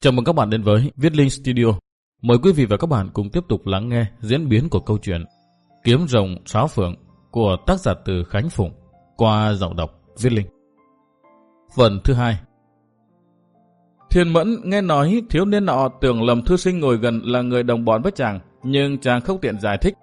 Chào mừng các bạn đến với Viết Linh Studio. Mời quý vị và các bạn cùng tiếp tục lắng nghe diễn biến của câu chuyện Kiếm rồng sáo phượng của tác giả từ Khánh Phụng qua giọng đọc Viết Linh. Phần thứ hai Thiên Mẫn nghe nói thiếu niên nọ tưởng lầm thư sinh ngồi gần là người đồng bọn với chàng, nhưng chàng không tiện giải thích.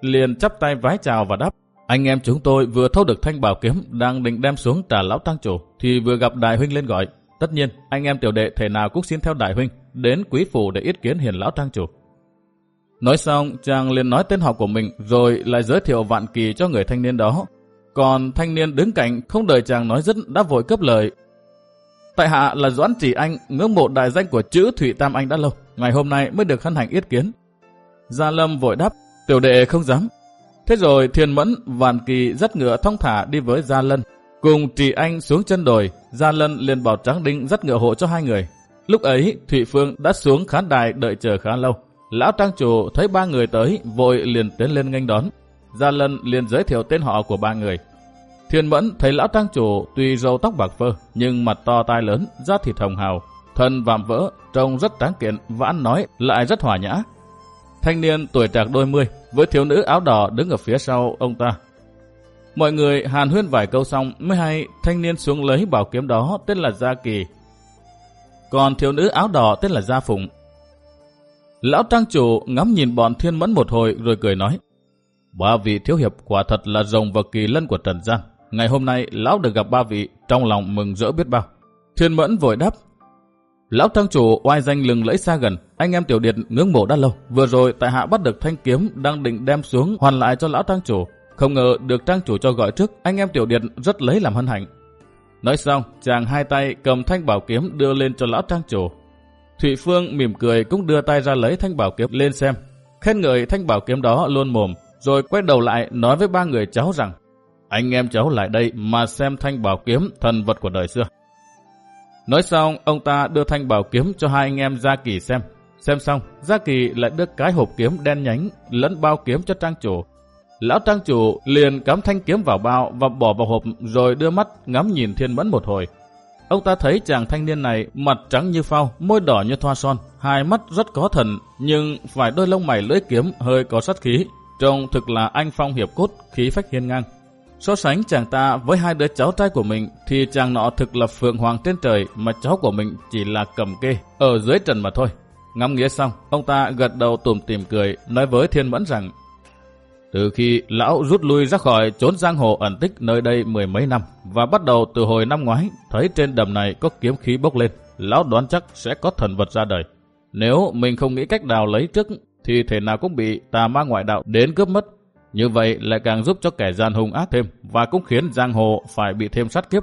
Liền chắp tay vái chào và đáp. Anh em chúng tôi vừa thâu được thanh bảo kiếm đang định đem xuống trả lão tăng chủ thì vừa gặp đại huynh lên gọi. Tất nhiên, anh em tiểu đệ thể nào cũng xin theo đại huynh đến quý phủ để yết kiến hiền lão trang chủ. Nói xong, chàng liền nói tên họ của mình rồi lại giới thiệu vạn kỳ cho người thanh niên đó. Còn thanh niên đứng cạnh không đợi chàng nói dứt đã vội cấp lời. Tại hạ là Doãn Chỉ Anh, ngưỡng mộ đại danh của chữ Thủy Tam Anh đã lâu, ngày hôm nay mới được hân hành yết kiến. Gia Lâm vội đáp, tiểu đệ không dám. Thế rồi Thiên Mẫn, Vạn Kỳ rất ngựa thong thả đi với Gia Lân, Cùng Trì Anh xuống chân đồi, Gia Lân liền bảo Tráng Đinh dắt ngựa hộ cho hai người. Lúc ấy, Thụy Phương đã xuống khán đài đợi chờ khá lâu. Lão Trang Chủ thấy ba người tới, vội liền tiến lên nghênh đón. Gia Lân liền giới thiệu tên họ của ba người. Thiên Mẫn thấy Lão Trang Chủ tuy râu tóc bạc phơ, nhưng mặt to tai lớn, da thịt hồng hào, thân vạm vỡ, trông rất tráng kiện và ăn nói lại rất hòa nhã. Thanh niên tuổi trạc đôi mươi, với thiếu nữ áo đỏ đứng ở phía sau ông ta, Mọi người hàn huyên vài câu xong mới hay thanh niên xuống lấy bảo kiếm đó tên là Gia Kỳ. Còn thiếu nữ áo đỏ tên là Gia Phụng. Lão trang chủ ngắm nhìn bọn thiên mẫn một hồi rồi cười nói. Ba vị thiếu hiệp quả thật là rồng và kỳ lân của Trần Gian. Ngày hôm nay lão được gặp ba vị trong lòng mừng rỡ biết bao. Thiên mẫn vội đáp. Lão trang chủ oai danh lừng lẫy xa gần, anh em tiểu điệt ngưỡng mộ đã lâu. Vừa rồi tại hạ bắt được thanh kiếm đang định đem xuống hoàn lại cho lão trang chủ. Không ngờ được trang chủ cho gọi trước, anh em tiểu điệt rất lấy làm hân hạnh. Nói xong, chàng hai tay cầm thanh bảo kiếm đưa lên cho lão trang chủ. Thụy Phương mỉm cười cũng đưa tay ra lấy thanh bảo kiếm lên xem. Khen ngợi thanh bảo kiếm đó luôn mồm, rồi quay đầu lại nói với ba người cháu rằng anh em cháu lại đây mà xem thanh bảo kiếm thần vật của đời xưa. Nói xong, ông ta đưa thanh bảo kiếm cho hai anh em Gia Kỳ xem. Xem xong, Gia Kỳ lại đưa cái hộp kiếm đen nhánh lẫn bao kiếm cho trang chủ, Lão trang chủ liền cắm thanh kiếm vào bao và bỏ vào hộp rồi đưa mắt ngắm nhìn thiên mẫn một hồi. Ông ta thấy chàng thanh niên này mặt trắng như phao, môi đỏ như thoa son, hai mắt rất có thần, nhưng phải đôi lông mày lưỡi kiếm hơi có sát khí. Trông thực là anh phong hiệp cốt, khí phách hiên ngang. So sánh chàng ta với hai đứa cháu trai của mình thì chàng nọ thực là phượng hoàng trên trời mà cháu của mình chỉ là cầm kê ở dưới trần mà thôi. Ngắm nghĩa xong, ông ta gật đầu tủm tìm cười, nói với Thiên Mẫn rằng từ khi lão rút lui ra khỏi trốn giang hồ ẩn tích nơi đây mười mấy năm và bắt đầu từ hồi năm ngoái thấy trên đầm này có kiếm khí bốc lên, lão đoán chắc sẽ có thần vật ra đời. Nếu mình không nghĩ cách đào lấy trước thì thể nào cũng bị tà ma ngoại đạo đến cướp mất. Như vậy lại càng giúp cho kẻ gian hung ác thêm và cũng khiến giang hồ phải bị thêm sát kiếp.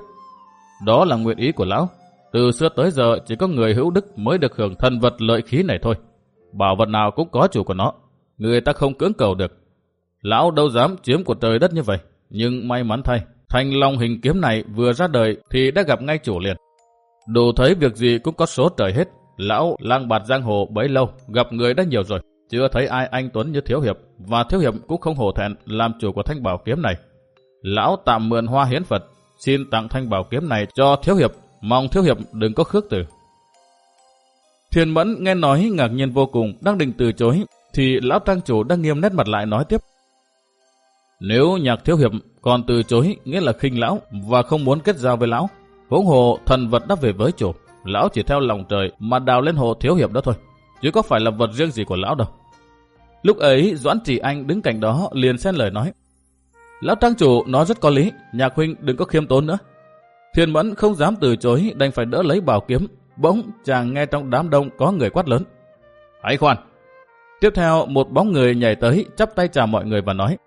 Đó là nguyện ý của lão. Từ xưa tới giờ chỉ có người hữu đức mới được hưởng thần vật lợi khí này thôi. Bảo vật nào cũng có chủ của nó. Người ta không cưỡng cầu được. Lão đâu dám chiếm của trời đất như vậy. Nhưng may mắn thay, thanh long hình kiếm này vừa ra đời thì đã gặp ngay chủ liền. Đủ thấy việc gì cũng có số trời hết. Lão lang bạt giang hồ bấy lâu, gặp người đã nhiều rồi. Chưa thấy ai anh Tuấn như Thiếu Hiệp, và Thiếu Hiệp cũng không hổ thẹn làm chủ của thanh bảo kiếm này. Lão tạm mượn hoa hiến Phật, xin tặng thanh bảo kiếm này cho Thiếu Hiệp, mong Thiếu Hiệp đừng có khước từ. Thiền Mẫn nghe nói ngạc nhiên vô cùng, đang định từ chối, thì lão trang chủ đang nghiêm nét mặt lại nói tiếp. Nếu nhạc thiếu hiệp còn từ chối nghĩa là khinh lão và không muốn kết giao với lão. Huống hồ thần vật đã về với chủ. Lão chỉ theo lòng trời mà đào lên hồ thiếu hiệp đó thôi. Chứ có phải là vật riêng gì của lão đâu. Lúc ấy Doãn Chỉ Anh đứng cạnh đó liền xen lời nói. Lão trang chủ nói rất có lý, nhạc huynh đừng có khiêm tốn nữa. Thiên Mẫn không dám từ chối đành phải đỡ lấy bảo kiếm. Bỗng chàng nghe trong đám đông có người quát lớn. Hãy khoan! Tiếp theo một bóng người nhảy tới chắp tay chào mọi người và nói.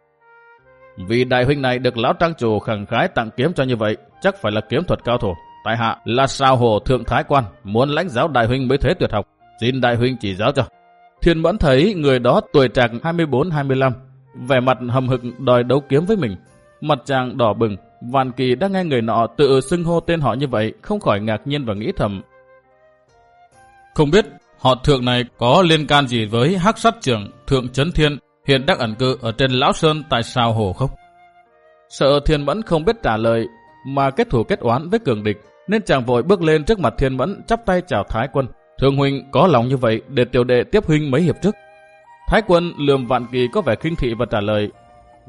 Vì đại huynh này được lão trang chủ khẳng khái tặng kiếm cho như vậy, chắc phải là kiếm thuật cao thủ. Tại hạ là sao hồ thượng thái quan, muốn lãnh giáo đại huynh mới thế tuyệt học. Xin đại huynh chỉ giáo cho. Thiên mẫn thấy người đó tuổi trạc 24-25, vẻ mặt hầm hực đòi đấu kiếm với mình. Mặt chàng đỏ bừng, Vạn Kỳ đang nghe người nọ tự xưng hô tên họ như vậy, không khỏi ngạc nhiên và nghĩ thầm. Không biết họ thượng này có liên can gì với hắc sát trưởng thượng chấn thiên hiện đang ẩn cư ở trên Lão Sơn tại sao hồ không? Sợ Thiên Mẫn không biết trả lời mà kết thủ kết oán với cường địch, nên chàng vội bước lên trước mặt Thiên Mẫn chắp tay chào Thái quân. Thường huynh có lòng như vậy để tiểu đệ tiếp huynh mấy hiệp trước. Thái quân lườm vạn kỳ có vẻ kinh thị và trả lời,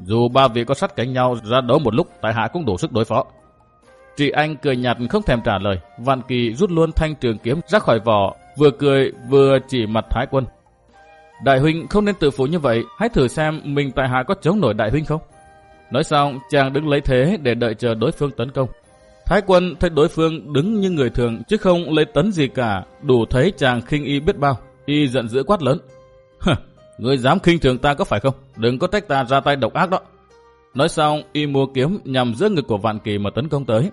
dù ba vị có sát cánh nhau ra đấu một lúc, tại hạ cũng đủ sức đối phó. Trị anh cười nhạt không thèm trả lời, vạn kỳ rút luôn thanh trường kiếm ra khỏi vỏ, vừa cười vừa chỉ mặt Thái quân. Đại huynh không nên tự phụ như vậy, hãy thử xem mình tại hạ có chống nổi đại huynh không? Nói xong, chàng đứng lấy thế để đợi chờ đối phương tấn công. Thái quân thấy đối phương đứng như người thường chứ không lấy tấn gì cả, đủ thấy chàng khinh y biết bao. Y giận dữ quát lớn. Hừ, người dám khinh thường ta có phải không? Đừng có trách ta ra tay độc ác đó. Nói xong, y mua kiếm nhằm giữa ngực của Vạn Kỳ mà tấn công tới.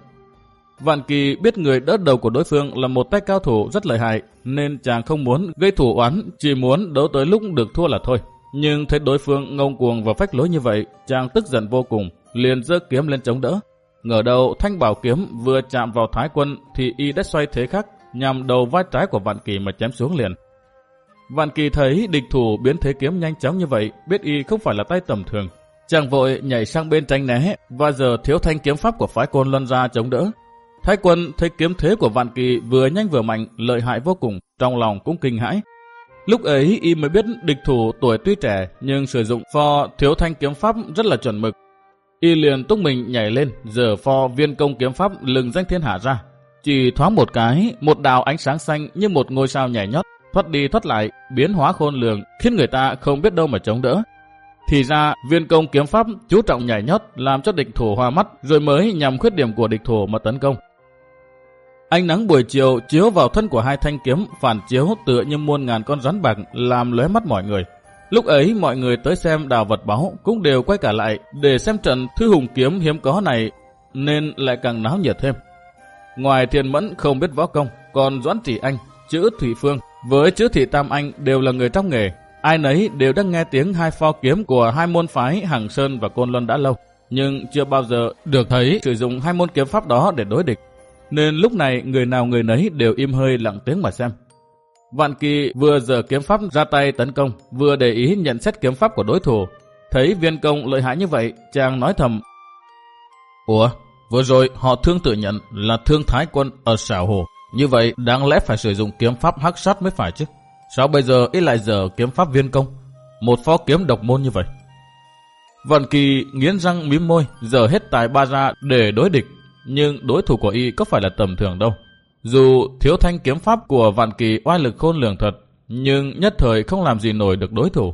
Vạn Kỳ biết người đỡ đầu của đối phương là một tay cao thủ rất lợi hại, nên chàng không muốn gây thủ oán, chỉ muốn đấu tới lúc được thua là thôi. Nhưng thấy đối phương ngông cuồng và phách lối như vậy, chàng tức giận vô cùng, liền giơ kiếm lên chống đỡ. Ngờ đầu thanh bảo kiếm vừa chạm vào thái quân thì y đã xoay thế khác nhằm đầu vai trái của Vạn Kỳ mà chém xuống liền. Vạn Kỳ thấy địch thủ biến thế kiếm nhanh chóng như vậy, biết y không phải là tay tầm thường. Chàng vội nhảy sang bên tránh né và giờ thiếu thanh kiếm pháp của phái côn luân ra chống đỡ. Thái quân thấy kiếm thế của Vạn Kỳ vừa nhanh vừa mạnh, lợi hại vô cùng, trong lòng cũng kinh hãi. Lúc ấy y mới biết địch thủ tuổi tuy trẻ nhưng sử dụng pho thiếu thanh kiếm pháp rất là chuẩn mực. Y liền túc mình nhảy lên, giờ pho viên công kiếm pháp lừng danh thiên hạ ra. Chỉ thoáng một cái, một đào ánh sáng xanh như một ngôi sao nhảy nhót, thoát đi thoát lại, biến hóa khôn lường, khiến người ta không biết đâu mà chống đỡ. Thì ra, viên công kiếm pháp chú trọng nhảy nhót làm cho địch thủ hoa mắt, rồi mới nhằm khuyết điểm của địch thủ mà tấn công. Ánh nắng buổi chiều chiếu vào thân của hai thanh kiếm phản chiếu tựa như muôn ngàn con rắn bạc làm lóe mắt mọi người. Lúc ấy mọi người tới xem đào vật báu cũng đều quay cả lại để xem trận thư hùng kiếm hiếm có này nên lại càng náo nhiệt thêm. Ngoài Thiên Mẫn không biết võ công, còn Doãn trị Anh, chữ Thủy Phương với chữ Thị Tam Anh đều là người trong nghề. Ai nấy đều đang nghe tiếng hai pho kiếm của hai môn phái Hằng Sơn và Côn Luân đã lâu, nhưng chưa bao giờ được thấy sử dụng hai môn kiếm pháp đó để đối địch nên lúc này người nào người nấy đều im hơi lặng tiếng mà xem. Vạn Kỳ vừa giờ kiếm pháp ra tay tấn công, vừa để ý nhận xét kiếm pháp của đối thủ. Thấy viên công lợi hại như vậy, chàng nói thầm. Ủa, vừa rồi họ thương tự nhận là thương thái quân ở xảo hồ. Như vậy đáng lẽ phải sử dụng kiếm pháp hắc sát mới phải chứ. Sao bây giờ ít lại giờ kiếm pháp viên công? Một phó kiếm độc môn như vậy. Vạn Kỳ nghiến răng mím môi, giờ hết tài ba ra để đối địch nhưng đối thủ của y có phải là tầm thường đâu. Dù thiếu thanh kiếm pháp của vạn kỳ oai lực khôn lường thật, nhưng nhất thời không làm gì nổi được đối thủ.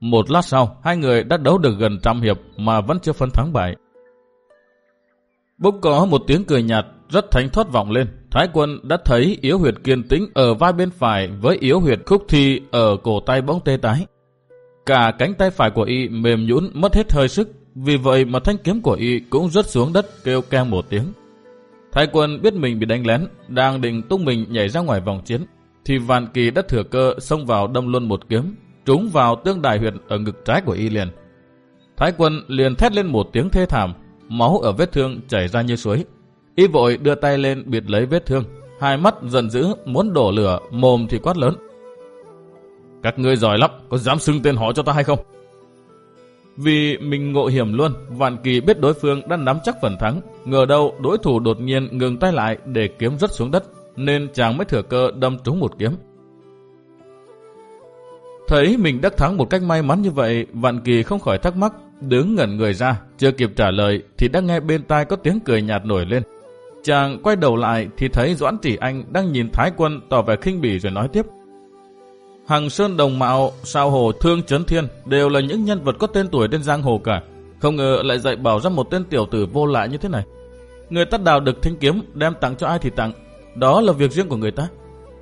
Một lát sau, hai người đã đấu được gần trăm hiệp mà vẫn chưa phân thắng bại. Bỗng có một tiếng cười nhạt rất thánh thoát vọng lên. Thái quân đã thấy yếu huyệt kiên tĩnh ở vai bên phải với yếu huyệt khúc thi ở cổ tay bỗng tê tái. Cả cánh tay phải của y mềm nhũn mất hết hơi sức, vì vậy mà thanh kiếm của y cũng rớt xuống đất kêu keng một tiếng. Thái quân biết mình bị đánh lén, đang định tung mình nhảy ra ngoài vòng chiến, thì Vạn Kỳ đã thừa cơ xông vào đâm luôn một kiếm, trúng vào tương đài huyệt ở ngực trái của y liền. Thái quân liền thét lên một tiếng thê thảm, máu ở vết thương chảy ra như suối. Y vội đưa tay lên biệt lấy vết thương, hai mắt giận dữ muốn đổ lửa, mồm thì quát lớn. Các ngươi giỏi lắm, có dám xưng tên họ cho ta hay không? Vì mình ngộ hiểm luôn, Vạn Kỳ biết đối phương đã nắm chắc phần thắng. Ngờ đâu đối thủ đột nhiên ngừng tay lại để kiếm rớt xuống đất, nên chàng mới thừa cơ đâm trúng một kiếm. Thấy mình đắc thắng một cách may mắn như vậy, Vạn Kỳ không khỏi thắc mắc, đứng ngẩn người ra, chưa kịp trả lời thì đã nghe bên tai có tiếng cười nhạt nổi lên. Chàng quay đầu lại thì thấy Doãn Chỉ Anh đang nhìn Thái Quân tỏ vẻ khinh bỉ rồi nói tiếp. Hằng Sơn Đồng Mạo, Sao Hồ Thương Trấn Thiên đều là những nhân vật có tên tuổi trên giang hồ cả. Không ngờ lại dạy bảo ra một tên tiểu tử vô lại như thế này. Người ta đào được thanh kiếm đem tặng cho ai thì tặng. Đó là việc riêng của người ta.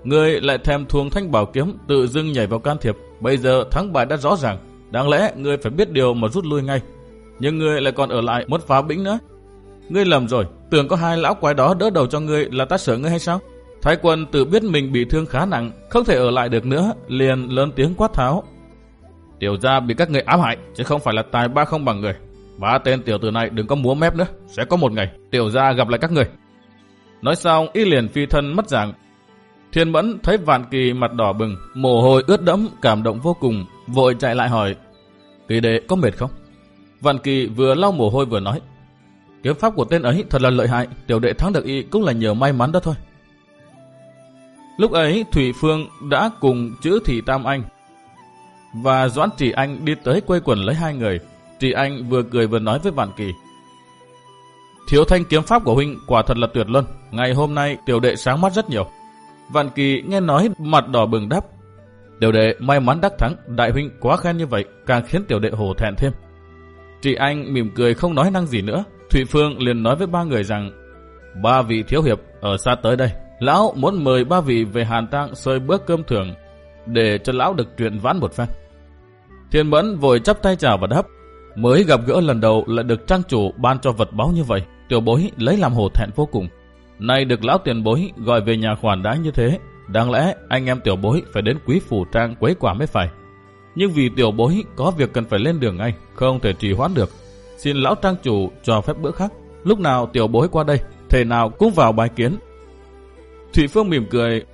Người lại thèm thuồng thanh bảo kiếm tự dưng nhảy vào can thiệp. Bây giờ thắng bại đã rõ ràng. Đáng lẽ người phải biết điều mà rút lui ngay. Nhưng người lại còn ở lại muốn phá bĩnh nữa. Ngươi lầm rồi, tưởng có hai lão quái đó đỡ đầu cho ngươi là ta sợ ngươi hay sao? Thái quân tự biết mình bị thương khá nặng, không thể ở lại được nữa, liền lớn tiếng quát tháo. Tiểu gia bị các người ám hại, chứ không phải là tài ba không bằng người. Ba tên tiểu tử này đừng có múa mép nữa, sẽ có một ngày tiểu gia gặp lại các người. Nói xong, y liền phi thân mất dạng. Thiên mẫn thấy vạn kỳ mặt đỏ bừng, mồ hôi ướt đẫm, cảm động vô cùng, vội chạy lại hỏi. Kỳ đệ có mệt không? Vạn kỳ vừa lau mồ hôi vừa nói. Kiếm pháp của tên ấy thật là lợi hại, tiểu đệ thắng được y cũng là nhờ may mắn đó thôi. Lúc ấy Thủy Phương đã cùng chữ Thị Tam Anh và Doãn Trị Anh đi tới quây quần lấy hai người. Trị Anh vừa cười vừa nói với Vạn Kỳ. Thiếu thanh kiếm pháp của huynh quả thật là tuyệt luân. Ngày hôm nay tiểu đệ sáng mắt rất nhiều. Vạn Kỳ nghe nói mặt đỏ bừng đáp. Tiểu đệ may mắn đắc thắng, đại huynh quá khen như vậy, càng khiến tiểu đệ hổ thẹn thêm. Trị Anh mỉm cười không nói năng gì nữa. Thụy Phương liền nói với ba người rằng ba vị thiếu hiệp ở xa tới đây. Lão muốn mời ba vị về Hàn Tang xơi bữa cơm thường để cho lão được truyền ván một phen. Thiên Mẫn vội chắp tay chào và đáp. Mới gặp gỡ lần đầu lại được trang chủ ban cho vật báo như vậy. Tiểu bối lấy làm hổ thẹn vô cùng. Nay được lão tiền bối gọi về nhà khoản đãi như thế. Đáng lẽ anh em tiểu bối phải đến quý phủ trang quấy quả mới phải. Nhưng vì tiểu bối có việc cần phải lên đường ngay, không thể trì hoãn được. Xin lão trang chủ cho phép bữa khác. Lúc nào tiểu bối qua đây, thể nào cũng vào bài kiến. Thụy Phương mỉm cười.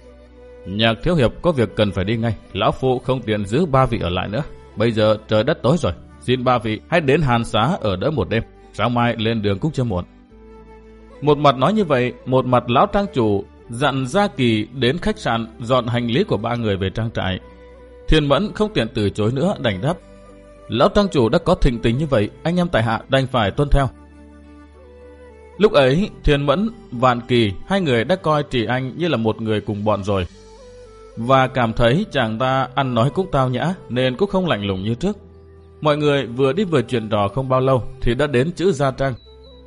Nhạc thiếu hiệp có việc cần phải đi ngay. Lão phụ không tiện giữ ba vị ở lại nữa. Bây giờ trời đất tối rồi. Xin ba vị hãy đến hàn xá ở đỡ một đêm. Sáng mai lên đường cũng chưa muộn. Một mặt nói như vậy, một mặt lão trang chủ dặn Gia Kỳ đến khách sạn dọn hành lý của ba người về trang trại. Thiên Mẫn không tiện từ chối nữa đành đáp. Lão trang chủ đã có thịnh tình như vậy, anh em tại hạ đành phải tuân theo. Lúc ấy, Thiên Mẫn, Vạn Kỳ, hai người đã coi Trì Anh như là một người cùng bọn rồi. Và cảm thấy chàng ta ăn nói cũng tao nhã nên cũng không lạnh lùng như trước. Mọi người vừa đi vừa chuyện trò không bao lâu thì đã đến chữ Gia Trang.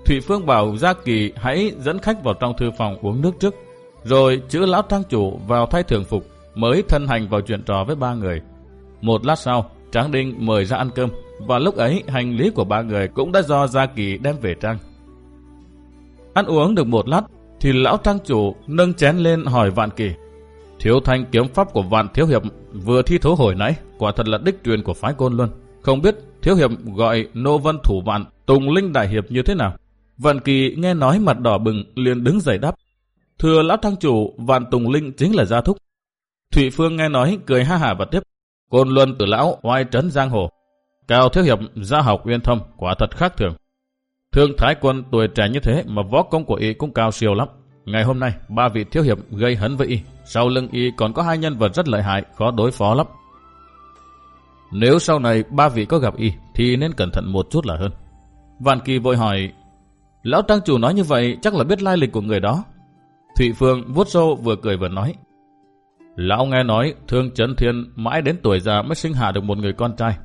Thụy Phương bảo Gia Kỳ hãy dẫn khách vào trong thư phòng uống nước trước. Rồi chữ lão trang chủ vào thay thường phục mới thân hành vào chuyện trò với ba người. Một lát sau, Tráng Đinh mời ra ăn cơm và lúc ấy hành lý của ba người cũng đã do Gia Kỳ đem về trang. Ăn uống được một lát thì lão trang chủ nâng chén lên hỏi Vạn Kỳ. Thiếu thanh kiếm pháp của Vạn Thiếu Hiệp vừa thi thố hồi nãy quả thật là đích truyền của phái côn luôn. Không biết Thiếu Hiệp gọi Nô Vân Thủ Vạn Tùng Linh Đại Hiệp như thế nào? Vạn Kỳ nghe nói mặt đỏ bừng liền đứng dậy đáp. Thưa lão trang chủ, Vạn Tùng Linh chính là gia thúc. Thụy Phương nghe nói cười ha hả và tiếp. Côn Luân từ lão oai trấn giang hồ. Cao Thiếu Hiệp gia học uyên thâm quả thật khác thường. Thương Thái Quân tuổi trẻ như thế mà võ công của y cũng cao siêu lắm. Ngày hôm nay, ba vị thiếu hiệp gây hấn với y. Sau lưng y còn có hai nhân vật rất lợi hại, khó đối phó lắm. Nếu sau này ba vị có gặp y, thì nên cẩn thận một chút là hơn. Vạn Kỳ vội hỏi, Lão Trang Chủ nói như vậy chắc là biết lai lịch của người đó. Thụy Phương vuốt râu vừa cười vừa nói, Lão nghe nói Thương Trấn Thiên mãi đến tuổi già mới sinh hạ được một người con trai.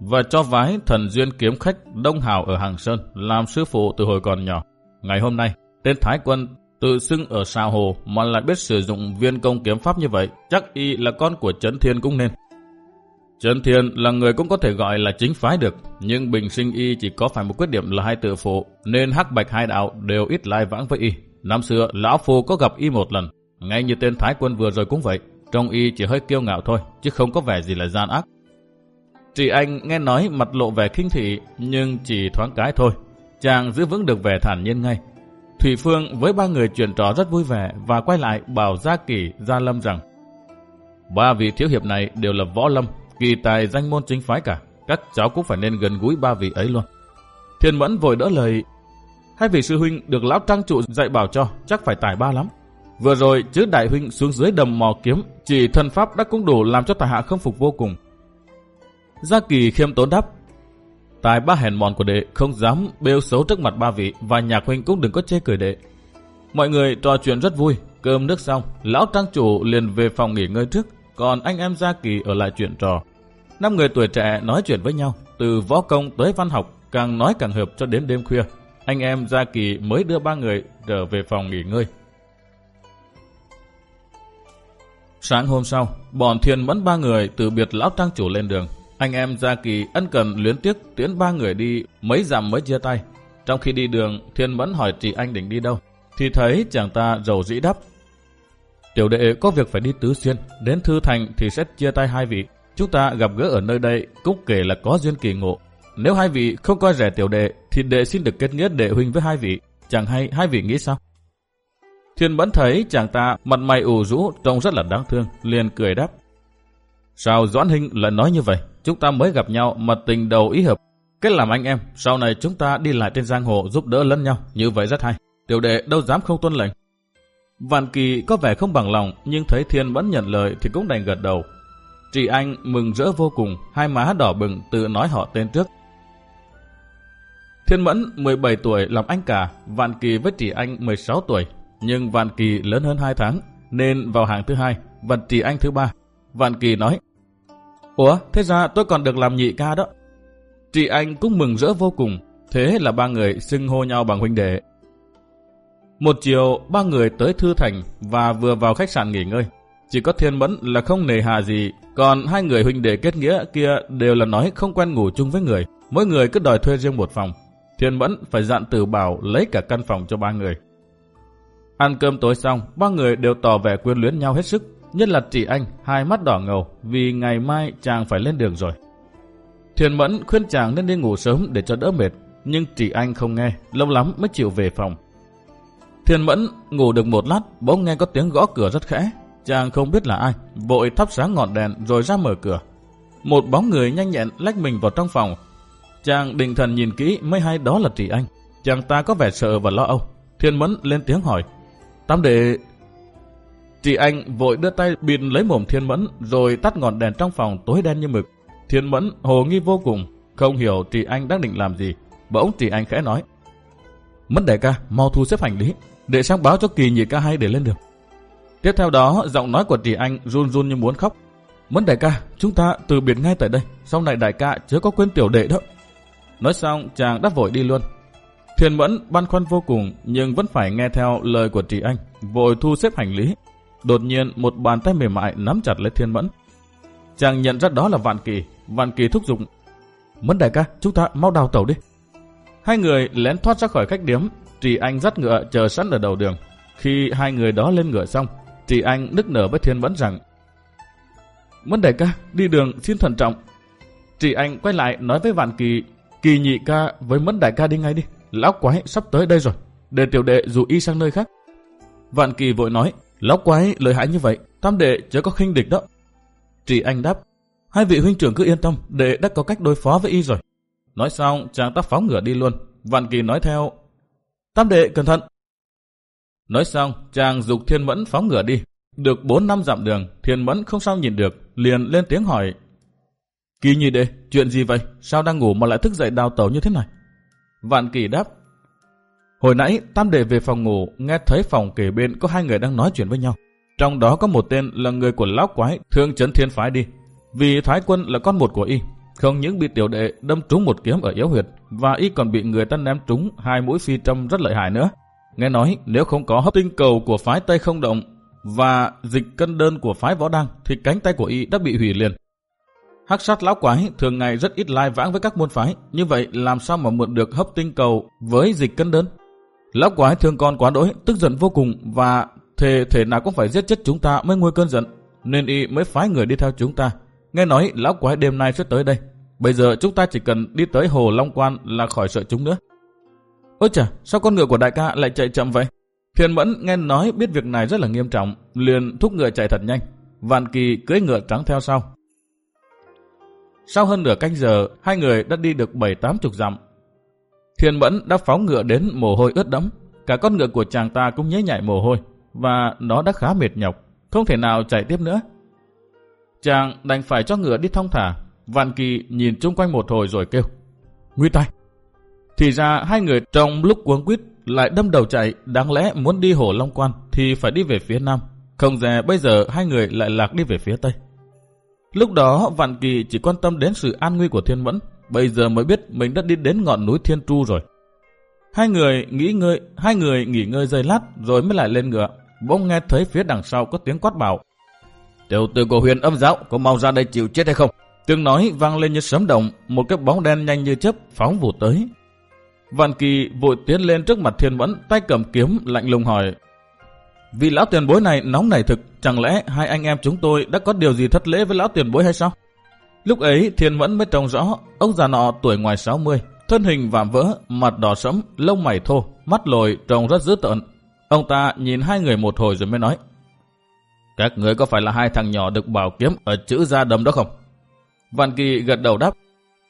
Và cho vái thần duyên kiếm khách Đông Hào ở Hàng Sơn làm sư phụ từ hồi còn nhỏ. Ngày hôm nay, tên Thái Quân tự xưng ở sao hồ mà lại biết sử dụng viên công kiếm pháp như vậy, chắc y là con của Trấn Thiên cũng nên. Trấn Thiên là người cũng có thể gọi là chính phái được, nhưng bình sinh y chỉ có phải một quyết điểm là hai tự phụ, nên hắc bạch hai đạo đều ít lai vãng với y. Năm xưa, Lão Phu có gặp y một lần, ngay như tên Thái Quân vừa rồi cũng vậy, trong y chỉ hơi kiêu ngạo thôi, chứ không có vẻ gì là gian ác. Chị Anh nghe nói mặt lộ vẻ kinh thị, nhưng chỉ thoáng cái thôi. Chàng giữ vững được vẻ thản nhiên ngay. Thủy Phương với ba người chuyện trò rất vui vẻ và quay lại bảo Gia Kỳ, Gia Lâm rằng Ba vị thiếu hiệp này đều là võ lâm, kỳ tài danh môn chính phái cả. Các cháu cũng phải nên gần gũi ba vị ấy luôn. Thiên Mẫn vội đỡ lời Hai vị sư huynh được lão trang trụ dạy bảo cho chắc phải tài ba lắm. Vừa rồi chứ đại huynh xuống dưới đầm mò kiếm chỉ thần pháp đã cũng đủ làm cho tài hạ không phục vô cùng. Gia Kỳ khiêm tốn đáp Tài ba hèn mòn của đệ không dám bêu xấu trước mặt ba vị và nhạc huynh cũng đừng có chê cười đệ. Mọi người trò chuyện rất vui, cơm nước xong, lão trang chủ liền về phòng nghỉ ngơi trước, còn anh em Gia Kỳ ở lại chuyện trò. Năm người tuổi trẻ nói chuyện với nhau, từ võ công tới văn học, càng nói càng hợp cho đến đêm khuya. Anh em Gia Kỳ mới đưa ba người trở về phòng nghỉ ngơi. Sáng hôm sau, bọn thiền mẫn ba người từ biệt lão trang chủ lên đường. Anh em Gia Kỳ ân cần luyến tiếc tiễn ba người đi mấy dặm mới chia tay. Trong khi đi đường, Thiên Mẫn hỏi chị anh định đi đâu, thì thấy chàng ta giàu dĩ đắp. Tiểu đệ có việc phải đi tứ xuyên, đến Thư Thành thì sẽ chia tay hai vị. Chúng ta gặp gỡ ở nơi đây cũng kể là có duyên kỳ ngộ. Nếu hai vị không coi rẻ tiểu đệ, thì đệ xin được kết nghĩa đệ huynh với hai vị. Chẳng hay hai vị nghĩ sao? Thiên Mẫn thấy chàng ta mặt mày ủ rũ trông rất là đáng thương, liền cười đáp. Sao Doãn Hinh lại nói như vậy? Chúng ta mới gặp nhau mà tình đầu ý hợp. Kết làm anh em, sau này chúng ta đi lại trên giang hồ giúp đỡ lẫn nhau, như vậy rất hay. Tiểu đệ đâu dám không tuân lệnh. Vạn Kỳ có vẻ không bằng lòng, nhưng thấy Thiên Mẫn nhận lời thì cũng đành gật đầu. Chị Anh mừng rỡ vô cùng, hai má đỏ bừng tự nói họ tên trước. Thiên Mẫn 17 tuổi làm anh cả, Vạn Kỳ với chị Anh 16 tuổi, nhưng Vạn Kỳ lớn hơn 2 tháng, nên vào hàng thứ hai, và chị Anh thứ ba. Vạn Kỳ nói, Ủa, thế ra tôi còn được làm nhị ca đó. Chị Anh cũng mừng rỡ vô cùng, thế là ba người xưng hô nhau bằng huynh đệ. Một chiều, ba người tới Thư Thành và vừa vào khách sạn nghỉ ngơi. Chỉ có Thiên Mẫn là không nề hà gì, còn hai người huynh đệ kết nghĩa kia đều là nói không quen ngủ chung với người. Mỗi người cứ đòi thuê riêng một phòng. Thiên Mẫn phải dặn từ bảo lấy cả căn phòng cho ba người. Ăn cơm tối xong, ba người đều tỏ vẻ quyến luyến nhau hết sức. Nhất là chị anh, hai mắt đỏ ngầu vì ngày mai chàng phải lên đường rồi. thiền Mẫn khuyên chàng nên đi ngủ sớm để cho đỡ mệt, nhưng chị anh không nghe, lâu lắm mới chịu về phòng. thiền Mẫn ngủ được một lát, bỗng nghe có tiếng gõ cửa rất khẽ. Chàng không biết là ai, vội thắp sáng ngọn đèn rồi ra mở cửa. Một bóng người nhanh nhẹn lách mình vào trong phòng. Chàng định thần nhìn kỹ mới hay đó là chị anh. Chàng ta có vẻ sợ và lo âu. Thiên Mẫn lên tiếng hỏi. Tam đệ... Chị anh vội đưa tay bịt lấy mồm Thiên Mẫn rồi tắt ngọn đèn trong phòng tối đen như mực. Thiên Mẫn hồ nghi vô cùng, không hiểu chị anh đang định làm gì. Bỗng chị anh khẽ nói. Mất đại ca, mau thu xếp hành lý, để sang báo cho kỳ nhị ca hay để lên được. Tiếp theo đó, giọng nói của chị anh run run như muốn khóc. Mất đại ca, chúng ta từ biệt ngay tại đây, sau này đại ca chớ có quên tiểu đệ đó. Nói xong, chàng đã vội đi luôn. thiên Mẫn băn khoăn vô cùng, nhưng vẫn phải nghe theo lời của chị anh, vội thu xếp hành lý. Đột nhiên, một bàn tay mềm mại nắm chặt lấy Thiên Mẫn. Chàng nhận ra đó là Vạn Kỳ, Vạn Kỳ thúc giục. Mẫn đại ca, chúng ta mau đào tàu đi. Hai người lén thoát ra khỏi khách điếm, Trì Anh dắt ngựa chờ sẵn ở đầu đường. Khi hai người đó lên ngựa xong, Trì Anh nức nở với Thiên Mẫn rằng Mẫn đại ca, đi đường xin thận trọng. Trì Anh quay lại nói với Vạn Kỳ, Kỳ nhị ca với Mẫn đại ca đi ngay đi, lão quái sắp tới đây rồi, để tiểu đệ dù y sang nơi khác. Vạn Kỳ vội nói, lão quái lợi hại như vậy, tam đệ chớ có khinh địch đó. Trì Anh đáp, hai vị huynh trưởng cứ yên tâm, đệ đã có cách đối phó với y rồi. Nói xong, chàng ta phóng ngựa đi luôn. Vạn Kỳ nói theo, Tam đệ cẩn thận. Nói xong, chàng dục Thiên Mẫn phóng ngựa đi. Được 4 năm dặm đường, Thiên Mẫn không sao nhìn được, liền lên tiếng hỏi. Kỳ nhi đệ, chuyện gì vậy? Sao đang ngủ mà lại thức dậy đào tẩu như thế này? Vạn Kỳ đáp. Hồi nãy, Tam đệ về phòng ngủ, nghe thấy phòng kề bên có hai người đang nói chuyện với nhau. Trong đó có một tên là người của lão quái, thương chấn thiên phái đi. Vì Thái quân là con một của y, không những bị tiểu đệ đâm trúng một kiếm ở yếu huyệt, và y còn bị người ta ném trúng hai mũi phi trâm rất lợi hại nữa. Nghe nói nếu không có hấp tinh cầu của phái Tây không động và dịch cân đơn của phái võ đăng thì cánh tay của y đã bị hủy liền. Hắc sát lão quái thường ngày rất ít lai vãng với các môn phái, như vậy làm sao mà mượn được hấp tinh cầu với dịch cân đơn? Lão quái thương con quá đỗi, tức giận vô cùng và thề thể nào cũng phải giết chết chúng ta mới nguôi cơn giận, nên y mới phái người đi theo chúng ta Nghe nói lão quái đêm nay sẽ tới đây. Bây giờ chúng ta chỉ cần đi tới hồ Long Quan là khỏi sợ chúng nữa. Ôi chà, sao con ngựa của đại ca lại chạy chậm vậy? Thiền Mẫn nghe nói biết việc này rất là nghiêm trọng, liền thúc ngựa chạy thật nhanh. Vạn Kỳ cưỡi ngựa trắng theo sau. Sau hơn nửa canh giờ, hai người đã đi được bảy tám chục dặm. Thiên Mẫn đã phóng ngựa đến mồ hôi ướt đẫm. Cả con ngựa của chàng ta cũng nhế nhảy mồ hôi, và nó đã khá mệt nhọc, không thể nào chạy tiếp nữa. Chàng đành phải cho ngựa đi thong thả. Vạn Kỳ nhìn chung quanh một hồi rồi kêu. Nguy tai. Thì ra hai người trong lúc cuống quýt lại đâm đầu chạy, đáng lẽ muốn đi hồ Long Quan thì phải đi về phía nam. Không dè bây giờ hai người lại lạc đi về phía tây. Lúc đó Vạn Kỳ chỉ quan tâm đến sự an nguy của Thiên Mẫn, bây giờ mới biết mình đã đi đến ngọn núi Thiên Tru rồi. Hai người nghỉ ngơi, hai người nghỉ ngơi giây lát rồi mới lại lên ngựa. Bỗng nghe thấy phía đằng sau có tiếng quát bảo. Tiểu tử của huyền âm giáo có mau ra đây chịu chết hay không? Tiếng nói vang lên như sấm động, một cái bóng đen nhanh như chớp phóng vụt tới. Vạn Kỳ vội tiến lên trước mặt Thiên Mẫn, tay cầm kiếm lạnh lùng hỏi: "Vị lão tiền bối này nóng nảy thực, chẳng lẽ hai anh em chúng tôi đã có điều gì thất lễ với lão tiền bối hay sao?" Lúc ấy Thiên Mẫn mới trông rõ, ông già nọ tuổi ngoài 60, thân hình vạm vỡ, mặt đỏ sẫm, lông mày thô, mắt lồi trông rất dữ tợn. Ông ta nhìn hai người một hồi rồi mới nói: các người có phải là hai thằng nhỏ được bảo kiếm ở chữ gia đầm đó không? Văn Kỳ gật đầu đáp.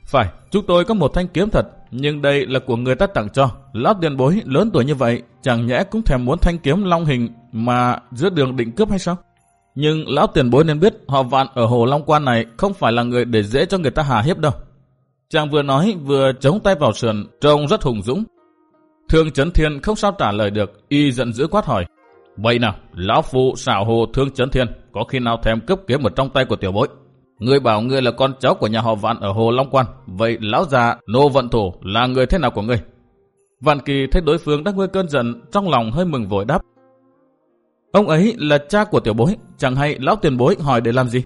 Phải, chúng tôi có một thanh kiếm thật, nhưng đây là của người ta tặng cho. lót tiền bối lớn tuổi như vậy, chẳng nhẽ cũng thèm muốn thanh kiếm long hình mà giữa đường định cướp hay sao? Nhưng lão tiền bối nên biết họ vạn ở hồ Long Quan này không phải là người để dễ cho người ta hà hiếp đâu. Chàng vừa nói vừa chống tay vào sườn, trông rất hùng dũng. Thương Trấn Thiên không sao trả lời được, y giận dữ quát hỏi. Vậy nào, lão phụ xảo hồ Thương Trấn Thiên, có khi nào thèm cướp kiếm ở trong tay của tiểu bối? Người bảo người là con cháu của nhà họ Vạn ở Hồ Long Quan, vậy lão già Nô Vận Thủ là người thế nào của ngươi Vạn Kỳ thấy đối phương đang nguy cơn giận, trong lòng hơi mừng vội đáp. Ông ấy là cha của tiểu bối, chẳng hay lão tiền bối hỏi để làm gì?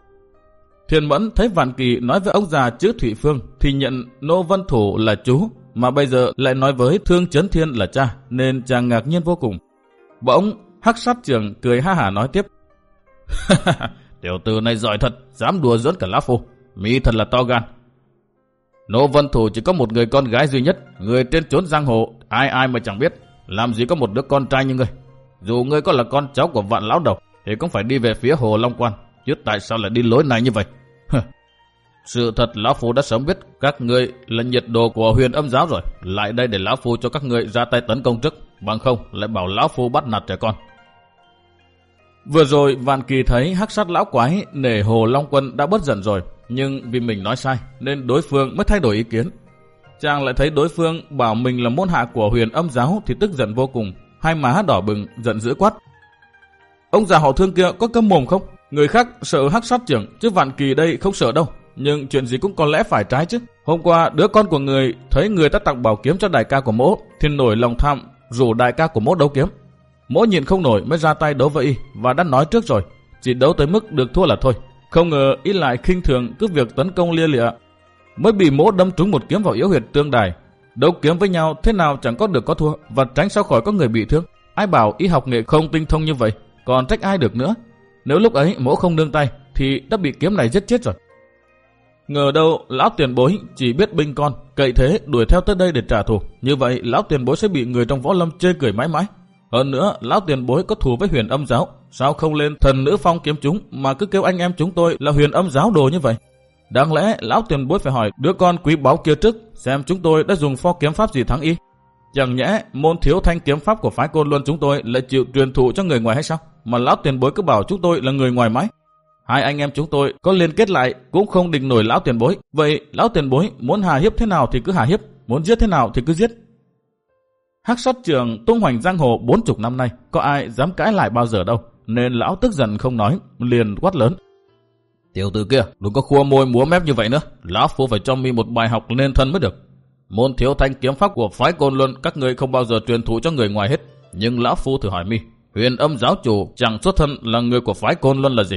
Thiên Mẫn thấy Vạn Kỳ nói với ông già chữ Thủy Phương thì nhận Nô Vân Thủ là chú, mà bây giờ lại nói với Thương Chấn Thiên là cha, nên chàng ngạc nhiên vô cùng. Bỗng, Hắc sát trường cười ha hả nói tiếp. tiểu tử này giỏi thật, dám đùa dẫn cả lá phu. Mỹ thật là to gan. Nô Vân Thủ chỉ có một người con gái duy nhất, người trên trốn giang hồ, ai ai mà chẳng biết. Làm gì có một đứa con trai như ngươi. Dù ngươi có là con cháu của vạn lão đầu, thì cũng phải đi về phía hồ Long Quan. Chứ tại sao lại đi lối này như vậy? Sự thật Lão Phu đã sớm biết các ngươi là nhiệt đồ của huyền âm giáo rồi. Lại đây để Lão Phu cho các ngươi ra tay tấn công trước. Bằng không lại bảo Lão Phu bắt nạt trẻ con. Vừa rồi Vạn Kỳ thấy hắc sát lão quái nể Hồ Long Quân đã bất giận rồi. Nhưng vì mình nói sai nên đối phương mới thay đổi ý kiến. Chàng lại thấy đối phương bảo mình là môn hạ của huyền âm giáo thì tức giận vô cùng. Hai má đỏ bừng, giận dữ quát. Ông già họ thương kia có câm mồm không? Người khác sợ hắc sát trưởng, chứ Vạn Kỳ đây không sợ đâu. Nhưng chuyện gì cũng có lẽ phải trái chứ. Hôm qua đứa con của người thấy người ta tặng bảo kiếm cho đại ca của mỗ, thì nổi lòng tham rủ đại ca của mỗ đấu kiếm. Mỗ nhìn không nổi mới ra tay đấu với y và đã nói trước rồi, chỉ đấu tới mức được thua là thôi. Không ngờ y lại khinh thường cứ việc tấn công lia lịa. Mới bị mỗ đâm trúng một kiếm vào yếu huyệt tương đài. Đấu kiếm với nhau thế nào chẳng có được có thua và tránh sao khỏi có người bị thương. Ai bảo y học nghệ không tinh thông như vậy, còn trách ai được nữa. Nếu lúc ấy mỗ không nương tay thì đã bị kiếm này giết chết rồi. Ngờ đâu lão tiền bối chỉ biết binh con, cậy thế đuổi theo tới đây để trả thù. Như vậy lão tiền bối sẽ bị người trong võ lâm chê cười mãi mãi. Hơn nữa, lão tiền bối có thù với huyền âm giáo. Sao không lên thần nữ phong kiếm chúng mà cứ kêu anh em chúng tôi là huyền âm giáo đồ như vậy? Đáng lẽ lão tiền bối phải hỏi đứa con quý báu kia trước xem chúng tôi đã dùng pho kiếm pháp gì thắng y. Chẳng nhẽ môn thiếu thanh kiếm pháp của phái côn luân chúng tôi lại chịu truyền thụ cho người ngoài hay sao? Mà lão tiền bối cứ bảo chúng tôi là người ngoài mãi. Hai anh em chúng tôi có liên kết lại cũng không định nổi lão tiền bối. Vậy lão tiền bối muốn hà hiếp thế nào thì cứ hà hiếp, muốn giết thế nào thì cứ giết. Hắc sát trường tung hoành giang hồ bốn chục năm nay, có ai dám cãi lại bao giờ đâu, nên lão tức giận không nói, liền quát lớn. Tiểu tử kia, đừng có khua môi múa mép như vậy nữa, lão phu phải cho mi một bài học nên thân mới được. Môn thiếu thanh kiếm pháp của phái côn luân các người không bao giờ truyền thụ cho người ngoài hết, nhưng lão phu thử hỏi mi, huyền âm giáo chủ chẳng xuất thân là người của phái côn luân là gì?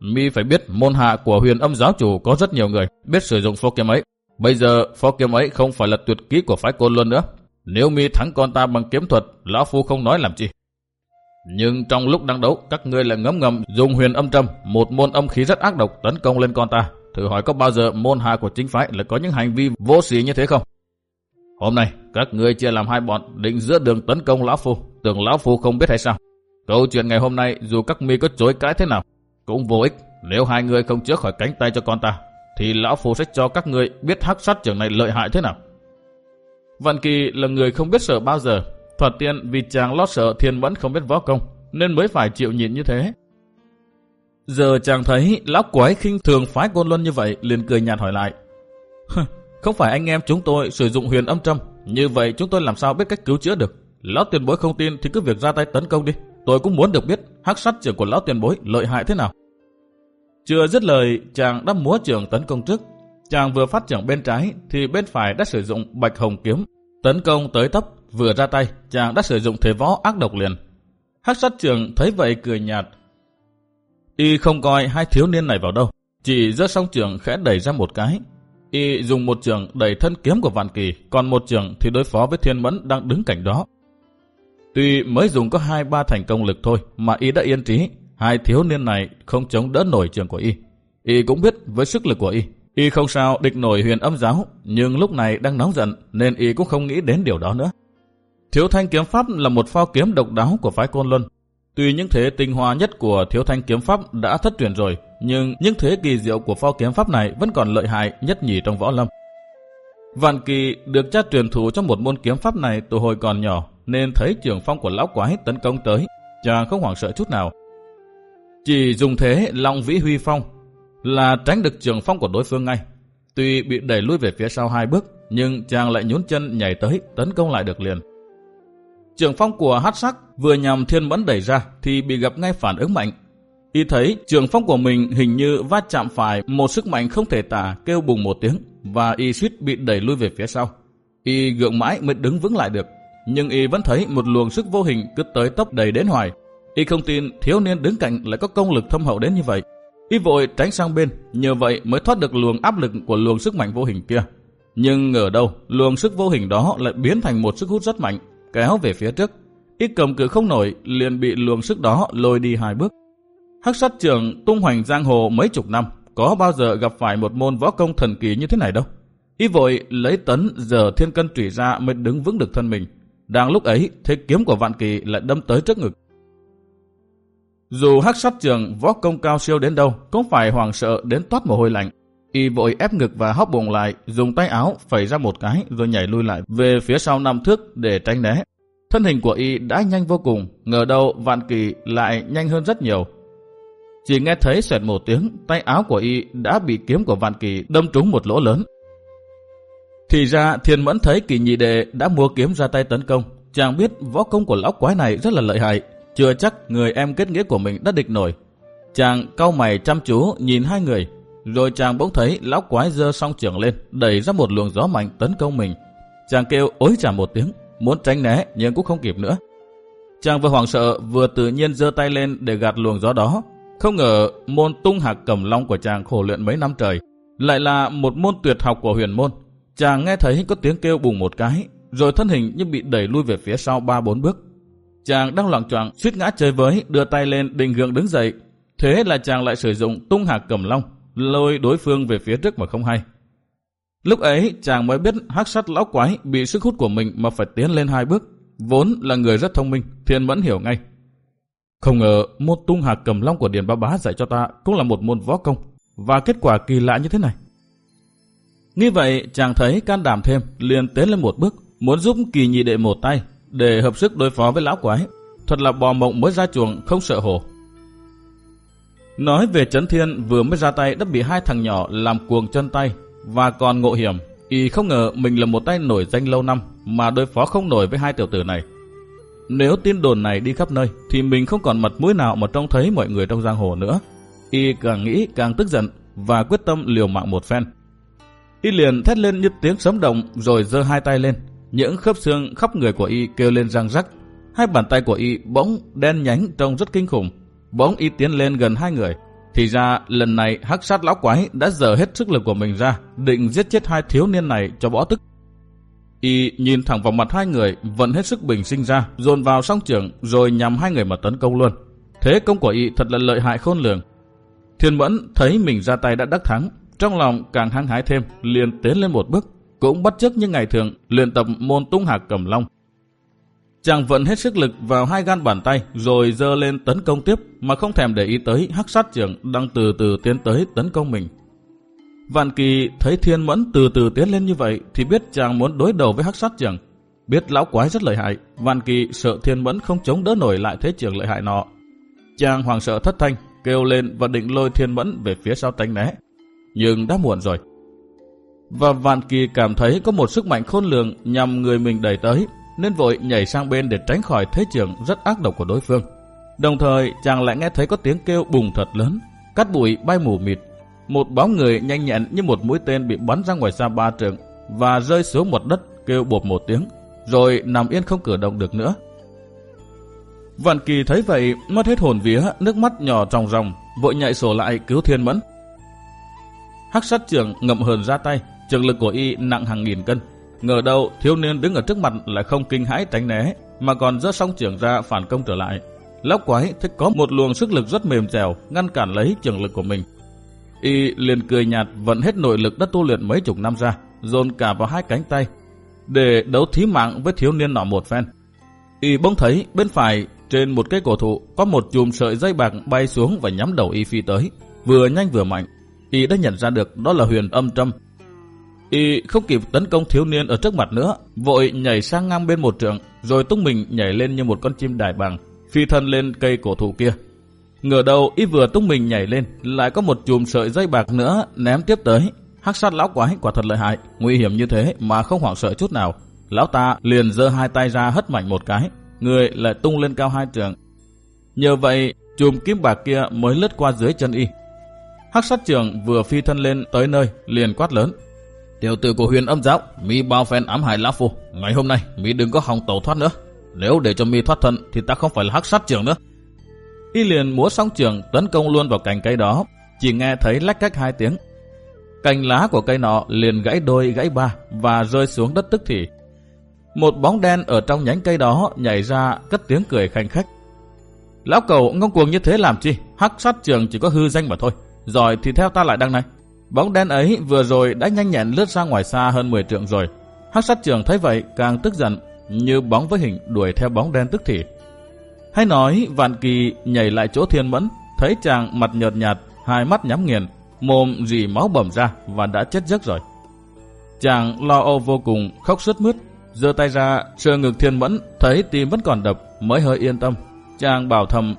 Mi phải biết môn hạ của huyền âm giáo chủ có rất nhiều người biết sử dụng phó kiếm ấy. Bây giờ phó kiếm ấy không phải là tuyệt kỹ của phái côn luân nữa. Nếu Mi thắng con ta bằng kiếm thuật, lão phu không nói làm chi. Nhưng trong lúc đang đấu, các ngươi lại ngấm ngầm dùng huyền âm trầm, một môn âm khí rất ác độc tấn công lên con ta. Thử hỏi có bao giờ môn hạ của chính phái lại có những hành vi vô sỉ như thế không? Hôm nay, các ngươi chia làm hai bọn định giữa đường tấn công lão phu, tưởng lão phu không biết hay sao? Câu chuyện ngày hôm nay dù các mi có chối cãi thế nào, cũng vô ích, nếu hai người không chữa khỏi cánh tay cho con ta, thì lão phu sẽ cho các ngươi biết hắc sát trưởng này lợi hại thế nào. Vạn Kỳ là người không biết sợ bao giờ, thoạt tiên vì chàng lo sợ thiên vẫn không biết võ công, nên mới phải chịu nhịn như thế. Giờ chàng thấy lão quái khinh thường phái côn luân như vậy, liền cười nhạt hỏi lại. không phải anh em chúng tôi sử dụng huyền âm trâm, như vậy chúng tôi làm sao biết cách cứu chữa được. Lão tiền bối không tin thì cứ việc ra tay tấn công đi. Tôi cũng muốn được biết hắc sát trưởng của lão tiền bối lợi hại thế nào. Chưa dứt lời, chàng đã múa trưởng tấn công trước. Chàng vừa phát trưởng bên trái thì bên phải đã sử dụng bạch hồng kiếm. Tấn công tới tấp, vừa ra tay, chàng đã sử dụng thế võ ác độc liền. Hắc sát trường thấy vậy cười nhạt. Y không coi hai thiếu niên này vào đâu, chỉ giơ song trường khẽ đẩy ra một cái. Y dùng một trường đẩy thân kiếm của Vạn Kỳ, còn một trường thì đối phó với Thiên Mẫn đang đứng cạnh đó. Tuy mới dùng có hai ba thành công lực thôi mà y đã yên trí, hai thiếu niên này không chống đỡ nổi trường của y. Y cũng biết với sức lực của y, y không sao địch nổi huyền âm giáo, nhưng lúc này đang nóng giận nên y cũng không nghĩ đến điều đó nữa. Thiếu thanh kiếm pháp là một phao kiếm độc đáo của phái Côn Luân. Tuy những thế tinh hoa nhất của thiếu thanh kiếm pháp đã thất truyền rồi, nhưng những thế kỳ diệu của phao kiếm pháp này vẫn còn lợi hại nhất nhì trong võ lâm. Vạn Kỳ được cha truyền thụ cho một môn kiếm pháp này từ hồi còn nhỏ, nên thấy trường phong của lão quái tấn công tới, chàng không hoảng sợ chút nào. Chỉ dùng thế Long Vĩ Huy Phong là tránh được trường phong của đối phương ngay. Tuy bị đẩy lui về phía sau hai bước, nhưng chàng lại nhún chân nhảy tới tấn công lại được liền. Trường phong của hát sắc vừa nhằm thiên mẫn đẩy ra thì bị gặp ngay phản ứng mạnh. Y thấy trường phong của mình hình như va chạm phải một sức mạnh không thể tả kêu bùng một tiếng và y suýt bị đẩy lui về phía sau. Y gượng mãi mới đứng vững lại được, nhưng y vẫn thấy một luồng sức vô hình cứ tới tốc đầy đến hoài. Y không tin thiếu niên đứng cạnh lại có công lực thâm hậu đến như vậy. Y vội tránh sang bên, nhờ vậy mới thoát được luồng áp lực của luồng sức mạnh vô hình kia. Nhưng ở đâu, luồng sức vô hình đó lại biến thành một sức hút rất mạnh, kéo về phía trước. Y cầm cự không nổi, liền bị luồng sức đó lôi đi hai bước. Hắc sát trưởng tung hoành giang hồ mấy chục năm, có bao giờ gặp phải một môn võ công thần kỳ như thế này đâu. Y vội lấy tấn giờ thiên cân trủy ra mới đứng vững được thân mình. Đang lúc ấy, thế kiếm của vạn kỳ lại đâm tới trước ngực. Dù hắc sát trường võ công cao siêu đến đâu, cũng phải hoàng sợ đến toát mồ hôi lạnh. Y vội ép ngực và hóc bụng lại, dùng tay áo phẩy ra một cái rồi nhảy lui lại về phía sau năm thước để tránh né. Thân hình của Y đã nhanh vô cùng, ngờ đâu Vạn Kỳ lại nhanh hơn rất nhiều. Chỉ nghe thấy xoẹt một tiếng, tay áo của Y đã bị kiếm của Vạn Kỳ đâm trúng một lỗ lớn. Thì ra Thiên Mẫn thấy kỳ nhị đệ đã mua kiếm ra tay tấn công. Chàng biết võ công của lão quái này rất là lợi hại, chưa chắc người em kết nghĩa của mình đã địch nổi. Chàng cau mày chăm chú nhìn hai người, rồi chàng bỗng thấy lão quái dơ song trưởng lên, đẩy ra một luồng gió mạnh tấn công mình. Chàng kêu ối chả một tiếng, muốn tránh né nhưng cũng không kịp nữa. Chàng vừa hoảng sợ vừa tự nhiên giơ tay lên để gạt luồng gió đó. Không ngờ môn tung hạc cầm long của chàng khổ luyện mấy năm trời, lại là một môn tuyệt học của huyền môn. Chàng nghe thấy có tiếng kêu bùng một cái, rồi thân hình như bị đẩy lui về phía sau ba bốn bước. Chàng đang loạn choạng suýt ngã chơi với, đưa tay lên định gượng đứng dậy. Thế là chàng lại sử dụng tung hạc cầm long, lôi đối phương về phía trước mà không hay. Lúc ấy chàng mới biết hắc sắt lão quái bị sức hút của mình mà phải tiến lên hai bước. Vốn là người rất thông minh, thiên vẫn hiểu ngay. Không ngờ môn tung hạc cầm long của Điền Ba Bá dạy cho ta cũng là một môn võ công. Và kết quả kỳ lạ như thế này. Như vậy chàng thấy can đảm thêm, liền tiến lên một bước, muốn giúp kỳ nhị đệ một tay để hợp sức đối phó với lão quái. Thật là bò mộng mới ra chuồng không sợ hổ. Nói về Trấn Thiên vừa mới ra tay đã bị hai thằng nhỏ làm cuồng chân tay và còn ngộ hiểm. Y không ngờ mình là một tay nổi danh lâu năm mà đối phó không nổi với hai tiểu tử này. Nếu tin đồn này đi khắp nơi thì mình không còn mặt mũi nào mà trông thấy mọi người trong giang hồ nữa. Y càng nghĩ càng tức giận và quyết tâm liều mạng một phen. Y liền thét lên như tiếng sấm động rồi giơ hai tay lên. Những khớp xương khắp người của Y kêu lên răng rắc. Hai bàn tay của Y bỗng đen nhánh trông rất kinh khủng bỗng y tiến lên gần hai người. Thì ra lần này hắc sát lão quái đã dở hết sức lực của mình ra, định giết chết hai thiếu niên này cho bỏ tức. Y nhìn thẳng vào mặt hai người, vận hết sức bình sinh ra, dồn vào song trưởng, rồi nhằm hai người mà tấn công luôn. Thế công của Y thật là lợi hại khôn lường. Thiên Mẫn thấy mình ra tay đã đắc thắng, trong lòng càng hăng hái thêm, liền tiến lên một bước, cũng bắt chước như ngày thường luyện tập môn tung hạc cầm long, Chàng vận hết sức lực vào hai gan bàn tay rồi dơ lên tấn công tiếp mà không thèm để ý tới hắc sát trưởng đang từ từ tiến tới tấn công mình. Vạn kỳ thấy thiên mẫn từ từ tiến lên như vậy thì biết chàng muốn đối đầu với hắc sát trưởng. Biết lão quái rất lợi hại, vạn kỳ sợ thiên mẫn không chống đỡ nổi lại thế trưởng lợi hại nọ. Chàng hoàng sợ thất thanh, kêu lên và định lôi thiên mẫn về phía sau tránh né. Nhưng đã muộn rồi. Và Vạn Kỳ cảm thấy có một sức mạnh khôn lường nhằm người mình đẩy tới, nên vội nhảy sang bên để tránh khỏi thế trường rất ác độc của đối phương. Đồng thời chàng lại nghe thấy có tiếng kêu bùng thật lớn, cắt bụi bay mù mịt. Một bóng người nhanh nhẹn như một mũi tên bị bắn ra ngoài xa ba trường và rơi xuống một đất kêu bột một tiếng, rồi nằm yên không cử động được nữa. Vạn Kỳ thấy vậy, mất hết hồn vía, nước mắt nhỏ ròng ròng, vội nhảy sổ lại cứu Thiên Mẫn. Hắc sát trưởng ngậm hờn ra tay, trường lực của y nặng hàng nghìn cân, Ngờ đâu thiếu niên đứng ở trước mặt lại không kinh hãi tránh né, mà còn giơ song trưởng ra phản công trở lại. Lão quái thích có một luồng sức lực rất mềm dẻo ngăn cản lấy trường lực của mình. Y liền cười nhạt vận hết nội lực đã tu luyện mấy chục năm ra, dồn cả vào hai cánh tay, để đấu thí mạng với thiếu niên nọ một phen. Y bỗng thấy bên phải trên một cây cổ thụ có một chùm sợi dây bạc bay xuống và nhắm đầu Y phi tới, vừa nhanh vừa mạnh. Y đã nhận ra được đó là huyền âm trâm Y không kịp tấn công thiếu niên ở trước mặt nữa, vội nhảy sang ngang bên một trường, rồi tung mình nhảy lên như một con chim đại bàng, phi thân lên cây cổ thụ kia. ngửa đầu y vừa tung mình nhảy lên, lại có một chùm sợi dây bạc nữa ném tiếp tới. Hắc sát lão quái quả thật lợi hại, nguy hiểm như thế mà không hoảng sợ chút nào. Lão ta liền giơ hai tay ra hất mạnh một cái, người lại tung lên cao hai trường. Nhờ vậy, chùm kiếm bạc kia mới lướt qua dưới chân y. Hắc sát trường vừa phi thân lên tới nơi, liền quát lớn. Tiểu tử của huyền âm giáo, mi bao phen ám hại lão phu. Ngày hôm nay, mi đừng có hòng tẩu thoát nữa. Nếu để cho mi thoát thân, thì ta không phải là hắc sát trưởng nữa. Y liền múa song trường tấn công luôn vào cành cây đó, chỉ nghe thấy lách cách hai tiếng. Cành lá của cây nọ liền gãy đôi gãy ba và rơi xuống đất tức thì. Một bóng đen ở trong nhánh cây đó nhảy ra cất tiếng cười khanh khách. Lão cầu ngông cuồng như thế làm chi? Hắc sát trường chỉ có hư danh mà thôi. Rồi thì theo ta lại đằng này. Bóng đen ấy vừa rồi đã nhanh nhẹn lướt ra ngoài xa hơn 10 trượng rồi. Hắc sát trường thấy vậy càng tức giận, như bóng với hình đuổi theo bóng đen tức thì. Hay nói Vạn Kỳ nhảy lại chỗ thiên mẫn, thấy chàng mặt nhợt nhạt, hai mắt nhắm nghiền, mồm dì máu bầm ra và đã chết giấc rồi. Chàng lo âu vô cùng, khóc sướt mướt, giơ tay ra, sờ ngực thiên mẫn, thấy tim vẫn còn đập, mới hơi yên tâm. Chàng bảo thầm,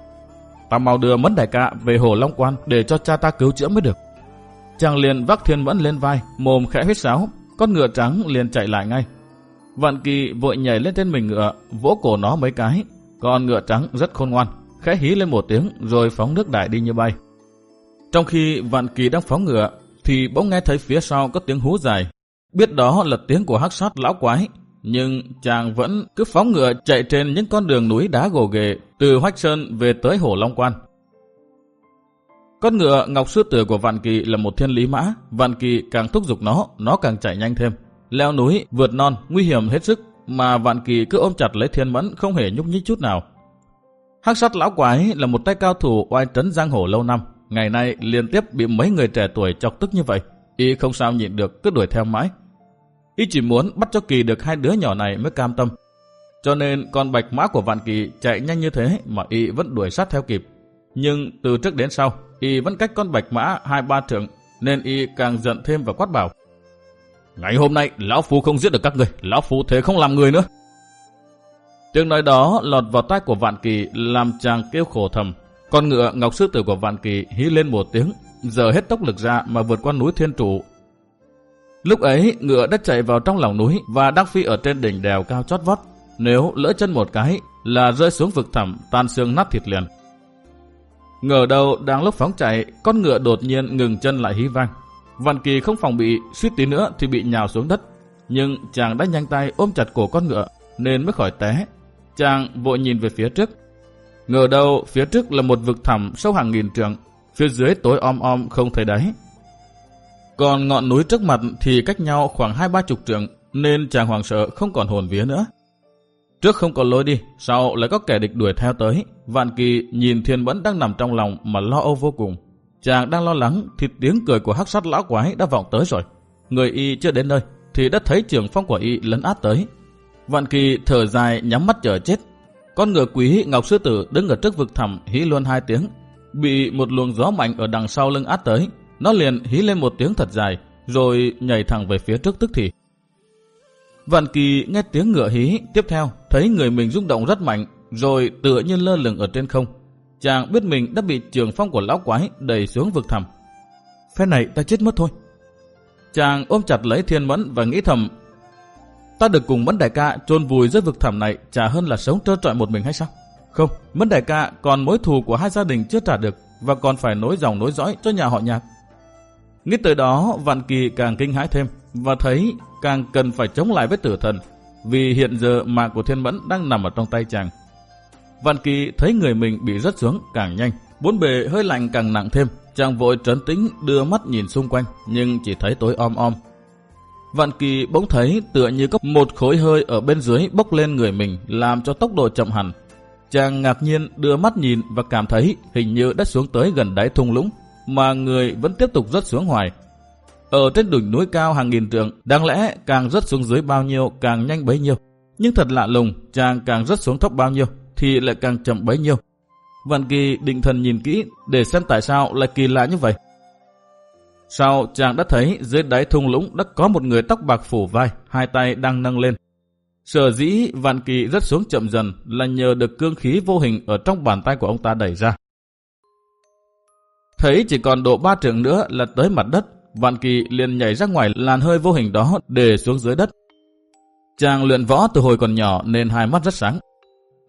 ta mau đưa mẫn đại ca về hồ Long Quan để cho cha ta cứu chữa mới được. Chàng liền vác thiên mẫn lên vai, mồm khẽ huyết sáo, con ngựa trắng liền chạy lại ngay. Vạn kỳ vội nhảy lên trên mình ngựa, vỗ cổ nó mấy cái, con ngựa trắng rất khôn ngoan, khẽ hí lên một tiếng rồi phóng nước đại đi như bay. Trong khi Vạn Kỳ đang phóng ngựa, thì bỗng nghe thấy phía sau có tiếng hú dài. Biết đó là tiếng của hắc sát lão quái, nhưng chàng vẫn cứ phóng ngựa chạy trên những con đường núi đá gồ ghề từ Hoách Sơn về tới Hồ Long Quan. Con ngựa Ngọc Sư Tử của Vạn Kỳ là một thiên lý mã, Vạn Kỳ càng thúc giục nó, nó càng chạy nhanh thêm. Leo núi, vượt non, nguy hiểm hết sức, mà Vạn Kỳ cứ ôm chặt lấy Thiên Mẫn không hề nhúc nhích chút nào. Hắc sát lão quái là một tay cao thủ oai trấn giang hồ lâu năm, ngày nay liên tiếp bị mấy người trẻ tuổi chọc tức như vậy, y không sao nhịn được cứ đuổi theo mãi. Y chỉ muốn bắt cho Kỳ được hai đứa nhỏ này mới cam tâm. Cho nên con bạch mã của Vạn Kỳ chạy nhanh như thế mà y vẫn đuổi sát theo kịp. Nhưng từ trước đến sau, y vẫn cách con bạch mã hai ba trượng, nên y càng giận thêm và quát bảo. Ngày hôm nay, Lão Phu không giết được các người, Lão Phu thế không làm người nữa. Tiếng nói đó lọt vào tai của Vạn Kỳ làm chàng kêu khổ thầm. Con ngựa ngọc sư tử của Vạn Kỳ hí lên một tiếng, giờ hết tốc lực ra mà vượt qua núi Thiên Trụ. Lúc ấy, ngựa đã chạy vào trong lòng núi và đang phi ở trên đỉnh đèo cao chót vót. Nếu lỡ chân một cái là rơi xuống vực thẳm, tan xương nát thịt liền. Ngờ đầu đang lúc phóng chạy, con ngựa đột nhiên ngừng chân lại hí vang. Văn Kỳ không phòng bị, suýt tí nữa thì bị nhào xuống đất. Nhưng chàng đã nhanh tay ôm chặt cổ con ngựa, nên mới khỏi té. Chàng vội nhìn về phía trước. Ngờ đâu phía trước là một vực thẳm sâu hàng nghìn trượng, phía dưới tối om om không thấy đáy. Còn ngọn núi trước mặt thì cách nhau khoảng hai ba chục trượng, nên chàng hoàng sợ không còn hồn vía nữa. Trước không còn lối đi, sau lại có kẻ địch đuổi theo tới. Vạn Kỳ nhìn Thiên vẫn đang nằm trong lòng mà lo âu vô cùng. Chàng đang lo lắng thì tiếng cười của hắc sát lão quái đã vọng tới rồi. Người y chưa đến nơi thì đã thấy trường phong của y lấn át tới. Vạn kỳ thở dài nhắm mắt chờ chết. Con ngựa quý Ngọc Sư Tử đứng ở trước vực thẳm hí luôn hai tiếng. Bị một luồng gió mạnh ở đằng sau lưng át tới. Nó liền hí lên một tiếng thật dài rồi nhảy thẳng về phía trước tức thì. Vạn kỳ nghe tiếng ngựa hí tiếp theo thấy người mình rung động rất mạnh rồi tựa như lơ lửng ở trên không chàng biết mình đã bị trường phong của lão quái đẩy xuống vực thẳm. Phe này ta chết mất thôi. Chàng ôm chặt lấy thiên mẫn và nghĩ thầm ta được cùng mẫn đại ca chôn vùi dưới vực thẳm này chả hơn là sống trơ trọi một mình hay sao? Không, mẫn đại ca còn mối thù của hai gia đình chưa trả được và còn phải nối dòng nối dõi cho nhà họ nhạc. Nghĩ tới đó, Vạn Kỳ càng kinh hãi thêm và thấy càng cần phải chống lại với tử thần vì hiện giờ mạng của thiên mẫn đang nằm ở trong tay chàng. Vạn Kỳ thấy người mình bị rớt xuống càng nhanh, bốn bề hơi lạnh càng nặng thêm, chàng vội trấn tĩnh đưa mắt nhìn xung quanh, nhưng chỉ thấy tối om om. Vạn Kỳ bỗng thấy tựa như có một khối hơi ở bên dưới bốc lên người mình làm cho tốc độ chậm hẳn. Chàng ngạc nhiên đưa mắt nhìn và cảm thấy hình như đã xuống tới gần đáy thung lũng, mà người vẫn tiếp tục rớt xuống hoài. Ở trên đỉnh núi cao hàng nghìn trượng, đáng lẽ càng rớt xuống dưới bao nhiêu càng nhanh bấy nhiêu. Nhưng thật lạ lùng, chàng càng rớt xuống thấp bao nhiêu thì lại càng chậm bấy nhiêu. Vạn Kỳ định thần nhìn kỹ để xem tại sao lại kỳ lạ như vậy. Sau chàng đã thấy dưới đáy thung lũng đã có một người tóc bạc phủ vai, hai tay đang nâng lên. Sở dĩ Vạn Kỳ rất xuống chậm dần là nhờ được cương khí vô hình ở trong bàn tay của ông ta đẩy ra. Thấy chỉ còn độ ba trượng nữa là tới mặt đất, Vạn Kỳ liền nhảy ra ngoài làn hơi vô hình đó để xuống dưới đất. Chàng luyện võ từ hồi còn nhỏ nên hai mắt rất sáng.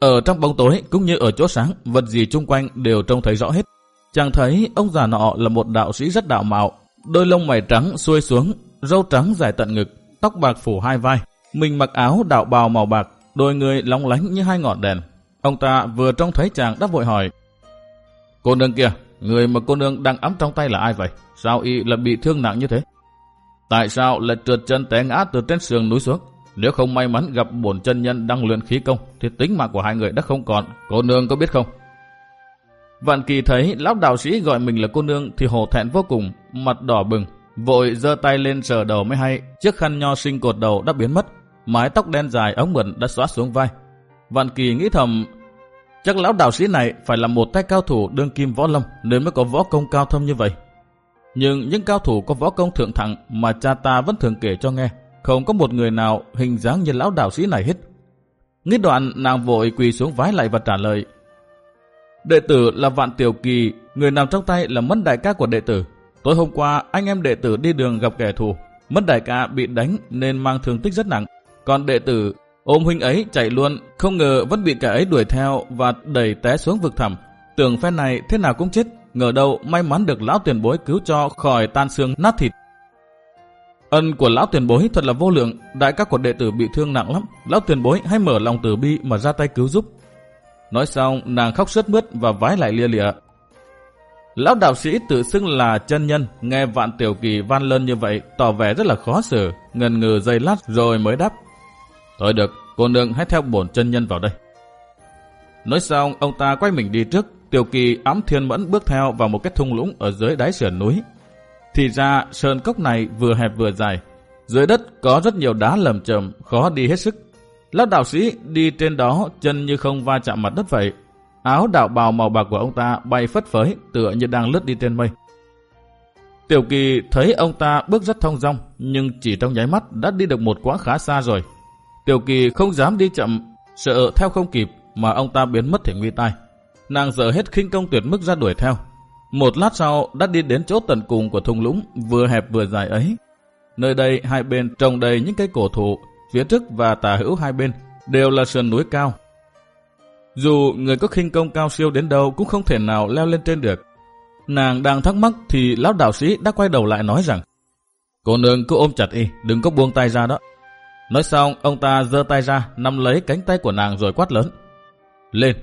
Ở trong bóng tối cũng như ở chỗ sáng, vật gì chung quanh đều trông thấy rõ hết. Chàng thấy ông già nọ là một đạo sĩ rất đạo mạo, đôi lông mày trắng xuôi xuống, râu trắng dài tận ngực, tóc bạc phủ hai vai. Mình mặc áo đạo bào màu bạc, đôi người lóng lánh như hai ngọn đèn. Ông ta vừa trông thấy chàng đã vội hỏi. Cô nương kia, người mà cô nương đang ấm trong tay là ai vậy? Sao y lại bị thương nặng như thế? Tại sao lại trượt chân té ngã từ trên sườn núi xuống? Nếu không may mắn gặp bổn chân nhân đang luyện khí công, thì tính mạng của hai người đã không còn. Cô nương có biết không? Vạn kỳ thấy lão đạo sĩ gọi mình là cô nương thì hổ thẹn vô cùng, mặt đỏ bừng, vội giơ tay lên sờ đầu mới hay, chiếc khăn nho sinh cột đầu đã biến mất, mái tóc đen dài ống mượn đã xóa xuống vai. Vạn kỳ nghĩ thầm, chắc lão đạo sĩ này phải là một tay cao thủ đương kim võ lâm nên mới có võ công cao thâm như vậy. Nhưng những cao thủ có võ công thượng thặng mà cha ta vẫn thường kể cho nghe, không có một người nào hình dáng như lão đạo sĩ này hết. Nghĩ đoạn nàng vội quỳ xuống vái lại và trả lời. Đệ tử là Vạn Tiểu Kỳ, người nằm trong tay là mất đại ca của đệ tử. Tối hôm qua anh em đệ tử đi đường gặp kẻ thù, mất đại ca bị đánh nên mang thương tích rất nặng. Còn đệ tử ôm huynh ấy chạy luôn, không ngờ vẫn bị kẻ ấy đuổi theo và đẩy té xuống vực thẳm. Tưởng phen này thế nào cũng chết, ngờ đâu may mắn được lão tiền bối cứu cho khỏi tan xương nát thịt. Ân của lão tiền bối thật là vô lượng, đại các của đệ tử bị thương nặng lắm. Lão tiền bối hãy mở lòng từ bi mà ra tay cứu giúp. Nói xong, nàng khóc sướt mướt và vái lại lia lịa. Lão đạo sĩ tự xưng là chân nhân, nghe vạn tiểu kỳ van lơn như vậy, tỏ vẻ rất là khó xử, ngần ngừ dây lát rồi mới đáp. Thôi được, cô nương hãy theo bổn chân nhân vào đây. Nói xong, ông ta quay mình đi trước, tiểu kỳ ám thiên mẫn bước theo vào một cái thung lũng ở dưới đáy sườn núi. Thì ra, sơn cốc này vừa hẹp vừa dài. Dưới đất có rất nhiều đá lầm chầm, khó đi hết sức. Lão đạo sĩ đi trên đó chân như không va chạm mặt đất vậy. Áo đạo bào màu bạc của ông ta bay phất phới tựa như đang lướt đi trên mây. Tiểu kỳ thấy ông ta bước rất thông dong nhưng chỉ trong nháy mắt đã đi được một quãng khá xa rồi. Tiểu kỳ không dám đi chậm, sợ theo không kịp mà ông ta biến mất thể nguy tai. Nàng dở hết khinh công tuyệt mức ra đuổi theo. Một lát sau đã đi đến chỗ tận cùng của thung lũng vừa hẹp vừa dài ấy. Nơi đây hai bên trồng đầy những cây cổ thụ, phía trước và tà hữu hai bên đều là sườn núi cao. Dù người có khinh công cao siêu đến đâu cũng không thể nào leo lên trên được. Nàng đang thắc mắc thì lão đạo sĩ đã quay đầu lại nói rằng Cô nương cứ ôm chặt y, đừng có buông tay ra đó. Nói xong, ông ta giơ tay ra, nắm lấy cánh tay của nàng rồi quát lớn. Lên!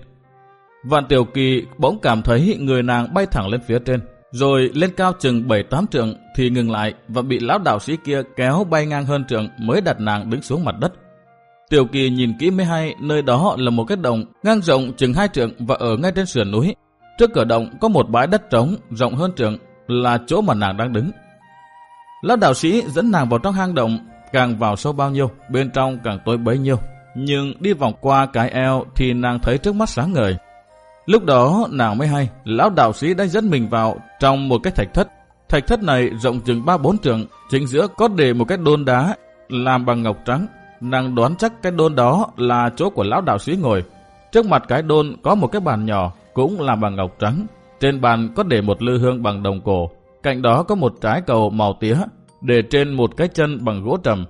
Vạn tiểu kỳ bỗng cảm thấy người nàng bay thẳng lên phía trên, rồi lên cao chừng 7-8 trượng thì ngừng lại và bị lão đạo sĩ kia kéo bay ngang hơn trượng mới đặt nàng đứng xuống mặt đất. Tiểu kỳ nhìn kỹ mới hay nơi đó là một cái đồng ngang rộng chừng hai trượng và ở ngay trên sườn núi. Trước cửa động có một bãi đất trống rộng hơn trượng là chỗ mà nàng đang đứng. Lão đạo sĩ dẫn nàng vào trong hang động, càng vào sâu bao nhiêu, bên trong càng tối bấy nhiêu. Nhưng đi vòng qua cái eo thì nàng thấy trước mắt sáng ngời. Lúc đó nàng mới hay, lão đạo sĩ đã dẫn mình vào trong một cái thạch thất. Thạch thất này rộng chừng 3-4 trượng, chính giữa có để một cái đôn đá làm bằng ngọc trắng. Nàng đoán chắc cái đôn đó là chỗ của lão đạo sĩ ngồi. Trước mặt cái đôn có một cái bàn nhỏ, cũng làm bằng ngọc trắng. Trên bàn có để một lư hương bằng đồng cổ. Cạnh đó có một trái cầu màu tía, để trên một cái chân bằng gỗ trầm.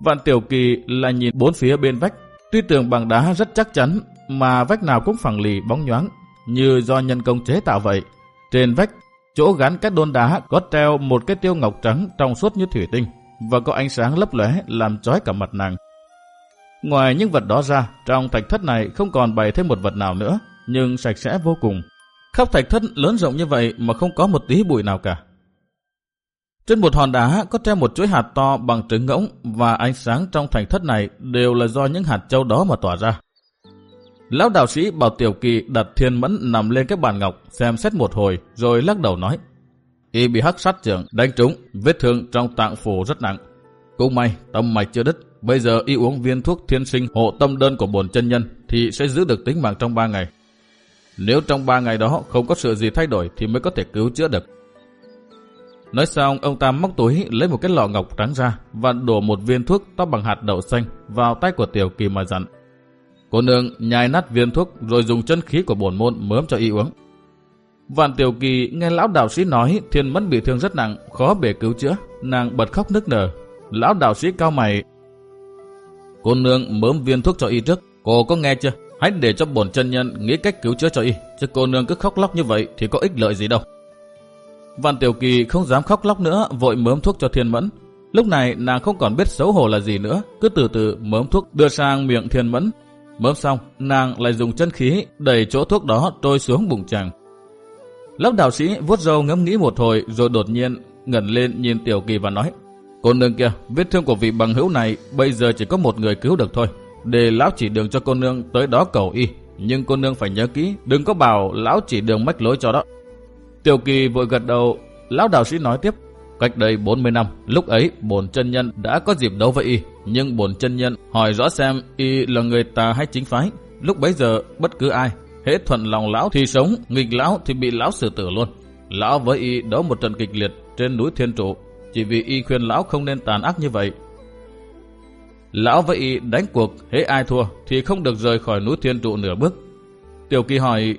Vạn Tiểu Kỳ là nhìn bốn phía bên vách, tuy tường bằng đá rất chắc chắn mà vách nào cũng phẳng lì bóng nhoáng, như do nhân công chế tạo vậy. Trên vách, chỗ gắn các đôn đá có treo một cái tiêu ngọc trắng trong suốt như thủy tinh, và có ánh sáng lấp lóe làm chói cả mặt nàng. Ngoài những vật đó ra, trong thạch thất này không còn bày thêm một vật nào nữa, nhưng sạch sẽ vô cùng. Khắp thạch thất lớn rộng như vậy mà không có một tí bụi nào cả. Trên một hòn đá có treo một chuỗi hạt to bằng trứng ngỗng và ánh sáng trong thạch thất này đều là do những hạt châu đó mà tỏa ra. Lão đạo sĩ bảo Tiểu Kỳ đặt thiên mẫn nằm lên cái bàn ngọc xem xét một hồi rồi lắc đầu nói. Y bị hắc sát trưởng đánh trúng, vết thương trong tạng phủ rất nặng. Cũng may tâm mạch chưa đứt, bây giờ y uống viên thuốc thiên sinh hộ tâm đơn của bổn chân nhân thì sẽ giữ được tính mạng trong 3 ngày. Nếu trong 3 ngày đó không có sự gì thay đổi thì mới có thể cứu chữa được. Nói xong, ông ta móc túi lấy một cái lọ ngọc trắng ra và đổ một viên thuốc to bằng hạt đậu xanh vào tay của Tiểu Kỳ mà dặn. Cô nương nhai nát viên thuốc rồi dùng chân khí của bổn môn mớm cho y uống. Vạn Tiểu Kỳ nghe lão đạo sĩ nói thiên mẫn bị thương rất nặng, khó bề cứu chữa, nàng bật khóc nức nở. Lão đạo sĩ cao mày. Cô nương mớm viên thuốc cho y trước, cô có nghe chưa? Hãy để cho bổn chân nhân nghĩ cách cứu chữa cho y, chứ cô nương cứ khóc lóc như vậy thì có ích lợi gì đâu. Văn Tiểu Kỳ không dám khóc lóc nữa, vội mớm thuốc cho Thiên Mẫn. Lúc này nàng không còn biết xấu hổ là gì nữa, cứ từ từ mớm thuốc đưa sang miệng Thiên Mẫn. Mớm xong, nàng lại dùng chân khí đẩy chỗ thuốc đó trôi xuống bụng chàng. Lão đạo sĩ vuốt râu ngẫm nghĩ một hồi rồi đột nhiên ngẩng lên nhìn Tiểu Kỳ và nói: "Cô nương kia, vết thương của vị bằng hữu này bây giờ chỉ có một người cứu được thôi. Để lão chỉ đường cho cô nương tới đó cầu y, nhưng cô nương phải nhớ kỹ, đừng có bảo lão chỉ đường mách lối cho đó." Tiểu Kỳ vội gật đầu, lão đạo sĩ nói tiếp, cách đây 40 năm, lúc ấy bổn chân nhân đã có dịp đấu với y, nhưng bổn chân nhân hỏi rõ xem y là người tà hay chính phái. Lúc bấy giờ bất cứ ai, hễ thuận lòng lão thì sống, nghịch lão thì bị lão xử tử luôn. Lão với y đấu một trận kịch liệt trên núi Thiên Trụ, chỉ vì y khuyên lão không nên tàn ác như vậy. Lão với y đánh cuộc, hễ ai thua thì không được rời khỏi núi Thiên Trụ nửa bước. Tiểu Kỳ hỏi,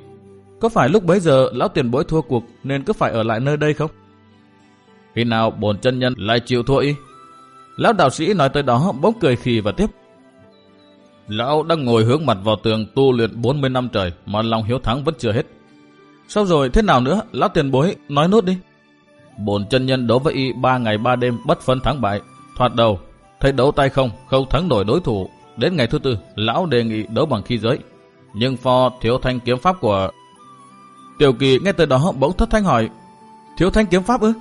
có phải lúc bấy giờ lão tiền bối thua cuộc nên cứ phải ở lại nơi đây không? Khi nào bổn chân nhân lại chịu thua y? Lão đạo sĩ nói tới đó bỗng cười khì và tiếp. Lão đang ngồi hướng mặt vào tường tu luyện 40 năm trời mà lòng hiếu thắng vẫn chưa hết. Sao rồi thế nào nữa? Lão tiền bối nói nốt đi. Bổn chân nhân đấu với y 3 ngày 3 đêm bất phân thắng bại. Thoạt đầu, thấy đấu tay không, không thắng nổi đối thủ. Đến ngày thứ tư, lão đề nghị đấu bằng khí giới. Nhưng pho thiếu thanh kiếm pháp của Tiểu kỳ nghe từ đó bỗng thất thanh hỏi, thiếu thanh kiếm pháp ư?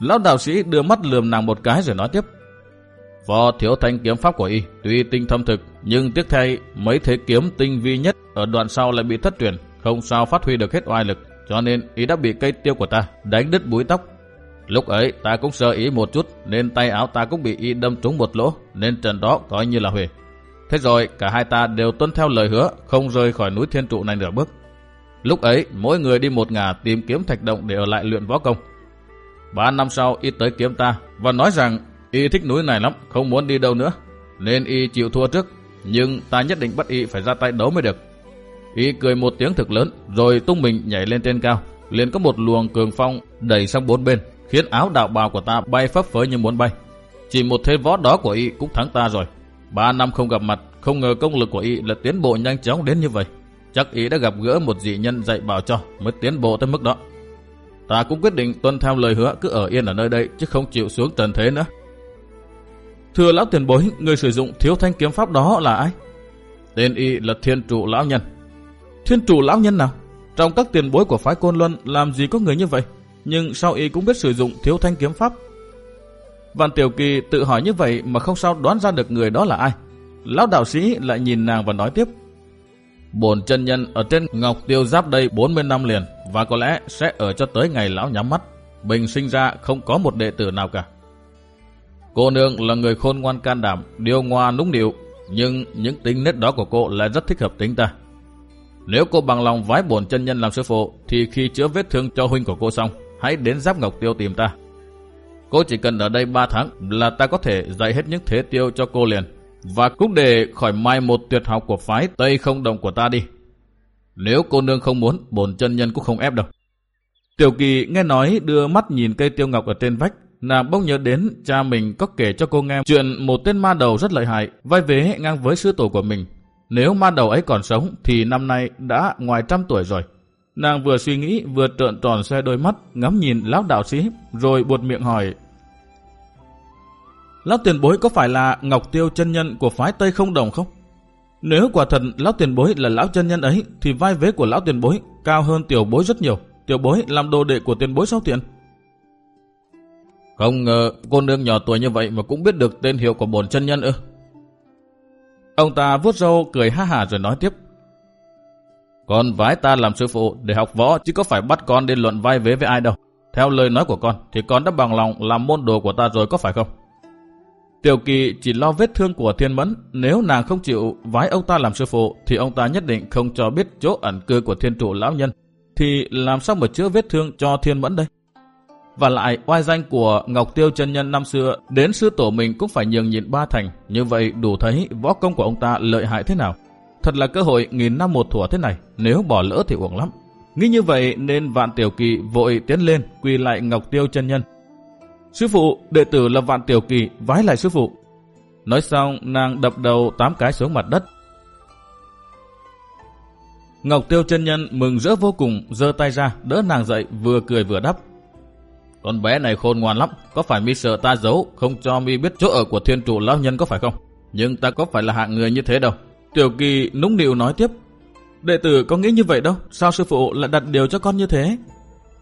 Lão đạo sĩ đưa mắt lườm nàng một cái rồi nói tiếp. Phò thiếu thanh kiếm pháp của y tuy tinh thâm thực, nhưng tiếc thay mấy thế kiếm tinh vi nhất ở đoạn sau lại bị thất truyền, không sao phát huy được hết oai lực, cho nên y đã bị cây tiêu của ta đánh đứt búi tóc. Lúc ấy ta cũng sơ ý một chút, nên tay áo ta cũng bị y đâm trúng một lỗ, nên trận đó coi như là huề. Thế rồi cả hai ta đều tuân theo lời hứa, không rời khỏi núi thiên trụ này nửa bước. Lúc ấy, mỗi người đi một ngả tìm kiếm thạch động để ở lại luyện võ công. Ba năm sau, y tới kiếm ta và nói rằng y thích núi này lắm, không muốn đi đâu nữa. Nên y chịu thua trước, nhưng ta nhất định bắt y phải ra tay đấu mới được. Y cười một tiếng thực lớn, rồi tung mình nhảy lên trên cao. liền có một luồng cường phong đẩy sang bốn bên, khiến áo đạo bào của ta bay phấp phới như muốn bay. Chỉ một thế võ đó của y cũng thắng ta rồi. Ba năm không gặp mặt, không ngờ công lực của y là tiến bộ nhanh chóng đến như vậy. Chắc ý đã gặp gỡ một dị nhân dạy bảo cho mới tiến bộ tới mức đó. Ta cũng quyết định tuân theo lời hứa cứ ở yên ở nơi đây chứ không chịu xuống trần thế nữa. Thưa lão tiền bối, người sử dụng thiếu thanh kiếm pháp đó là ai? Tên y là thiên trụ lão nhân. Thiên trụ lão nhân nào? Trong các tiền bối của phái Côn Luân làm gì có người như vậy? Nhưng sao y cũng biết sử dụng thiếu thanh kiếm pháp? Văn Tiểu Kỳ tự hỏi như vậy mà không sao đoán ra được người đó là ai. Lão đạo sĩ lại nhìn nàng và nói tiếp. Bổn chân nhân ở trên Ngọc Tiêu Giáp đây 40 năm liền và có lẽ sẽ ở cho tới ngày lão nhắm mắt. Bình sinh ra không có một đệ tử nào cả. Cô nương là người khôn ngoan can đảm, điều ngoa núng điệu, nhưng những tính nết đó của cô lại rất thích hợp tính ta. Nếu cô bằng lòng vái bổn chân nhân làm sư phụ, thì khi chữa vết thương cho huynh của cô xong, hãy đến Giáp Ngọc Tiêu tìm ta. Cô chỉ cần ở đây 3 tháng là ta có thể dạy hết những thế tiêu cho cô liền và cũng để khỏi mai một tuyệt học của phái Tây không đồng của ta đi. Nếu cô nương không muốn, bổn chân nhân cũng không ép đâu. Tiểu kỳ nghe nói đưa mắt nhìn cây tiêu ngọc ở trên vách, nàng bỗng nhớ đến cha mình có kể cho cô nghe chuyện một tên ma đầu rất lợi hại, vai vế ngang với sư tổ của mình. Nếu ma đầu ấy còn sống thì năm nay đã ngoài trăm tuổi rồi. Nàng vừa suy nghĩ vừa trợn tròn xe đôi mắt ngắm nhìn lão đạo sĩ rồi buột miệng hỏi Lão tiền bối có phải là Ngọc Tiêu chân nhân của phái Tây không đồng không? Nếu quả thật lão tiền bối là lão chân nhân ấy thì vai vế của lão tiền bối cao hơn tiểu bối rất nhiều. Tiểu bối làm đồ đệ của tiền bối sao tiền? Không ngờ cô nương nhỏ tuổi như vậy mà cũng biết được tên hiệu của bổn chân nhân ư. Ông ta vuốt râu cười ha hà rồi nói tiếp. Con vái ta làm sư phụ để học võ chứ có phải bắt con đi luận vai vế với ai đâu. Theo lời nói của con thì con đã bằng lòng làm môn đồ của ta rồi có phải không? Tiểu kỳ chỉ lo vết thương của thiên mẫn, nếu nàng không chịu vái ông ta làm sư phụ, thì ông ta nhất định không cho biết chỗ ẩn cư của thiên trụ lão nhân. Thì làm sao mà chữa vết thương cho thiên mẫn đây? Và lại oai danh của Ngọc Tiêu chân nhân năm xưa đến sư tổ mình cũng phải nhường nhịn ba thành. Như vậy đủ thấy võ công của ông ta lợi hại thế nào. Thật là cơ hội nghìn năm một thủa thế này, nếu bỏ lỡ thì uổng lắm. Nghĩ như vậy nên Vạn Tiểu Kỳ vội tiến lên quỳ lại Ngọc Tiêu chân nhân. Sư phụ, đệ tử là Vạn Tiểu Kỳ, vái lại sư phụ. Nói xong, nàng đập đầu tám cái xuống mặt đất. Ngọc Tiêu chân nhân mừng rỡ vô cùng, giơ tay ra, đỡ nàng dậy, vừa cười vừa đáp. Con bé này khôn ngoan lắm, có phải mi sợ ta giấu, không cho mi biết chỗ ở của thiên trụ lão nhân có phải không? Nhưng ta có phải là hạng người như thế đâu. Tiểu kỳ nũng nịu nói tiếp. Đệ tử có nghĩ như vậy đâu, sao sư phụ lại đặt điều cho con như thế?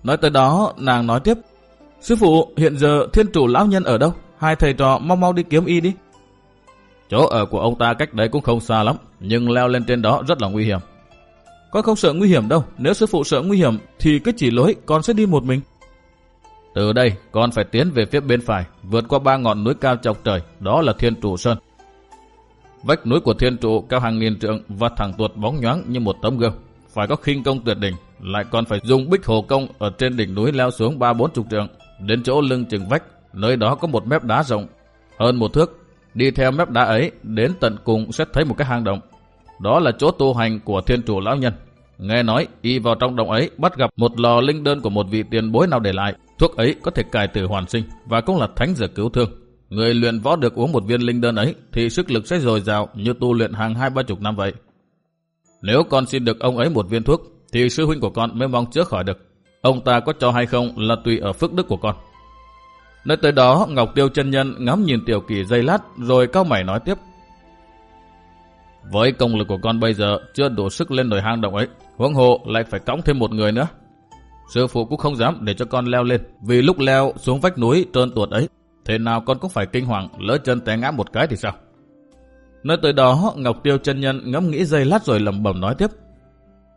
Nói tới đó, nàng nói tiếp. Sư phụ, hiện giờ thiên chủ lão nhân ở đâu? Hai thầy trò mau mau đi kiếm y đi. Chỗ ở của ông ta cách đấy cũng không xa lắm, nhưng leo lên trên đó rất là nguy hiểm. Con không sợ nguy hiểm đâu, nếu sư phụ sợ nguy hiểm thì cứ chỉ lối con sẽ đi một mình. Từ đây, con phải tiến về phía bên phải, vượt qua ba ngọn núi cao chọc trời, đó là Thiên Trụ Sơn. Vách núi của Thiên Trụ cao hàng nghìn trượng và thẳng tuột bóng nhoáng như một tấm gương. Phải có khinh công tuyệt đỉnh, lại còn phải dùng bích hồ công ở trên đỉnh núi leo xuống ba bốn chục trượng, đến chỗ lưng chừng vách, nơi đó có một mép đá rộng hơn một thước. Đi theo mép đá ấy, đến tận cùng sẽ thấy một cái hang động. Đó là chỗ tu hành của Thiên chủ Lão Nhân. Nghe nói, y vào trong động ấy bắt gặp một lò linh đơn của một vị tiền bối nào để lại. Thuốc ấy có thể cải tử hoàn sinh và cũng là thánh dược cứu thương. Người luyện võ được uống một viên linh đơn ấy thì sức lực sẽ dồi dào như tu luyện hàng hai ba chục năm vậy. Nếu con xin được ông ấy một viên thuốc thì sư huynh của con mới mong chữa khỏi được. Ông ta có cho hay không là tùy ở phước đức của con. Nơi tới đó Ngọc Tiêu chân nhân ngắm nhìn Tiểu Kỳ dây lát rồi cao mày nói tiếp. Với công lực của con bây giờ chưa đủ sức lên nổi hang động ấy, huống hộ lại phải cõng thêm một người nữa. Sư phụ cũng không dám để cho con leo lên, vì lúc leo xuống vách núi trơn tuột ấy, thế nào con cũng phải kinh hoàng, lỡ chân té ngã một cái thì sao? Nơi tới đó, Ngọc Tiêu chân nhân ngẫm nghĩ dây lát rồi lẩm bẩm nói tiếp.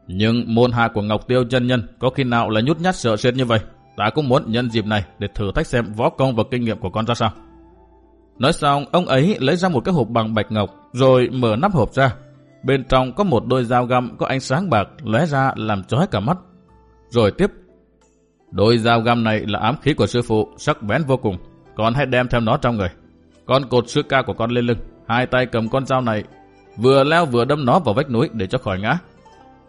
Nhưng môn hạ của Ngọc Tiêu chân nhân có khi nào là nhút nhát sợ sệt như vậy? Ta cũng muốn nhân dịp này để thử thách xem võ công và kinh nghiệm của con ra sao. Nói xong, ông ấy lấy ra một cái hộp bằng bạch ngọc, rồi mở nắp hộp ra. Bên trong có một đôi dao găm có ánh sáng bạc lóe ra làm chói cả mắt. Rồi tiếp, đôi dao găm này là ám khí của sư phụ, sắc bén vô cùng. Con hãy đem theo nó trong người. Con cột sư ca của con lên lưng, hai tay cầm con dao này, vừa leo vừa đâm nó vào vách núi để cho khỏi ngã.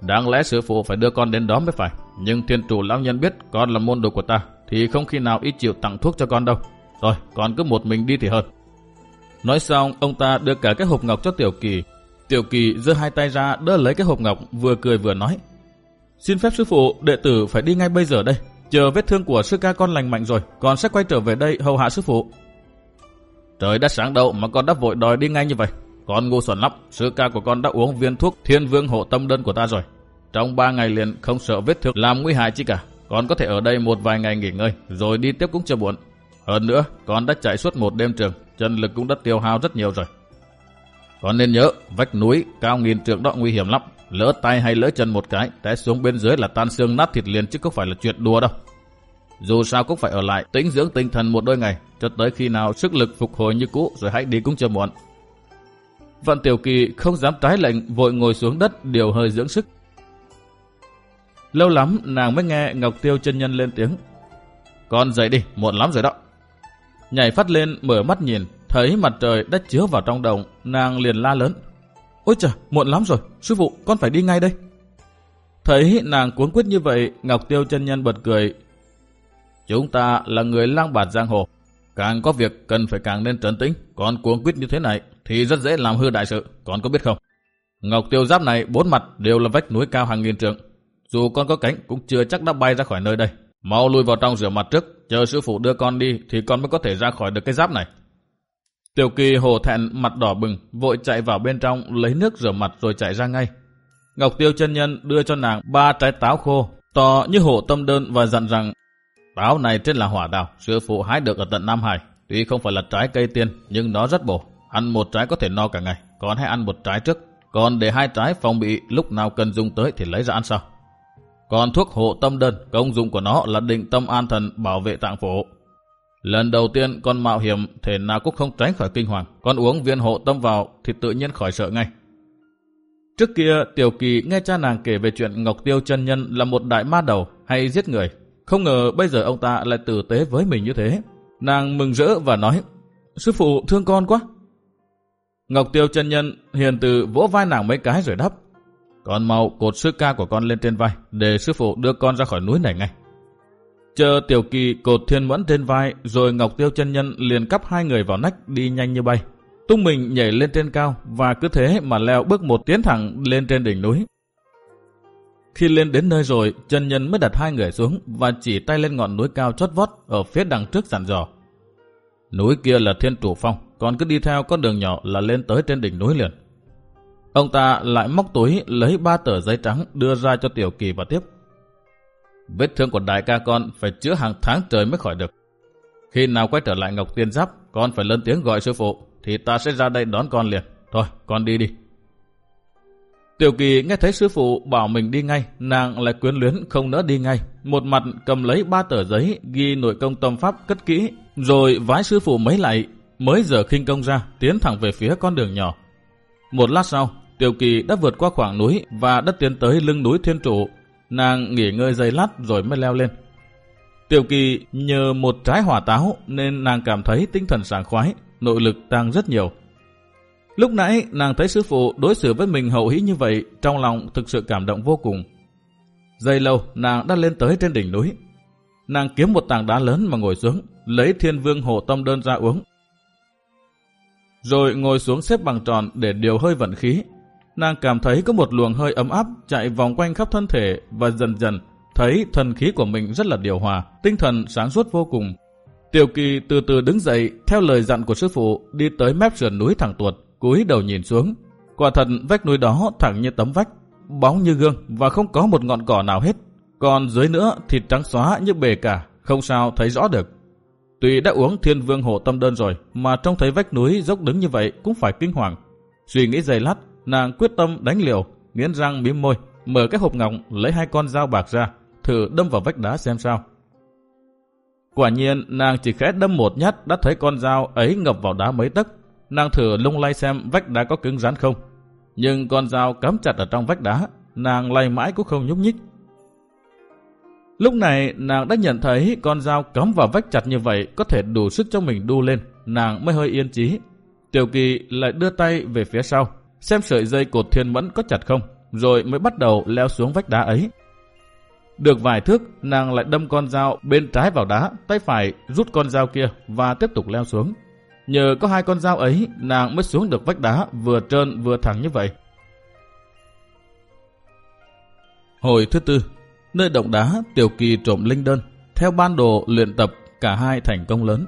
Đáng lẽ sư phụ phải đưa con đến đó mới phải. Nhưng thiên chủ lão nhân biết con là môn đồ của ta, thì không khi nào ít chịu tặng thuốc cho con đâu. Rồi, con cứ một mình đi thì hơn. Nói xong, ông ta đưa cả cái hộp ngọc cho Tiểu Kỳ. Tiểu Kỳ giơ hai tay ra đỡ lấy cái hộp ngọc, vừa cười vừa nói. Xin phép sư phụ, đệ tử phải đi ngay bây giờ đây. Chờ vết thương của sư ca con lành mạnh rồi, con sẽ quay trở về đây hầu hạ sư phụ. Trời đã sáng đâu mà con đã vội đòi đi ngay như vậy. Con ngu xuẩn lắm, sư ca của con đã uống viên thuốc thiên vương hộ tâm đơn của ta rồi. Trong ba ngày liền không sợ vết thương làm nguy hại chi cả. Con có thể ở đây một vài ngày nghỉ ngơi, rồi đi tiếp cũng chưa buồn. Hơn nữa, con đã chạy suốt một đêm trường, chân lực cũng đã tiêu hao rất nhiều rồi. Con nên nhớ, vách núi cao nghìn trượng đó nguy hiểm lắm. Lỡ tay hay lỡ chân một cái, té xuống bên dưới là tan xương nát thịt liền chứ không phải là chuyện đùa đâu. Dù sao cũng phải ở lại, tĩnh dưỡng tinh thần một đôi ngày, cho tới khi nào sức lực phục hồi như cũ rồi hãy đi cũng chưa muộn. Vạn Tiểu Kỳ không dám trái lệnh, vội ngồi xuống đất điều hơi dưỡng sức. Lâu lắm nàng mới nghe Ngọc Tiêu chân nhân lên tiếng. Con dậy đi, muộn lắm rồi đó. Nhảy phát lên mở mắt nhìn, thấy mặt trời đã chiếu vào trong đồng, nàng liền la lớn. Ôi trời, muộn lắm rồi, sư phụ, con phải đi ngay đây. Thấy nàng cuốn quyết như vậy, Ngọc Tiêu chân nhân bật cười. Chúng ta là người lang bạt giang hồ, càng có việc cần phải càng nên trấn tĩnh, còn cuốn quyết như thế này thì rất dễ làm hư đại sự, con có biết không? Ngọc Tiêu giáp này bốn mặt đều là vách núi cao hàng nghìn trượng, dù con có cánh cũng chưa chắc đã bay ra khỏi nơi đây. Mau lui vào trong rửa mặt trước, chờ sư phụ đưa con đi thì con mới có thể ra khỏi được cái giáp này. Tiểu kỳ hồ thẹn mặt đỏ bừng, vội chạy vào bên trong lấy nước rửa mặt rồi chạy ra ngay. Ngọc Tiêu chân nhân đưa cho nàng ba trái táo khô, to như hổ tâm đơn và dặn rằng táo này trên là hỏa đào, sư phụ hái được ở tận Nam Hải. Tuy không phải là trái cây tiên, nhưng nó rất bổ. Ăn một trái có thể no cả ngày, con hãy ăn một trái trước. Còn để hai trái phòng bị lúc nào cần dùng tới thì lấy ra ăn sau. Còn thuốc hộ tâm đơn, công dụng của nó là định tâm an thần bảo vệ tạng phổ. Lần đầu tiên con mạo hiểm thể nào cũng không tránh khỏi kinh hoàng. Con uống viên hộ tâm vào thì tự nhiên khỏi sợ ngay. Trước kia Tiểu Kỳ nghe cha nàng kể về chuyện Ngọc Tiêu chân Nhân là một đại ma đầu hay giết người. Không ngờ bây giờ ông ta lại tử tế với mình như thế. Nàng mừng rỡ và nói, Sư phụ thương con quá. Ngọc Tiêu chân nhân hiền từ vỗ vai nàng mấy cái rồi đáp. Con mau cột sư ca của con lên trên vai, để sư phụ đưa con ra khỏi núi này ngay. Chờ tiểu kỳ cột thiên mẫn trên vai, rồi Ngọc Tiêu chân nhân liền cắp hai người vào nách đi nhanh như bay. Tung mình nhảy lên trên cao và cứ thế mà leo bước một tiến thẳng lên trên đỉnh núi. Khi lên đến nơi rồi, chân nhân mới đặt hai người xuống và chỉ tay lên ngọn núi cao chót vót ở phía đằng trước dặn dò. Núi kia là thiên trụ phong, còn cứ đi theo con đường nhỏ là lên tới trên đỉnh núi liền. Ông ta lại móc túi lấy ba tờ giấy trắng đưa ra cho Tiểu Kỳ và tiếp. Vết thương của đại ca con phải chữa hàng tháng trời mới khỏi được. Khi nào quay trở lại Ngọc Tiên Giáp, con phải lớn tiếng gọi sư phụ, thì ta sẽ ra đây đón con liền. Thôi, con đi đi. Tiểu Kỳ nghe thấy sư phụ bảo mình đi ngay, nàng lại quyến luyến không nỡ đi ngay. Một mặt cầm lấy ba tờ giấy ghi nội công tâm pháp cất kỹ, rồi vái sư phụ mấy lại, mới giờ khinh công ra, tiến thẳng về phía con đường nhỏ. Một lát sau, Tiểu Kỳ đã vượt qua khoảng núi và đã tiến tới lưng núi Thiên Trụ. Nàng nghỉ ngơi giây lát rồi mới leo lên. Tiểu Kỳ nhờ một trái hỏa táo nên nàng cảm thấy tinh thần sảng khoái, nội lực tăng rất nhiều. Lúc nãy nàng thấy sư phụ đối xử với mình hậu hĩ như vậy, trong lòng thực sự cảm động vô cùng. Giây lâu nàng đã lên tới trên đỉnh núi. Nàng kiếm một tảng đá lớn mà ngồi xuống, lấy thiên vương hộ tâm đơn ra uống. Rồi ngồi xuống xếp bằng tròn để điều hơi vận khí. Nàng cảm thấy có một luồng hơi ấm áp chạy vòng quanh khắp thân thể và dần dần thấy thần khí của mình rất là điều hòa, tinh thần sáng suốt vô cùng. Tiểu kỳ từ từ đứng dậy theo lời dặn của sư phụ đi tới mép sườn núi thẳng tuột cúi đầu nhìn xuống. Quả thật vách núi đó thẳng như tấm vách, bóng như gương và không có một ngọn cỏ nào hết. Còn dưới nữa thịt trắng xóa như bề cả, không sao thấy rõ được. Tuy đã uống thiên vương hộ tâm đơn rồi, mà trông thấy vách núi dốc đứng như vậy cũng phải kinh hoàng. Suy nghĩ giây lát, nàng quyết tâm đánh liều, nghiến răng mím môi, mở cái hộp ngọc lấy hai con dao bạc ra, thử đâm vào vách đá xem sao. Quả nhiên, nàng chỉ khẽ đâm một nhát đã thấy con dao ấy ngập vào đá mấy tấc, Nàng thử lung lay xem vách đá có cứng rắn không. Nhưng con dao cắm chặt ở trong vách đá, nàng lay mãi cũng không nhúc nhích. Lúc này nàng đã nhận thấy con dao cắm vào vách chặt như vậy có thể đủ sức cho mình đu lên, nàng mới hơi yên trí. Tiểu kỳ lại đưa tay về phía sau, xem sợi dây cột thiên mẫn có chặt không, rồi mới bắt đầu leo xuống vách đá ấy. Được vài thước, nàng lại đâm con dao bên trái vào đá, tay phải rút con dao kia và tiếp tục leo xuống. Nhờ có hai con dao ấy, nàng mới xuống được vách đá vừa trơn vừa thẳng như vậy. Hồi thứ tư, nơi động đá tiểu kỳ trộm linh đơn, theo ban đồ luyện tập cả hai thành công lớn.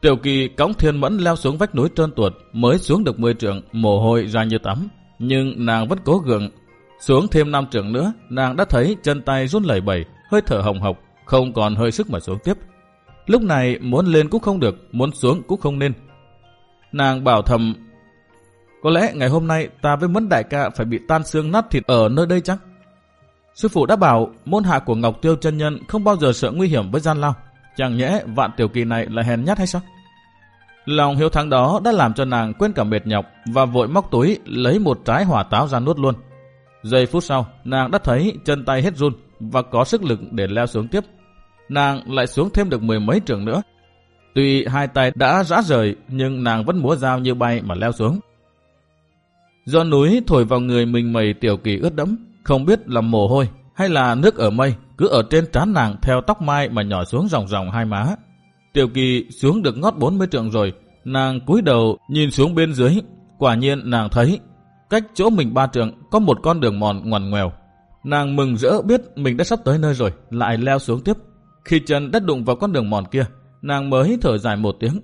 Tiểu kỳ cõng thiên mẫn leo xuống vách núi trơn tuột mới xuống được 10 trượng, mồ hôi ra như tắm. Nhưng nàng vẫn cố gượng. Xuống thêm 5 trượng nữa, nàng đã thấy chân tay run lẩy bẩy, hơi thở hồng hộc, không còn hơi sức mà xuống tiếp. Lúc này muốn lên cũng không được, muốn xuống cũng không nên. Nàng bảo thầm, có lẽ ngày hôm nay ta với Mẫn Đại ca phải bị tan xương nát thịt ở nơi đây chắc. Sư phụ đã bảo môn hạ của Ngọc Tiêu chân Nhân không bao giờ sợ nguy hiểm với gian lao. Chẳng nhẽ vạn tiểu kỳ này là hèn nhát hay sao? Lòng hiếu thắng đó đã làm cho nàng quên cả mệt nhọc và vội móc túi lấy một trái hỏa táo ra nuốt luôn. Giây phút sau, nàng đã thấy chân tay hết run và có sức lực để leo xuống tiếp nàng lại xuống thêm được mười mấy trường nữa. Tuy hai tay đã rã rời, nhưng nàng vẫn múa dao như bay mà leo xuống. Do núi thổi vào người mình mầy tiểu kỳ ướt đẫm, không biết là mồ hôi hay là nước ở mây, cứ ở trên trán nàng theo tóc mai mà nhỏ xuống ròng ròng hai má. Tiểu kỳ xuống được ngót 40 trượng rồi, nàng cúi đầu nhìn xuống bên dưới, quả nhiên nàng thấy cách chỗ mình ba trượng có một con đường mòn ngoằn ngoèo. Nàng mừng rỡ biết mình đã sắp tới nơi rồi, lại leo xuống tiếp. Khi chân đất đụng vào con đường mòn kia, nàng mới thở dài một tiếng.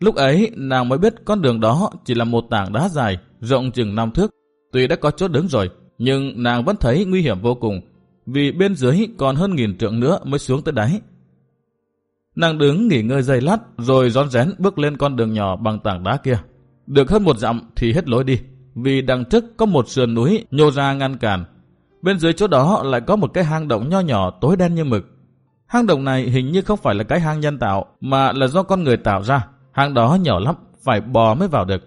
Lúc ấy, nàng mới biết con đường đó chỉ là một tảng đá dài, rộng chừng năm thước. Tuy đã có chỗ đứng rồi, nhưng nàng vẫn thấy nguy hiểm vô cùng, vì bên dưới còn hơn nghìn trượng nữa mới xuống tới đáy. Nàng đứng nghỉ ngơi giây lát, rồi rón rén bước lên con đường nhỏ bằng tảng đá kia. Được hơn một dặm thì hết lối đi, vì đằng trước có một sườn núi nhô ra ngăn cản. Bên dưới chỗ đó lại có một cái hang động nho nhỏ tối đen như mực. Hang động này hình như không phải là cái hang nhân tạo, mà là do con người tạo ra. Hang đó nhỏ lắm, phải bò mới vào được.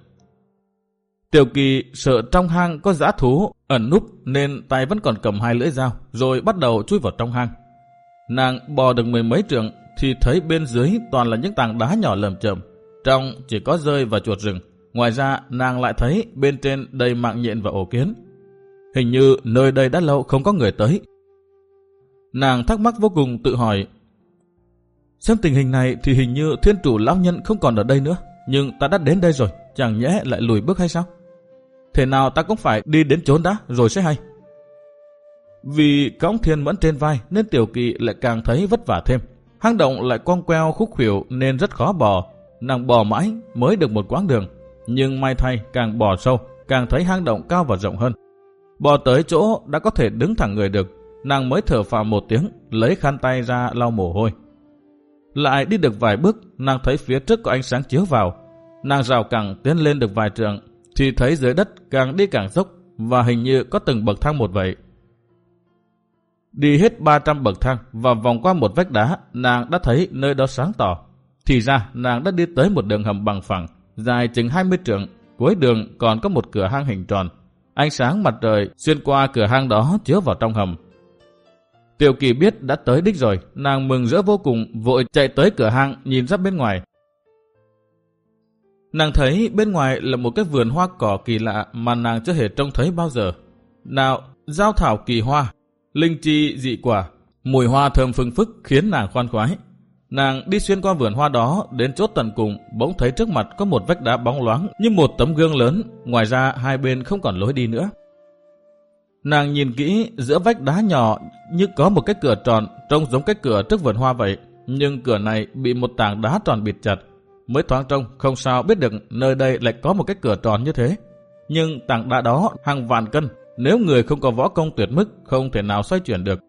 Tiểu kỳ sợ trong hang có giã thú ẩn núp nên tay vẫn còn cầm hai lưỡi dao, rồi bắt đầu chui vào trong hang. Nàng bò được mười mấy trượng thì thấy bên dưới toàn là những tảng đá nhỏ lầm chậm. Trong chỉ có rơi và chuột rừng. Ngoài ra nàng lại thấy bên trên đầy mạng nhện và ổ kiến. Hình như nơi đây đã lâu không có người tới. Nàng thắc mắc vô cùng tự hỏi. Xem tình hình này thì hình như thiên chủ lão nhân không còn ở đây nữa. Nhưng ta đã đến đây rồi, chẳng nhẽ lại lùi bước hay sao? Thế nào ta cũng phải đi đến chốn đã rồi sẽ hay. Vì cõng thiên mẫn trên vai nên tiểu kỳ lại càng thấy vất vả thêm. Hang động lại cong queo khúc khuỷu nên rất khó bò. Nàng bò mãi mới được một quãng đường. Nhưng may thay càng bò sâu, càng thấy hang động cao và rộng hơn. Bò tới chỗ đã có thể đứng thẳng người được. Nàng mới thở phào một tiếng, lấy khăn tay ra lau mồ hôi. Lại đi được vài bước, nàng thấy phía trước có ánh sáng chiếu vào. Nàng rào cẳng tiến lên được vài trường, thì thấy dưới đất càng đi càng dốc và hình như có từng bậc thang một vậy. Đi hết 300 bậc thang và vòng qua một vách đá, nàng đã thấy nơi đó sáng tỏ. Thì ra nàng đã đi tới một đường hầm bằng phẳng, dài chừng 20 trượng. Cuối đường còn có một cửa hang hình tròn. Ánh sáng mặt trời xuyên qua cửa hang đó chiếu vào trong hầm. Tiểu kỳ biết đã tới đích rồi, nàng mừng rỡ vô cùng, vội chạy tới cửa hang nhìn ra bên ngoài. Nàng thấy bên ngoài là một cái vườn hoa cỏ kỳ lạ mà nàng chưa hề trông thấy bao giờ. Nào, giao thảo kỳ hoa, linh chi dị quả, mùi hoa thơm phưng phức khiến nàng khoan khoái. Nàng đi xuyên qua vườn hoa đó đến chốt tận cùng, bỗng thấy trước mặt có một vách đá bóng loáng như một tấm gương lớn, ngoài ra hai bên không còn lối đi nữa. Nàng nhìn kỹ giữa vách đá nhỏ như có một cái cửa tròn trông giống cái cửa trước vườn hoa vậy, nhưng cửa này bị một tảng đá tròn bịt chặt. Mới thoáng trông không sao biết được nơi đây lại có một cái cửa tròn như thế. Nhưng tảng đá đó hàng vạn cân, nếu người không có võ công tuyệt mức không thể nào xoay chuyển được.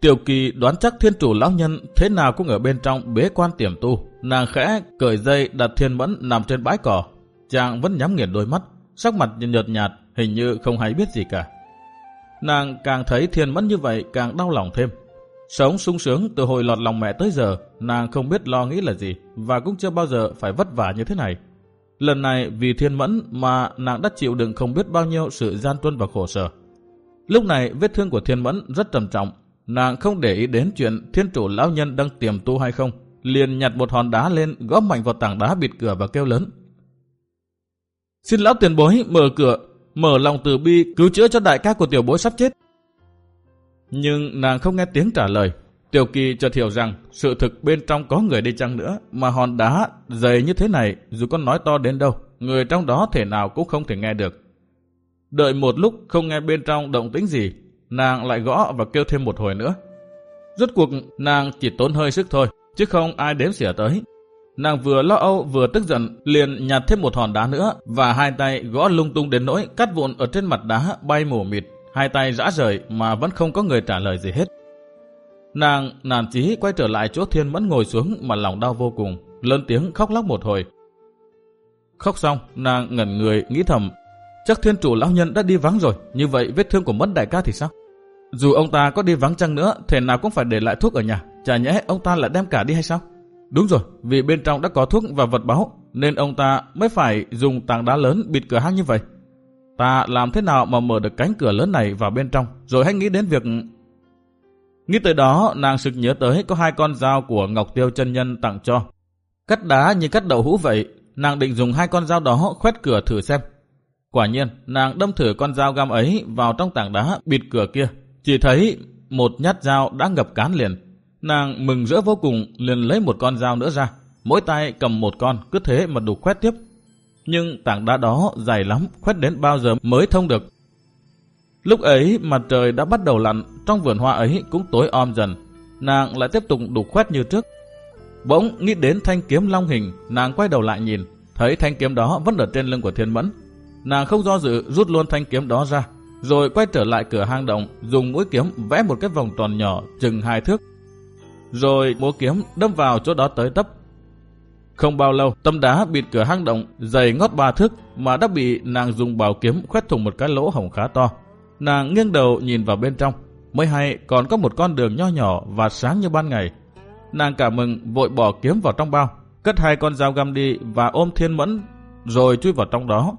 Tiểu kỳ đoán chắc thiên chủ lão nhân thế nào cũng ở bên trong bế quan tiềm tu. Nàng khẽ cởi dây đặt thiên mẫn nằm trên bãi cỏ. Chàng vẫn nhắm nghiền đôi mắt, sắc mặt nhợt nhạt, hình như không hay biết gì cả. Nàng càng thấy thiên mẫn như vậy càng đau lòng thêm. Sống sung sướng từ hồi lọt lòng mẹ tới giờ, nàng không biết lo nghĩ là gì và cũng chưa bao giờ phải vất vả như thế này. Lần này vì thiên mẫn mà nàng đã chịu đựng không biết bao nhiêu sự gian truân và khổ sở. Lúc này vết thương của thiên mẫn rất trầm trọng, nàng không để ý đến chuyện thiên chủ lão nhân đang tiềm tu hay không, liền nhặt một hòn đá lên gõ mạnh vào tảng đá bịt cửa và kêu lớn. Xin lão tiền bối mở cửa, mở lòng từ bi cứu chữa cho đại ca của tiểu bối sắp chết. Nhưng nàng không nghe tiếng trả lời. Tiểu kỳ chợt hiểu rằng sự thực bên trong có người đi chăng nữa mà hòn đá dày như thế này dù có nói to đến đâu, người trong đó thể nào cũng không thể nghe được. Đợi một lúc không nghe bên trong động tĩnh gì, nàng lại gõ và kêu thêm một hồi nữa. Rốt cuộc nàng chỉ tốn hơi sức thôi, chứ không ai đếm xỉa tới. Nàng vừa lo âu vừa tức giận liền nhặt thêm một hòn đá nữa và hai tay gõ lung tung đến nỗi cắt vụn ở trên mặt đá bay mổ mịt, hai tay rã rời mà vẫn không có người trả lời gì hết. Nàng nản chí quay trở lại chỗ thiên mẫn ngồi xuống mà lòng đau vô cùng, lớn tiếng khóc lóc một hồi. Khóc xong, nàng ngẩn người nghĩ thầm, chắc thiên chủ lão nhân đã đi vắng rồi, như vậy vết thương của mất đại ca thì sao? Dù ông ta có đi vắng chăng nữa, thể nào cũng phải để lại thuốc ở nhà, chả nhẽ ông ta lại đem cả đi hay sao? Đúng rồi, vì bên trong đã có thuốc và vật báo, nên ông ta mới phải dùng tảng đá lớn bịt cửa hang như vậy. Ta làm thế nào mà mở được cánh cửa lớn này vào bên trong, rồi hãy nghĩ đến việc... Nghĩ tới đó, nàng sực nhớ tới có hai con dao của Ngọc Tiêu chân Nhân tặng cho. Cắt đá như cắt đậu hũ vậy, nàng định dùng hai con dao đó khoét cửa thử xem. Quả nhiên, nàng đâm thử con dao găm ấy vào trong tảng đá bịt cửa kia. Chỉ thấy một nhát dao đã ngập cán liền, Nàng mừng rỡ vô cùng liền lấy một con dao nữa ra. Mỗi tay cầm một con, cứ thế mà đục khoét tiếp. Nhưng tảng đá đó dài lắm, khoét đến bao giờ mới thông được. Lúc ấy mặt trời đã bắt đầu lặn, trong vườn hoa ấy cũng tối om dần. Nàng lại tiếp tục đục khoét như trước. Bỗng nghĩ đến thanh kiếm long hình, nàng quay đầu lại nhìn, thấy thanh kiếm đó vẫn ở trên lưng của thiên mẫn. Nàng không do dự rút luôn thanh kiếm đó ra, rồi quay trở lại cửa hang động, dùng mũi kiếm vẽ một cái vòng tròn nhỏ chừng hai thước, rồi múa kiếm đâm vào chỗ đó tới tấp. Không bao lâu, tâm đá bịt cửa hang động dày ngót ba thước mà đã bị nàng dùng bảo kiếm khoét thủng một cái lỗ hổng khá to. Nàng nghiêng đầu nhìn vào bên trong, mới hay còn có một con đường nho nhỏ và sáng như ban ngày. Nàng cả mừng vội bỏ kiếm vào trong bao, cất hai con dao găm đi và ôm thiên mẫn rồi chui vào trong đó.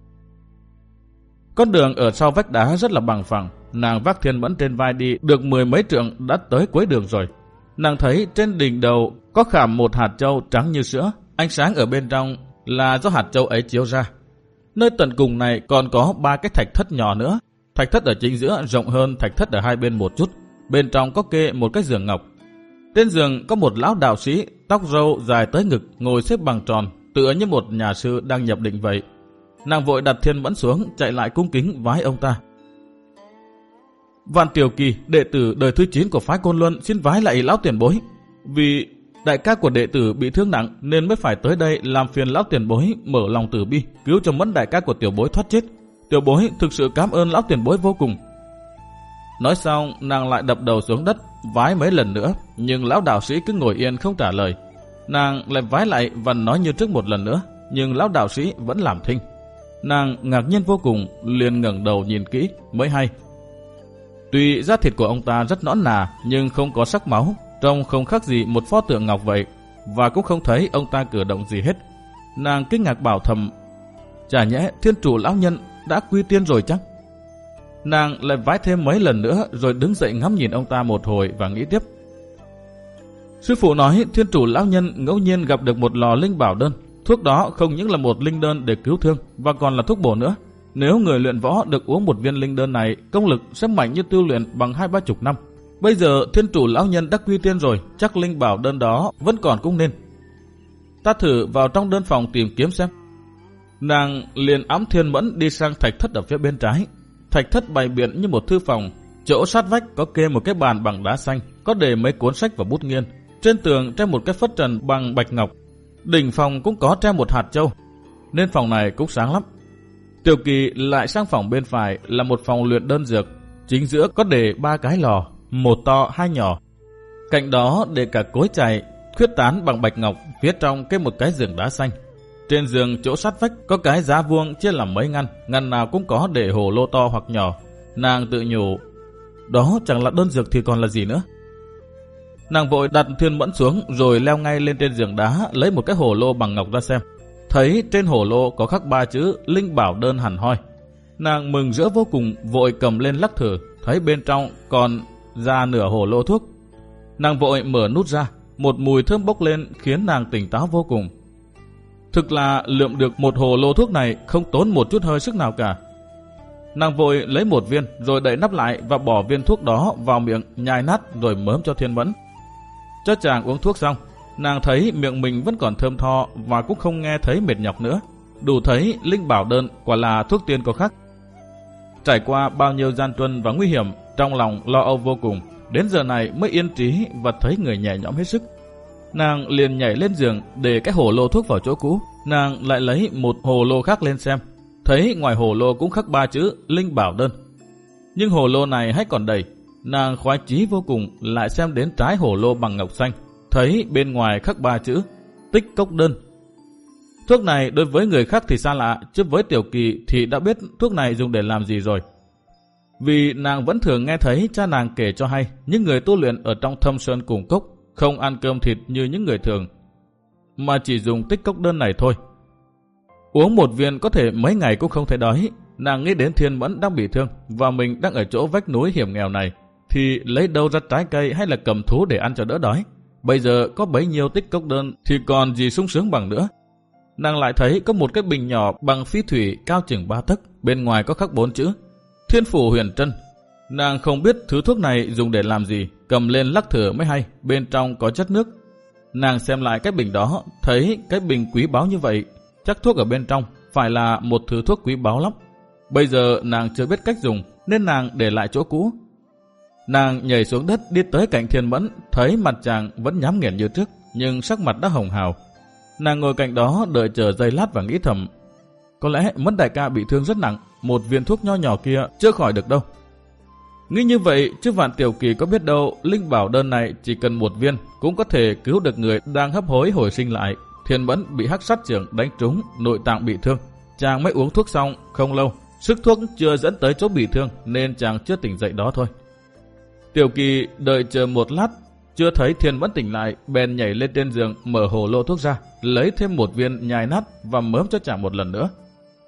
Con đường ở sau vách đá rất là bằng phẳng, nàng vác thiên mẫn trên vai đi được mười mấy trượng đã tới cuối đường rồi. Nàng thấy trên đỉnh đầu có khảm một hạt châu trắng như sữa, ánh sáng ở bên trong là do hạt châu ấy chiếu ra. Nơi tận cùng này còn có ba cái thạch thất nhỏ nữa. Thạch thất ở chính giữa rộng hơn thạch thất ở hai bên một chút. Bên trong có kê một cái giường ngọc. Trên giường có một lão đạo sĩ, tóc râu dài tới ngực, ngồi xếp bằng tròn, tựa như một nhà sư đang nhập định vậy. Nàng vội đặt thiên mẫn xuống, chạy lại cung kính vái ông ta. Vạn Tiểu Kỳ, đệ tử đời thứ 9 của phái Côn Luân xin vái lại lão tiền bối. Vì đại ca của đệ tử bị thương nặng nên mới phải tới đây làm phiền lão tiền bối mở lòng tử bi, cứu cho mẫn đại ca của tiểu bối thoát chết. Tiểu bối thực sự cảm ơn lão tiền bối vô cùng. Nói xong, nàng lại đập đầu xuống đất, vái mấy lần nữa, nhưng lão đạo sĩ cứ ngồi yên không trả lời. Nàng lại vái lại và nói như trước một lần nữa, nhưng lão đạo sĩ vẫn làm thinh. Nàng ngạc nhiên vô cùng, liền ngẩng đầu nhìn kỹ, mới hay. Tuy da thịt của ông ta rất nõn nà, nhưng không có sắc máu, trông không khác gì một pho tượng ngọc vậy, và cũng không thấy ông ta cử động gì hết. Nàng kinh ngạc bảo thầm, chả nhẽ thiên chủ lão nhân đã quy tiên rồi chắc? Nàng lại vái thêm mấy lần nữa rồi đứng dậy ngắm nhìn ông ta một hồi và nghĩ tiếp. Sư phụ nói thiên chủ lão nhân ngẫu nhiên gặp được một lò linh bảo đơn. Thuốc đó không những là một linh đơn để cứu thương và còn là thuốc bổ nữa. Nếu người luyện võ được uống một viên linh đơn này, công lực sẽ mạnh như tiêu luyện bằng hai ba chục năm. Bây giờ thiên chủ lão nhân đã quy tiên rồi, chắc linh bảo đơn đó vẫn còn cũng nên. Ta thử vào trong đơn phòng tìm kiếm xem. Nàng liền ám thiên mẫn đi sang thạch thất ở phía bên trái. Thạch thất bày biện như một thư phòng. Chỗ sát vách có kê một cái bàn bằng đá xanh, có để mấy cuốn sách và bút nghiên. Trên tường treo một cái phất trần bằng bạch ngọc. Đỉnh phòng cũng có treo một hạt châu. Nên phòng này cũng sáng lắm. Tiểu kỳ lại sang phòng bên phải là một phòng luyện đơn dược. Chính giữa có để ba cái lò, một to hai nhỏ. Cạnh đó để cả cối chày, khuyết tán bằng bạch ngọc, phía trong cái một cái giường đá xanh. Trên giường chỗ sát vách có cái giá vuông chia làm mấy ngăn, ngăn nào cũng có để hồ lô to hoặc nhỏ. Nàng tự nhủ, đó chẳng là đơn dược thì còn là gì nữa. Nàng vội đặt thiên mẫn xuống rồi leo ngay lên trên giường đá lấy một cái hồ lô bằng ngọc ra xem. Thấy trên hồ lô có khắc ba chữ Linh Bảo Đơn hẳn hoi. Nàng mừng rỡ vô cùng vội cầm lên lắc thử, thấy bên trong còn ra nửa hồ lô thuốc. Nàng vội mở nút ra, một mùi thơm bốc lên khiến nàng tỉnh táo vô cùng. Thực là lượm được một hồ lô thuốc này không tốn một chút hơi sức nào cả. Nàng vội lấy một viên rồi đậy nắp lại và bỏ viên thuốc đó vào miệng nhai nát rồi mớm cho thiên mẫn. Cho chàng uống thuốc xong, nàng thấy miệng mình vẫn còn thơm tho và cũng không nghe thấy mệt nhọc nữa. Đủ thấy Linh Bảo Đơn quả là thuốc tiên có khắc. Trải qua bao nhiêu gian truân và nguy hiểm, trong lòng lo âu vô cùng, đến giờ này mới yên trí và thấy người nhẹ nhõm hết sức. Nàng liền nhảy lên giường để cái hồ lô thuốc vào chỗ cũ. Nàng lại lấy một hồ lô khác lên xem. Thấy ngoài hồ lô cũng khắc ba chữ Linh Bảo Đơn. Nhưng hồ lô này hãy còn đầy. Nàng khoái chí vô cùng lại xem đến trái hồ lô bằng ngọc xanh. Thấy bên ngoài khắc ba chữ Tích Cốc Đơn. Thuốc này đối với người khác thì xa lạ, chứ với Tiểu Kỳ thì đã biết thuốc này dùng để làm gì rồi. Vì nàng vẫn thường nghe thấy cha nàng kể cho hay những người tu luyện ở trong thâm sơn cùng cốc không ăn cơm thịt như những người thường, mà chỉ dùng tích cốc đơn này thôi. Uống một viên có thể mấy ngày cũng không thấy đói, nàng nghĩ đến thiên mẫn đang bị thương và mình đang ở chỗ vách núi hiểm nghèo này, thì lấy đâu ra trái cây hay là cầm thú để ăn cho đỡ đói. Bây giờ có bấy nhiêu tích cốc đơn thì còn gì sung sướng bằng nữa. Nàng lại thấy có một cái bình nhỏ bằng phi thủy cao chừng ba tấc, bên ngoài có khắc bốn chữ. Thiên phủ huyền trân. Nàng không biết thứ thuốc này dùng để làm gì, cầm lên lắc thử mới hay, bên trong có chất nước. Nàng xem lại cái bình đó, thấy cái bình quý báu như vậy, chắc thuốc ở bên trong phải là một thứ thuốc quý báu lắm. Bây giờ nàng chưa biết cách dùng, nên nàng để lại chỗ cũ. Nàng nhảy xuống đất đi tới cạnh thiên mẫn, thấy mặt chàng vẫn nhắm nghiền như trước, nhưng sắc mặt đã hồng hào. Nàng ngồi cạnh đó đợi chờ giây lát và nghĩ thầm. Có lẽ mất đại ca bị thương rất nặng, một viên thuốc nho nhỏ kia chưa khỏi được đâu. Nghĩ như vậy, chứ vạn tiểu kỳ có biết đâu, linh bảo đơn này chỉ cần một viên cũng có thể cứu được người đang hấp hối hồi sinh lại. Thiên Mẫn bị hắc sát trưởng đánh trúng, nội tạng bị thương. Chàng mới uống thuốc xong, không lâu. Sức thuốc chưa dẫn tới chỗ bị thương nên chàng chưa tỉnh dậy đó thôi. Tiểu kỳ đợi chờ một lát, chưa thấy Thiên Mẫn tỉnh lại, bèn nhảy lên trên giường mở hồ lô thuốc ra, lấy thêm một viên nhai nát và mớm cho chàng một lần nữa.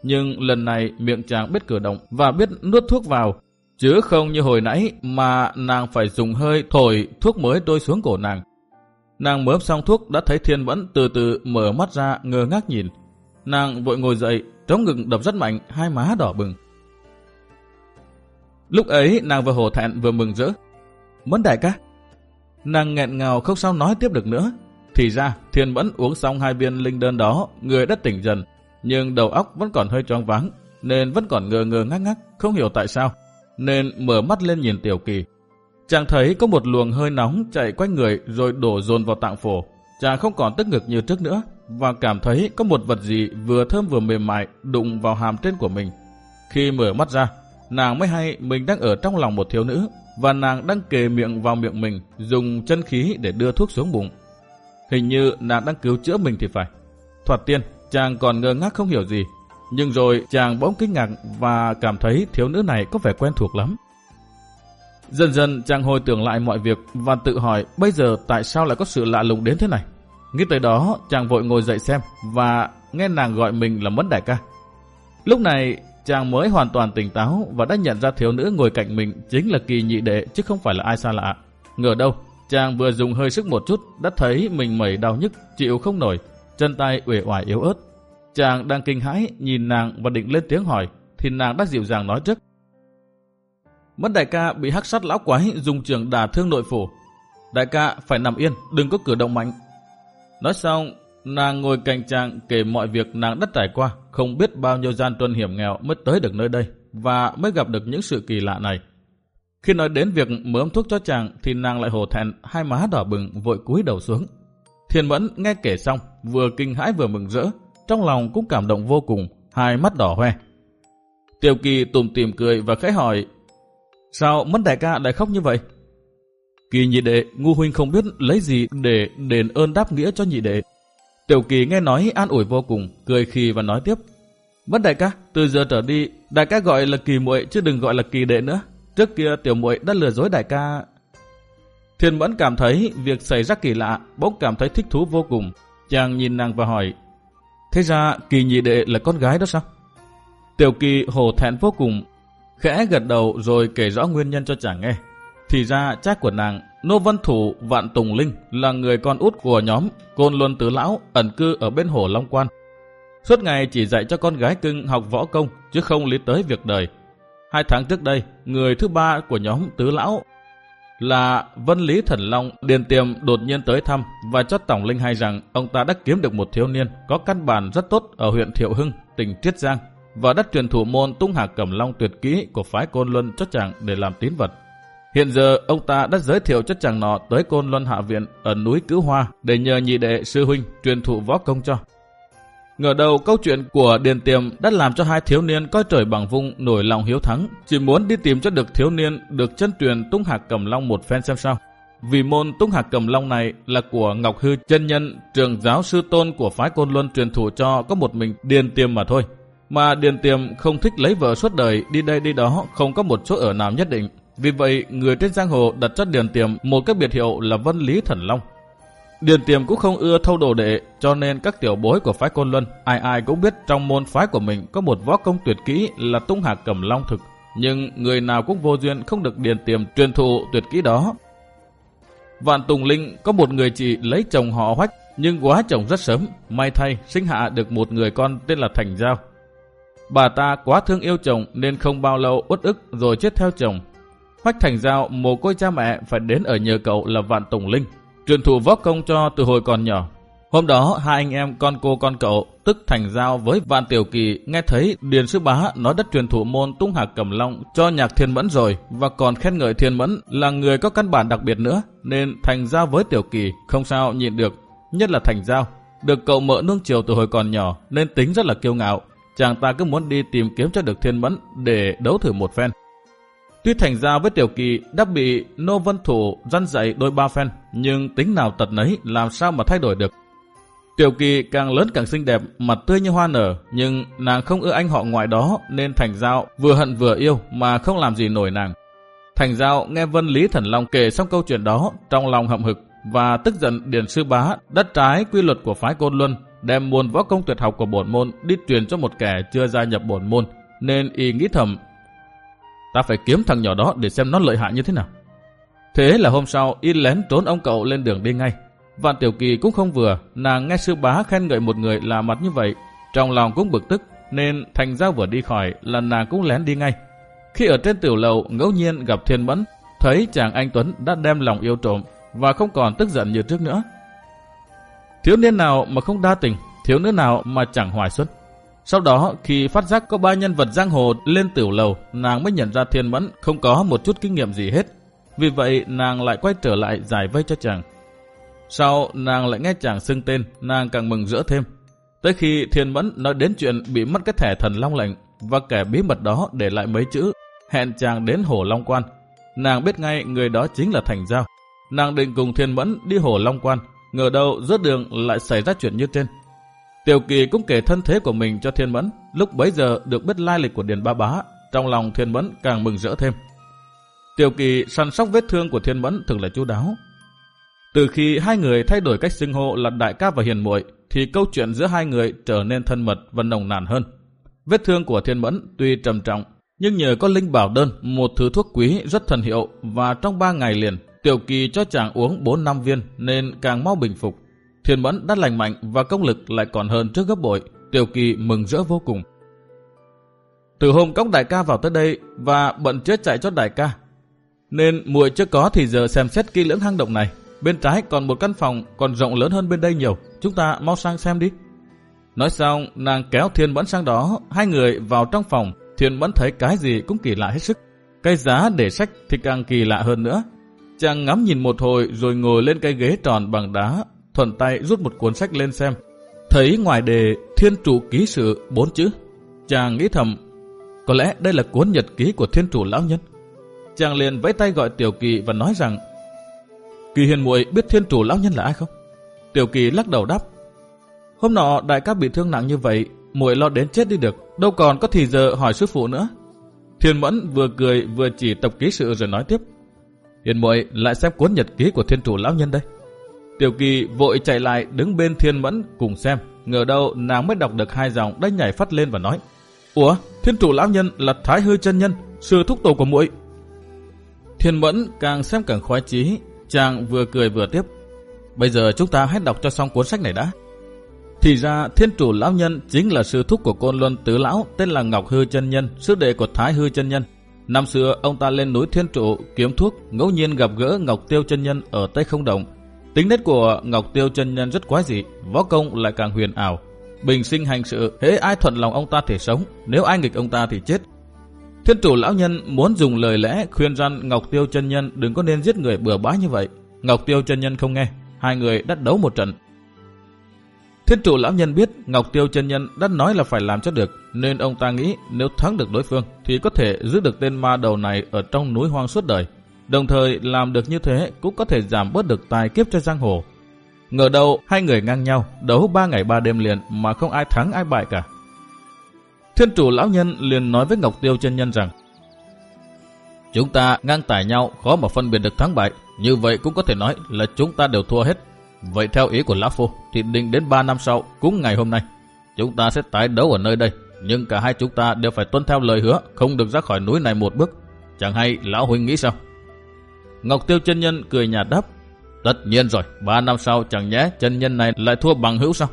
Nhưng lần này miệng chàng biết cử động và biết nuốt thuốc vào, chứ không như hồi nãy mà nàng phải dùng hơi thổi thuốc mới trôi xuống cổ nàng. Nàng mớp xong thuốc đã thấy Thiên vẫn từ từ mở mắt ra ngơ ngác nhìn. Nàng vội ngồi dậy, trống ngực đập rất mạnh, hai má đỏ bừng. Lúc ấy nàng vừa hổ thẹn vừa mừng rỡ. Mẫn đại ca. Nàng nghẹn ngào không sao nói tiếp được nữa. Thì ra Thiên Mẫn uống xong hai viên linh đơn đó, người đã tỉnh dần. Nhưng đầu óc vẫn còn hơi choáng váng, nên vẫn còn ngơ ngơ ngác ngác, không hiểu tại sao. Nên mở mắt lên nhìn Tiểu Kỳ. Chàng thấy có một luồng hơi nóng chạy quanh người rồi đổ dồn vào tạng phổ. Chàng không còn tức ngực như trước nữa và cảm thấy có một vật gì vừa thơm vừa mềm mại đụng vào hàm trên của mình. Khi mở mắt ra, nàng mới hay mình đang ở trong lòng một thiếu nữ và nàng đang kề miệng vào miệng mình dùng chân khí để đưa thuốc xuống bụng. Hình như nàng đang cứu chữa mình thì phải. Thoạt tiên, chàng còn ngơ ngác không hiểu gì. Nhưng rồi chàng bỗng kinh ngạc và cảm thấy thiếu nữ này có vẻ quen thuộc lắm. Dần dần chàng hồi tưởng lại mọi việc và tự hỏi bây giờ tại sao lại có sự lạ lùng đến thế này. Nghĩ tới đó chàng vội ngồi dậy xem và nghe nàng gọi mình là Mẫn Đại ca. Lúc này chàng mới hoàn toàn tỉnh táo và đã nhận ra thiếu nữ ngồi cạnh mình chính là kỳ nhị đệ chứ không phải là ai xa lạ. Ngờ đâu, chàng vừa dùng hơi sức một chút đã thấy mình mẩy đau nhức, chịu không nổi, chân tay uể oải yếu ớt. Chàng đang kinh hãi nhìn nàng và định lên tiếng hỏi thì nàng đã dịu dàng nói trước. Mất đại ca bị hắc sát lão quái dùng trường đả thương nội phủ. Đại ca phải nằm yên, đừng có cử động mạnh. Nói xong, nàng ngồi cạnh chàng kể mọi việc nàng đã trải qua, không biết bao nhiêu gian tuân hiểm nghèo mới tới được nơi đây và mới gặp được những sự kỳ lạ này. Khi nói đến việc mớm thuốc cho chàng thì nàng lại hổ thẹn, hai má đỏ bừng vội cúi đầu xuống. Thiên Mẫn nghe kể xong, vừa kinh hãi vừa mừng rỡ, trong lòng cũng cảm động vô cùng, hai mắt đỏ hoe. Tiểu Kỳ tùm tìm cười và khẽ hỏi Sao mất đại ca lại khóc như vậy? Kỳ nhị đệ, ngu huynh không biết lấy gì để đền ơn đáp nghĩa cho nhị đệ. Tiểu kỳ nghe nói an ủi vô cùng, cười khì và nói tiếp. Mất đại ca, từ giờ trở đi, đại ca gọi là kỳ muội chứ đừng gọi là kỳ đệ nữa. Trước kia tiểu muội đã lừa dối đại ca. Thiên Mẫn cảm thấy việc xảy ra kỳ lạ, bỗng cảm thấy thích thú vô cùng. Chàng nhìn nàng và hỏi, thế ra kỳ nhị đệ là con gái đó sao? Tiểu kỳ hổ thẹn vô cùng, khẽ gật đầu rồi kể rõ nguyên nhân cho chàng nghe. Thì ra cha của nàng, Nô Văn Thủ Vạn Tùng Linh là người con út của nhóm Côn Luân Tứ Lão ẩn cư ở bên hồ Long Quan. Suốt ngày chỉ dạy cho con gái cưng học võ công chứ không lý tới việc đời. Hai tháng trước đây, người thứ ba của nhóm Tứ Lão là Vân Lý Thần Long Điền Tiềm đột nhiên tới thăm và cho Tổng Linh hay rằng ông ta đã kiếm được một thiếu niên có căn bản rất tốt ở huyện Thiệu Hưng, tỉnh Triết Giang và đã truyền thủ môn tung hà cẩm long tuyệt kỹ của phái Côn Luân cho chàng để làm tín vật. Hiện giờ ông ta đã giới thiệu cho chàng nọ tới Côn Luân Hạ Viện ở núi Cứu Hoa để nhờ nhị đệ sư huynh truyền thụ võ công cho. Ngờ đầu câu chuyện của Điền Tiềm đã làm cho hai thiếu niên coi trời bằng vung nổi lòng hiếu thắng, chỉ muốn đi tìm cho được thiếu niên được chân truyền tung hạc cầm long một phen xem sao. Vì môn tung hạc cầm long này là của Ngọc Hư chân nhân, trường giáo sư tôn của phái Côn Luân truyền thụ cho có một mình Điền Tiềm mà thôi. Mà Điền Tiềm không thích lấy vợ suốt đời đi đây đi đó, không có một chỗ ở nào nhất định. Vì vậy, người trên giang hồ đặt cho Điền Tiềm một cái biệt hiệu là Vân Lý Thần Long. Điền Tiềm cũng không ưa thâu đồ đệ, cho nên các tiểu bối của phái Côn Luân, ai ai cũng biết trong môn phái của mình có một võ công tuyệt kỹ là tung hạc cầm long thực. Nhưng người nào cũng vô duyên không được Điền Tiềm truyền thụ tuyệt kỹ đó. Vạn Tùng Linh có một người chị lấy chồng họ hoách, nhưng quá chồng rất sớm, may thay sinh hạ được một người con tên là Thành Giao. Bà ta quá thương yêu chồng nên không bao lâu uất ức rồi chết theo chồng. Hoách Thành Giao mồ côi cha mẹ phải đến ở nhờ cậu là Vạn Tùng Linh, truyền thụ võ công cho từ hồi còn nhỏ. Hôm đó hai anh em con cô con cậu, tức Thành Giao với Vạn Tiểu Kỳ nghe thấy Điền Sư Bá nói đất truyền thụ môn tung hạc cầm long cho nhạc thiên mẫn rồi và còn khen ngợi thiên mẫn là người có căn bản đặc biệt nữa nên Thành Giao với Tiểu Kỳ không sao nhịn được, nhất là Thành Giao. Được cậu mợ nương chiều từ hồi còn nhỏ nên tính rất là kiêu ngạo, chàng ta cứ muốn đi tìm kiếm cho được thiên mẫn để đấu thử một phen. Tuy thành ra với Tiểu Kỳ đã bị Nô Vân Thủ răn dạy đôi ba phen, nhưng tính nào tật nấy làm sao mà thay đổi được. Tiểu Kỳ càng lớn càng xinh đẹp, mặt tươi như hoa nở, nhưng nàng không ưa anh họ ngoài đó nên Thành Giao vừa hận vừa yêu mà không làm gì nổi nàng. Thành Giao nghe Vân Lý Thần Long kể xong câu chuyện đó trong lòng hậm hực và tức giận Điền Sư Bá đất trái quy luật của phái Côn Luân đem môn võ công tuyệt học của bổn môn đi truyền cho một kẻ chưa gia nhập bổn môn, nên y nghĩ thầm, ta phải kiếm thằng nhỏ đó để xem nó lợi hại như thế nào. Thế là hôm sau, y lén trốn ông cậu lên đường đi ngay. Vạn Tiểu Kỳ cũng không vừa, nàng nghe sư bá khen ngợi một người là mặt như vậy, trong lòng cũng bực tức, nên thành ra vừa đi khỏi là nàng cũng lén đi ngay. Khi ở trên tiểu lầu ngẫu nhiên gặp Thiên Mẫn, thấy chàng anh Tuấn đã đem lòng yêu trộm và không còn tức giận như trước nữa. Thiếu niên nào mà không đa tình, thiếu nữ nào mà chẳng hoài xuân. Sau đó, khi phát giác có ba nhân vật giang hồ lên tiểu lầu, nàng mới nhận ra Thiên Mẫn không có một chút kinh nghiệm gì hết. Vì vậy, nàng lại quay trở lại giải vây cho chàng. Sau, nàng lại nghe chàng xưng tên, nàng càng mừng rỡ thêm. Tới khi Thiên Mẫn nói đến chuyện bị mất cái thẻ thần long lệnh và kẻ bí mật đó để lại mấy chữ, hẹn chàng đến hồ Long Quan. Nàng biết ngay người đó chính là Thành Giao. Nàng định cùng Thiên Mẫn đi hồ Long Quan, ngờ đâu rớt đường lại xảy ra chuyện như trên. Tiểu Kỳ cũng kể thân thế của mình cho Thiên Mẫn, lúc bấy giờ được biết lai lịch của Điền Ba Bá, trong lòng Thiên Mẫn càng mừng rỡ thêm. Tiểu Kỳ săn sóc vết thương của Thiên Mẫn thực là chú đáo. Từ khi hai người thay đổi cách xưng hô là đại ca và hiền muội, thì câu chuyện giữa hai người trở nên thân mật và nồng nàn hơn. Vết thương của Thiên Mẫn tuy trầm trọng, nhưng nhờ có linh bảo đơn, một thứ thuốc quý rất thần hiệu và trong ba ngày liền, Tiểu Kỳ cho chàng uống 4 năm viên nên càng mau bình phục. Thiên Mẫn đã lành mạnh và công lực lại còn hơn trước gấp bội. Tiểu Kỳ mừng rỡ vô cùng. Từ hôm cóc đại ca vào tới đây và bận chết chạy cho đại ca, nên muội chưa có thì giờ xem xét kỹ lưỡng hang động này. Bên trái còn một căn phòng còn rộng lớn hơn bên đây nhiều. Chúng ta mau sang xem đi. Nói xong, nàng kéo Thiên Mẫn sang đó, hai người vào trong phòng. Thiên Mẫn thấy cái gì cũng kỳ lạ hết sức. Cái giá để sách thì càng kỳ lạ hơn nữa. Chàng ngắm nhìn một hồi rồi ngồi lên cái ghế tròn bằng đá, thuận tay rút một cuốn sách lên xem. Thấy ngoài đề Thiên Chủ Ký Sự bốn chữ. Chàng nghĩ thầm, có lẽ đây là cuốn nhật ký của Thiên Chủ Lão Nhân. Chàng liền vẫy tay gọi Tiểu Kỳ và nói rằng Kỳ hiền muội biết Thiên Chủ Lão Nhân là ai không? Tiểu Kỳ lắc đầu đáp Hôm nọ đại ca bị thương nặng như vậy, muội lo đến chết đi được, đâu còn có thì giờ hỏi sư phụ nữa. Thiên Mẫn vừa cười vừa chỉ tập ký sự rồi nói tiếp. Hiền muội lại xem cuốn nhật ký của thiên chủ lão nhân đây. Tiểu kỳ vội chạy lại đứng bên thiên mẫn cùng xem. Ngờ đâu nàng mới đọc được hai dòng đã nhảy phát lên và nói. Ủa, thiên chủ lão nhân là thái hư chân nhân, sư thúc tổ của muội. Thiên mẫn càng xem càng khoái chí, chàng vừa cười vừa tiếp. Bây giờ chúng ta hãy đọc cho xong cuốn sách này đã. Thì ra thiên chủ lão nhân chính là sư thúc của côn luân tứ lão tên là Ngọc Hư chân nhân, sư đệ của Thái Hư chân nhân. Năm xưa ông ta lên núi Thiên Trụ kiếm thuốc, ngẫu nhiên gặp gỡ Ngọc Tiêu chân nhân ở Tây Không Đồng. Tính nết của Ngọc Tiêu chân nhân rất quái dị, võ công lại càng huyền ảo. Bình sinh hành sự, hễ ai thuận lòng ông ta thì sống, nếu ai nghịch ông ta thì chết. Thiên chủ lão nhân muốn dùng lời lẽ khuyên răn Ngọc Tiêu chân nhân đừng có nên giết người bừa bãi như vậy. Ngọc Tiêu chân nhân không nghe, hai người đắt đấu một trận, Thiên chủ lão nhân biết Ngọc Tiêu chân nhân đã nói là phải làm cho được, nên ông ta nghĩ nếu thắng được đối phương thì có thể giữ được tên ma đầu này ở trong núi hoang suốt đời. Đồng thời làm được như thế cũng có thể giảm bớt được tài kiếp cho giang hồ. Ngờ đâu hai người ngang nhau, đấu ba ngày ba đêm liền mà không ai thắng ai bại cả. Thiên chủ lão nhân liền nói với Ngọc Tiêu chân nhân rằng Chúng ta ngang tài nhau khó mà phân biệt được thắng bại, như vậy cũng có thể nói là chúng ta đều thua hết Vậy theo ý của Lão Phu thì định đến 3 năm sau, cũng ngày hôm nay, chúng ta sẽ tái đấu ở nơi đây. Nhưng cả hai chúng ta đều phải tuân theo lời hứa, không được ra khỏi núi này một bước. Chẳng hay Lão Huynh nghĩ sao? Ngọc Tiêu chân nhân cười nhạt đáp. Tất nhiên rồi, 3 năm sau chẳng nhẽ chân nhân này lại thua bằng hữu sao?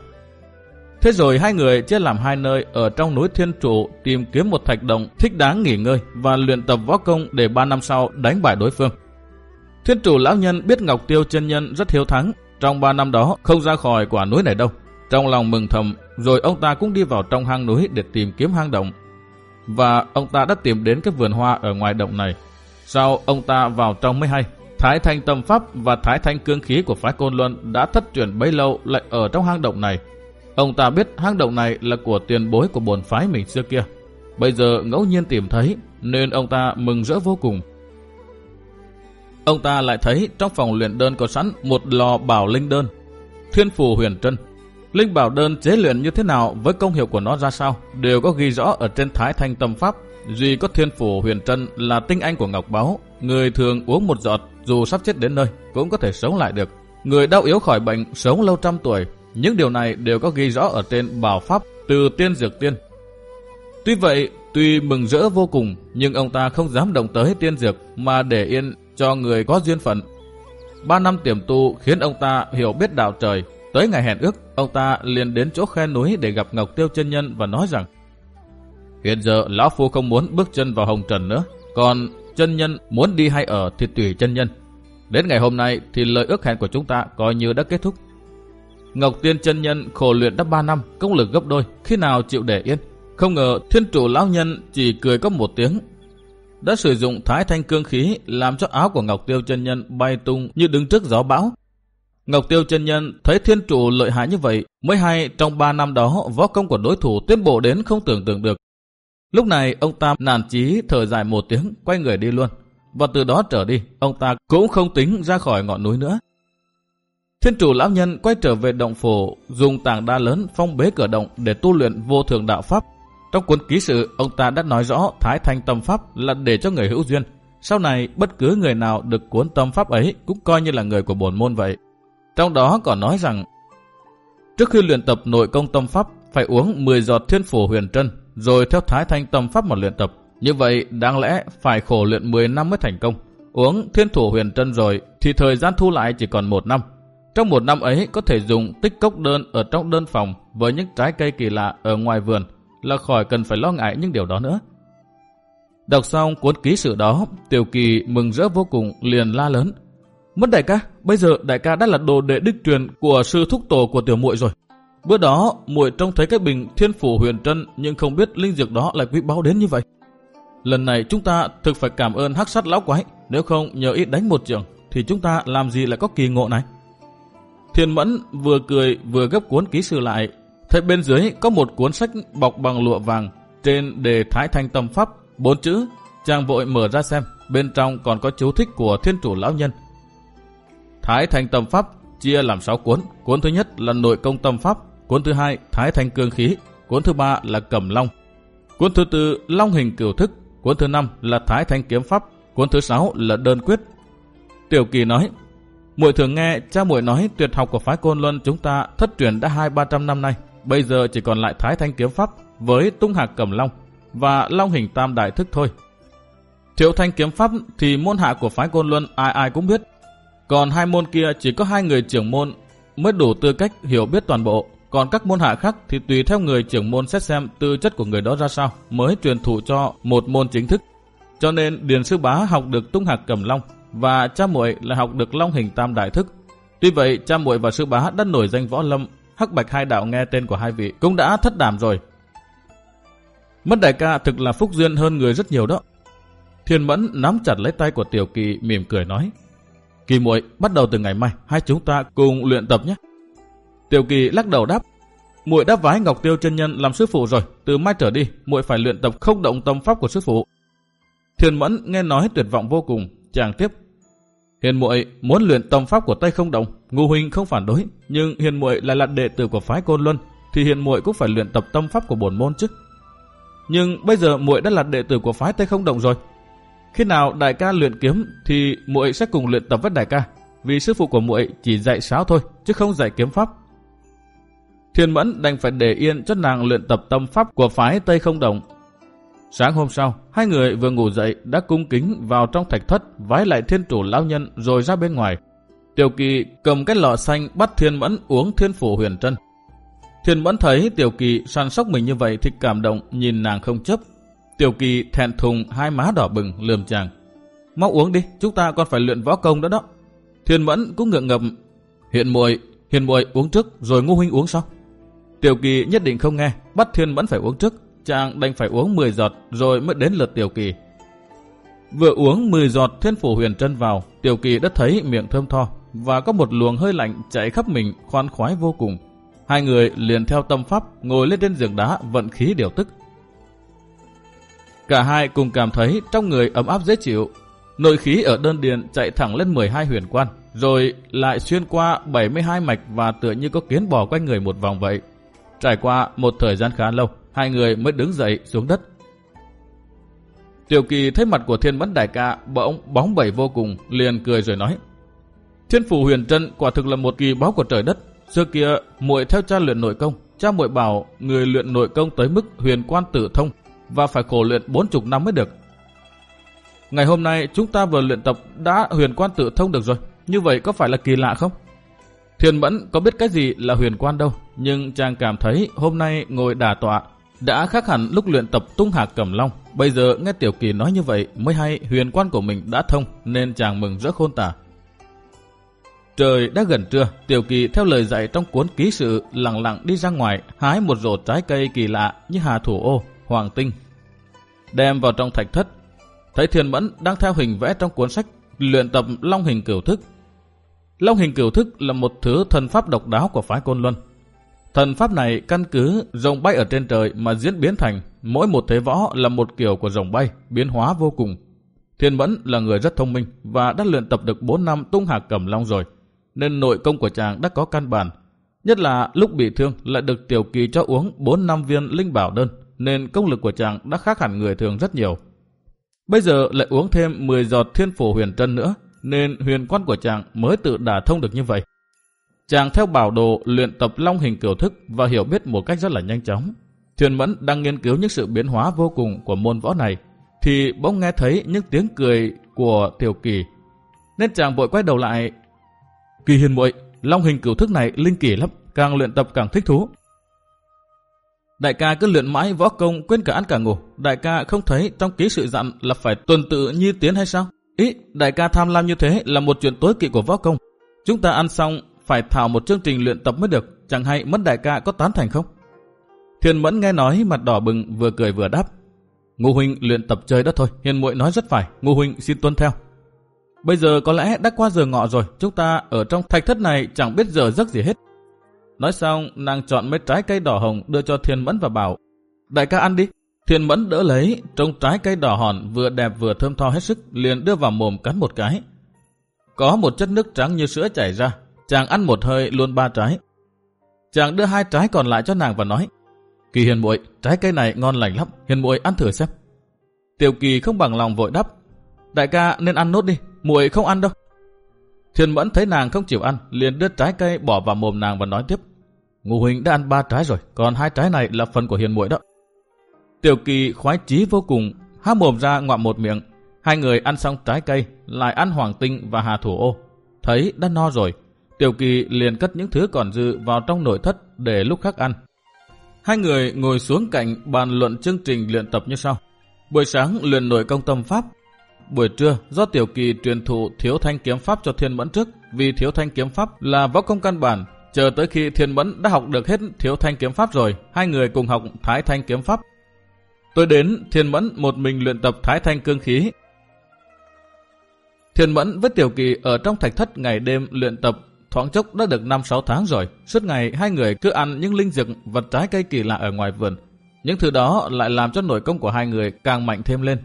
Thế rồi hai người chia làm hai nơi ở trong núi Thiên Trụ tìm kiếm một thạch động thích đáng nghỉ ngơi và luyện tập võ công để 3 năm sau đánh bại đối phương. Thiên chủ lão nhân biết Ngọc Tiêu chân nhân rất hiếu thắng trong ba năm đó không ra khỏi quả núi này đâu. Trong lòng mừng thầm, rồi ông ta cũng đi vào trong hang núi để tìm kiếm hang động. Và ông ta đã tìm đến cái vườn hoa ở ngoài động này. Sau ông ta vào trong mới hay, Thái Thanh Tâm Pháp và Thái Thanh Cương Khí của phái Côn Luân đã thất truyền bấy lâu lại ở trong hang động này. Ông ta biết hang động này là của tiền bối của bồn phái mình xưa kia. Bây giờ ngẫu nhiên tìm thấy, nên ông ta mừng rỡ vô cùng. Ông ta lại thấy trong phòng luyện đơn có sẵn một lò bảo linh đơn, thiên phù huyền trân. Linh bảo đơn chế luyện như thế nào với công hiệu của nó ra sao đều có ghi rõ ở trên thái thanh tâm pháp. Duy có thiên phủ huyền trân là tinh anh của Ngọc Báo. Người thường uống một giọt dù sắp chết đến nơi cũng có thể sống lại được. Người đau yếu khỏi bệnh sống lâu trăm tuổi Những điều này đều có ghi rõ ở trên bảo pháp từ tiên dược tiên. Tuy vậy, tuy mừng rỡ vô cùng, nhưng ông ta không dám động tới tiên dược mà để yên cho người có duyên phận. Ba năm tiềm tu khiến ông ta hiểu biết đạo trời. Tới ngày hẹn ước, ông ta liền đến chỗ khe núi để gặp Ngọc Tiêu chân Nhân và nói rằng Hiện giờ Lão Phu không muốn bước chân vào hồng trần nữa, còn chân nhân muốn đi hay ở thì tùy chân nhân. Đến ngày hôm nay thì lời ước hẹn của chúng ta coi như đã kết thúc. Ngọc Tiên chân nhân khổ luyện đã 3 năm, công lực gấp đôi, khi nào chịu để yên. Không ngờ thiên chủ lão nhân chỉ cười có một tiếng. Đã sử dụng thái thanh cương khí làm cho áo của Ngọc Tiêu chân nhân bay tung như đứng trước gió bão. Ngọc Tiêu chân nhân thấy thiên chủ lợi hại như vậy, mới hay trong 3 năm đó võ công của đối thủ tiến bộ đến không tưởng tượng được. Lúc này ông ta nản chí thở dài một tiếng, quay người đi luôn. Và từ đó trở đi, ông ta cũng không tính ra khỏi ngọn núi nữa. Thiên chủ lão nhân quay trở về động phủ, dùng tảng đa lớn phong bế cửa động để tu luyện vô thường đạo pháp. Trong cuốn ký sự, ông ta đã nói rõ Thái Thanh Tâm Pháp là để cho người hữu duyên. Sau này, bất cứ người nào được cuốn tâm pháp ấy cũng coi như là người của bổn môn vậy. Trong đó còn nói rằng, trước khi luyện tập nội công tâm pháp, phải uống 10 giọt thiên phủ huyền trân, rồi theo Thái Thanh Tâm Pháp mà luyện tập. Như vậy, đáng lẽ phải khổ luyện 10 năm mới thành công. Uống thiên thủ huyền trân rồi, thì thời gian thu lại chỉ còn một năm. Trong một năm ấy có thể dùng tích cốc đơn ở trong đơn phòng với những trái cây kỳ lạ ở ngoài vườn là khỏi cần phải lo ngại những điều đó nữa. Đọc xong cuốn ký sự đó, Tiểu Kỳ mừng rỡ vô cùng liền la lớn. Mất đại ca, bây giờ đại ca đã là đồ đệ đích truyền của sư thúc tổ của tiểu muội rồi. Bữa đó, muội trông thấy cái bình thiên phủ huyền trân nhưng không biết linh dược đó lại quý báu đến như vậy. Lần này chúng ta thực phải cảm ơn hắc sát lão quái, nếu không nhờ ít đánh một trường thì chúng ta làm gì lại có kỳ ngộ này. Thiên Mẫn vừa cười vừa gấp cuốn ký sự lại. Thấy bên dưới có một cuốn sách bọc bằng lụa vàng, trên đề Thái Thanh Tâm Pháp, bốn chữ. Chàng vội mở ra xem, bên trong còn có chú thích của thiên chủ lão nhân. Thái Thanh Tâm Pháp chia làm 6 cuốn. Cuốn thứ nhất là nội công tâm pháp, cuốn thứ hai Thái Thanh Cương Khí, cuốn thứ ba là Cẩm Long, cuốn thứ tư Long Hình Cửu Thức, cuốn thứ năm là Thái Thanh Kiếm Pháp, cuốn thứ sáu là Đơn Quyết. Tiểu Kỳ nói, muội thường nghe cha muội nói tuyệt học của phái Côn Luân chúng ta thất truyền đã hai ba trăm năm nay, bây giờ chỉ còn lại Thái Thanh Kiếm Pháp với Tung Hạc Cẩm Long và Long Hình Tam Đại Thức thôi. Triệu Thanh Kiếm Pháp thì môn hạ của phái Côn Luân ai ai cũng biết, còn hai môn kia chỉ có hai người trưởng môn mới đủ tư cách hiểu biết toàn bộ. Còn các môn hạ khác thì tùy theo người trưởng môn xét xem tư chất của người đó ra sao mới truyền thụ cho một môn chính thức. Cho nên Điền Sư Bá học được tung hạc cầm long và cha muội là học được long hình tam đại thức. Tuy vậy cha muội và sư bá đã nổi danh võ lâm, hắc bạch hai đạo nghe tên của hai vị cũng đã thất đảm rồi. Mất đại ca thực là phúc duyên hơn người rất nhiều đó. Thiên Mẫn nắm chặt lấy tay của Tiểu Kỳ mỉm cười nói. Kỳ muội bắt đầu từ ngày mai hai chúng ta cùng luyện tập nhé. Tiểu Kỳ lắc đầu đáp, muội đã vái Ngọc Tiêu chân nhân làm sư phụ rồi, từ mai trở đi, muội phải luyện tập không động tâm pháp của sư phụ. Thiền Mẫn nghe nói tuyệt vọng vô cùng, chàng tiếp. Hiền muội muốn luyện tâm pháp của Tây không động, Ngô huynh không phản đối, nhưng Hiền muội lại là đệ tử của phái Côn Luân, thì Hiền muội cũng phải luyện tập tâm pháp của bổn môn chứ. Nhưng bây giờ muội đã là đệ tử của phái Tây không động rồi. Khi nào đại ca luyện kiếm thì muội sẽ cùng luyện tập với đại ca, vì sư phụ của muội chỉ dạy sáo thôi, chứ không dạy kiếm pháp. Thiên Mẫn đành phải để yên cho nàng luyện tập tâm pháp của phái Tây Không Đồng. Sáng hôm sau, hai người vừa ngủ dậy đã cung kính vào trong thạch thất vái lại thiên chủ lão nhân rồi ra bên ngoài. Tiểu Kỳ cầm cái lọ xanh bắt Thiên Mẫn uống thiên phủ huyền trân. Thiên Mẫn thấy Tiểu Kỳ săn sóc mình như vậy thì cảm động nhìn nàng không chấp. Tiểu Kỳ thẹn thùng hai má đỏ bừng lườm chàng. Mau uống đi, chúng ta còn phải luyện võ công đó đó. Thiên Mẫn cũng ngượng ngập. Hiện muội, hiền muội uống trước rồi ngu huynh uống sau. Tiểu Kỳ nhất định không nghe, bắt Thiên Mẫn phải uống trước, chàng đành phải uống 10 giọt rồi mới đến lượt Tiểu Kỳ. Vừa uống 10 giọt thiên phủ huyền chân vào, Tiểu Kỳ đã thấy miệng thơm tho và có một luồng hơi lạnh chạy khắp mình khoan khoái vô cùng. Hai người liền theo tâm pháp ngồi lên trên giường đá vận khí điều tức. Cả hai cùng cảm thấy trong người ấm áp dễ chịu. Nội khí ở đơn điền chạy thẳng lên 12 huyền quan, rồi lại xuyên qua 72 mạch và tựa như có kiến bò quanh người một vòng vậy. Trải qua một thời gian khá lâu, hai người mới đứng dậy xuống đất. Tiểu kỳ thấy mặt của thiên mẫn đại ca bỗng bóng bẩy vô cùng, liền cười rồi nói. Thiên phủ huyền trân quả thực là một kỳ báo của trời đất, Xưa kia, muội theo cha luyện nội công, cha muội bảo người luyện nội công tới mức huyền quan tự thông và phải khổ luyện bốn chục năm mới được. Ngày hôm nay chúng ta vừa luyện tập đã huyền quan tự thông được rồi, như vậy có phải là kỳ lạ không? Thiền Mẫn có biết cái gì là huyền quan đâu, nhưng chàng cảm thấy hôm nay ngồi đà tọa đã khác hẳn lúc luyện tập tung hạc cầm long. Bây giờ nghe Tiểu Kỳ nói như vậy mới hay huyền quan của mình đã thông nên chàng mừng rỡ khôn tả. Trời đã gần trưa, Tiểu Kỳ theo lời dạy trong cuốn ký sự lặng lặng đi ra ngoài hái một rổ trái cây kỳ lạ như hà thủ ô, hoàng tinh. Đem vào trong thạch thất, thấy Thiền Mẫn đang theo hình vẽ trong cuốn sách luyện tập long hình cửu thức. Long hình cửu thức là một thứ thần pháp độc đáo của phái Côn Luân. Thần pháp này căn cứ rồng bay ở trên trời mà diễn biến thành mỗi một thế võ là một kiểu của rồng bay, biến hóa vô cùng. Thiên Mẫn là người rất thông minh và đã luyện tập được 4 năm tung hạc cầm long rồi, nên nội công của chàng đã có căn bản. Nhất là lúc bị thương lại được tiểu kỳ cho uống 4 năm viên linh bảo đơn, nên công lực của chàng đã khác hẳn người thường rất nhiều. Bây giờ lại uống thêm 10 giọt thiên phổ huyền trân nữa, nên huyền quan của chàng mới tự đả thông được như vậy. Chàng theo bảo đồ luyện tập long hình kiểu thức và hiểu biết một cách rất là nhanh chóng. Thuyền Mẫn đang nghiên cứu những sự biến hóa vô cùng của môn võ này, thì bỗng nghe thấy những tiếng cười của Tiểu Kỳ. Nên chàng vội quay đầu lại. Kỳ hiền muội, long hình cửu thức này linh kỳ lắm, càng luyện tập càng thích thú. Đại ca cứ luyện mãi võ công quên cả ăn cả ngủ. Đại ca không thấy trong ký sự dặn là phải tuần tự như tiến hay sao? Ý, đại ca tham lam như thế là một chuyện tối kỵ của võ công. Chúng ta ăn xong phải thảo một chương trình luyện tập mới được, chẳng hay mất đại ca có tán thành không? Thiên Mẫn nghe nói mặt đỏ bừng vừa cười vừa đáp. Ngô Huynh luyện tập chơi đó thôi, hiền muội nói rất phải, Ngô Huynh xin tuân theo. Bây giờ có lẽ đã qua giờ ngọ rồi, chúng ta ở trong thạch thất này chẳng biết giờ giấc gì hết. Nói xong, nàng chọn mấy trái cây đỏ hồng đưa cho Thiên Mẫn và bảo, đại ca ăn đi. Thiên Mẫn đỡ lấy, trong trái cây đỏ hòn vừa đẹp vừa thơm tho hết sức, liền đưa vào mồm cắn một cái. Có một chất nước trắng như sữa chảy ra, chàng ăn một hơi luôn ba trái. Chàng đưa hai trái còn lại cho nàng và nói, Kỳ hiền muội, trái cây này ngon lành lắm, hiền muội ăn thử xem. Tiểu kỳ không bằng lòng vội đáp, đại ca nên ăn nốt đi, muội không ăn đâu. Thiên Mẫn thấy nàng không chịu ăn, liền đưa trái cây bỏ vào mồm nàng và nói tiếp. Ngô huynh đã ăn ba trái rồi, còn hai trái này là phần của hiền muội đó. Tiểu kỳ khoái chí vô cùng, há mồm ra ngoạm một miệng. Hai người ăn xong trái cây, lại ăn hoàng tinh và hà thủ ô. Thấy đã no rồi, Tiểu kỳ liền cất những thứ còn dư vào trong nội thất để lúc khác ăn. Hai người ngồi xuống cạnh bàn luận chương trình luyện tập như sau. Buổi sáng luyện nội công tâm pháp. Buổi trưa do Tiểu Kỳ truyền thụ thiếu thanh kiếm pháp cho Thiên Mẫn trước vì thiếu thanh kiếm pháp là võ công căn bản. Chờ tới khi Thiên Mẫn đã học được hết thiếu thanh kiếm pháp rồi, hai người cùng học thái thanh kiếm pháp. Tôi đến Thiên Mẫn một mình luyện tập thái thanh cương khí. Thiên Mẫn với Tiểu Kỳ ở trong thạch thất ngày đêm luyện tập thoáng chốc đã được 5-6 tháng rồi. Suốt ngày hai người cứ ăn những linh dược vật trái cây kỳ lạ ở ngoài vườn. Những thứ đó lại làm cho nội công của hai người càng mạnh thêm lên.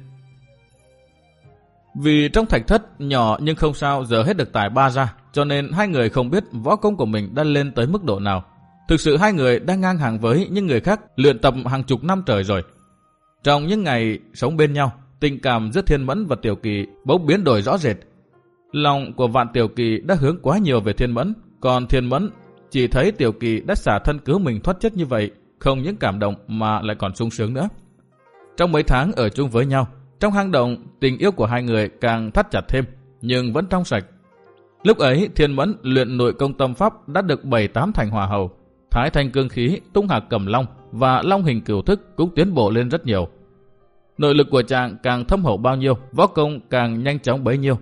Vì trong thạch thất nhỏ nhưng không sao giờ hết được tài ba ra, cho nên hai người không biết võ công của mình đã lên tới mức độ nào. Thực sự hai người đang ngang hàng với những người khác luyện tập hàng chục năm trời rồi. Trong những ngày sống bên nhau, tình cảm giữa Thiên Mẫn và Tiểu Kỳ bỗng biến đổi rõ rệt. Lòng của Vạn Tiểu Kỳ đã hướng quá nhiều về Thiên Mẫn, còn Thiên Mẫn chỉ thấy Tiểu Kỳ đã xả thân cứu mình thoát chết như vậy, không những cảm động mà lại còn sung sướng nữa. Trong mấy tháng ở chung với nhau, trong hang động, tình yêu của hai người càng thắt chặt thêm, nhưng vẫn trong sạch. Lúc ấy, Thiên Mẫn luyện nội công tâm pháp đã được 7-8 thành hòa hầu. Thái thanh cương khí, tung hạc cầm long và long hình cửu thức cũng tiến bộ lên rất nhiều. Nội lực của chàng càng thâm hậu bao nhiêu, võ công càng nhanh chóng bấy nhiêu.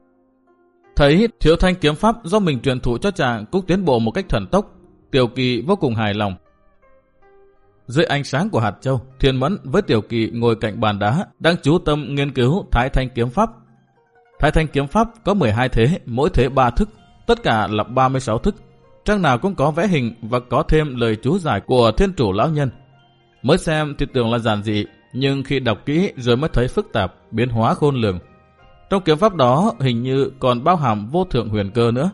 Thấy thiếu thanh kiếm pháp do mình truyền thụ cho chàng cũng tiến bộ một cách thần tốc, Tiểu Kỳ vô cùng hài lòng. Dưới ánh sáng của hạt châu, Thiên Mẫn với Tiểu Kỳ ngồi cạnh bàn đá đang chú tâm nghiên cứu Thái Thanh kiếm pháp. Thái Thanh kiếm pháp có 12 thế, mỗi thế 3 thức, tất cả là 36 thức. Trang nào cũng có vẽ hình và có thêm lời chú giải của thiên chủ lão nhân. Mới xem thì tưởng là giản dị, nhưng khi đọc kỹ rồi mới thấy phức tạp, biến hóa khôn lường. Trong kiếm pháp đó hình như còn bao hàm vô thượng huyền cơ nữa.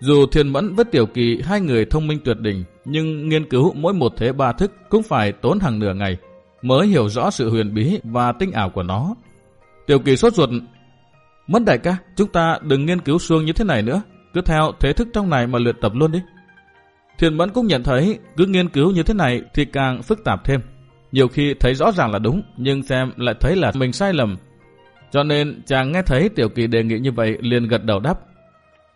Dù Thiên Mẫn với Tiểu Kỳ hai người thông minh tuyệt đỉnh, nhưng nghiên cứu mỗi một thế ba thức cũng phải tốn hàng nửa ngày, mới hiểu rõ sự huyền bí và tinh ảo của nó. Tiểu Kỳ sốt ruột, mẫn đại ca, chúng ta đừng nghiên cứu xuông như thế này nữa, cứ theo thế thức trong này mà luyện tập luôn đi. Thiền Mẫn cũng nhận thấy cứ nghiên cứu như thế này thì càng phức tạp thêm. Nhiều khi thấy rõ ràng là đúng, nhưng xem lại thấy là mình sai lầm. Cho nên chàng nghe thấy Tiểu Kỳ đề nghị như vậy liền gật đầu đáp.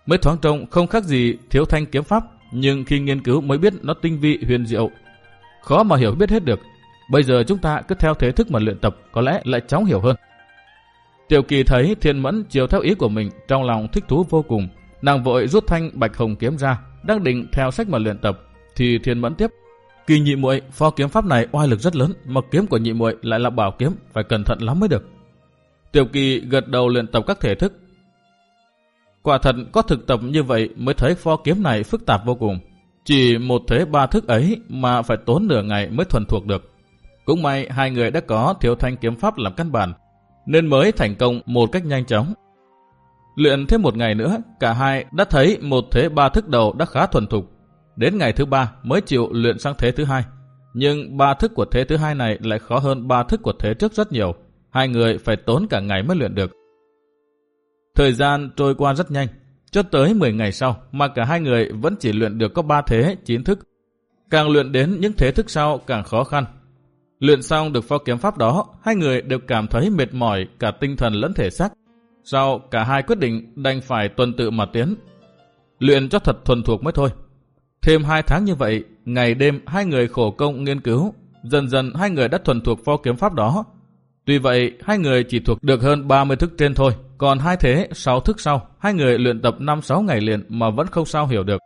Mới thoáng trông không khác gì thiếu thanh kiếm pháp, nhưng khi nghiên cứu mới biết nó tinh vi huyền diệu. Khó mà hiểu biết hết được. Bây giờ chúng ta cứ theo thế thức mà luyện tập có lẽ lại chóng hiểu hơn. Tiểu Kỳ thấy Thiên Mẫn chiều theo ý của mình trong lòng thích thú vô cùng. Nàng vội rút thanh bạch hồng kiếm ra, đang định theo sách mà luyện tập, thì Thiên Mẫn tiếp. Kỳ nhị muội pho kiếm pháp này oai lực rất lớn, mà kiếm của nhị muội lại là bảo kiếm, phải cẩn thận lắm mới được. Tiểu Kỳ gật đầu luyện tập các thể thức. Quả thật có thực tập như vậy mới thấy pho kiếm này phức tạp vô cùng. Chỉ một thế ba thức ấy mà phải tốn nửa ngày mới thuần thuộc được. Cũng may hai người đã có thiếu thanh kiếm pháp làm căn bản, nên mới thành công một cách nhanh chóng. Luyện thêm một ngày nữa, cả hai đã thấy một thế ba thức đầu đã khá thuần thục. Đến ngày thứ ba mới chịu luyện sang thế thứ hai. Nhưng ba thức của thế thứ hai này lại khó hơn ba thức của thế trước rất nhiều. Hai người phải tốn cả ngày mới luyện được. Thời gian trôi qua rất nhanh. Cho tới 10 ngày sau mà cả hai người vẫn chỉ luyện được có ba thế, chín thức. Càng luyện đến những thế thức sau càng khó khăn. Luyện xong được pho kiếm pháp đó, hai người đều cảm thấy mệt mỏi cả tinh thần lẫn thể xác. Sau cả hai quyết định đành phải tuần tự mà tiến. Luyện cho thật thuần thuộc mới thôi. Thêm hai tháng như vậy, ngày đêm hai người khổ công nghiên cứu. Dần dần hai người đã thuần thuộc pho kiếm pháp đó. Tuy vậy, hai người chỉ thuộc được hơn 30 thức trên thôi. Còn hai thế, 6 thức sau, hai người luyện tập 5-6 ngày liền mà vẫn không sao hiểu được.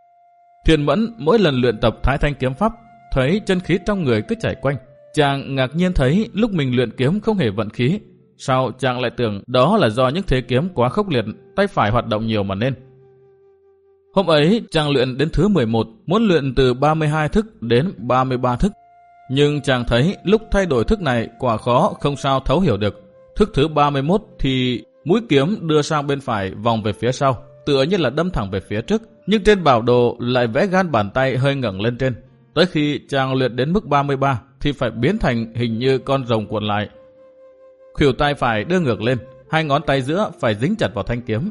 Thiền Mẫn mỗi lần luyện tập Thái Thanh kiếm pháp, thấy chân khí trong người cứ chảy quanh. Chàng ngạc nhiên thấy lúc mình luyện kiếm không hề vận khí. Sau chàng lại tưởng đó là do những thế kiếm quá khốc liệt, tay phải hoạt động nhiều mà nên. Hôm ấy chàng luyện đến thứ 11, muốn luyện từ 32 thức đến 33 thức. Nhưng chàng thấy lúc thay đổi thức này quả khó không sao thấu hiểu được. Thức thứ 31 thì mũi kiếm đưa sang bên phải vòng về phía sau, tựa như là đâm thẳng về phía trước. Nhưng trên bảo đồ lại vẽ gan bàn tay hơi ngẩng lên trên. Tới khi chàng luyện đến mức 33 thì phải biến thành hình như con rồng cuộn lại. Khỉu tay phải đưa ngược lên, hai ngón tay giữa phải dính chặt vào thanh kiếm.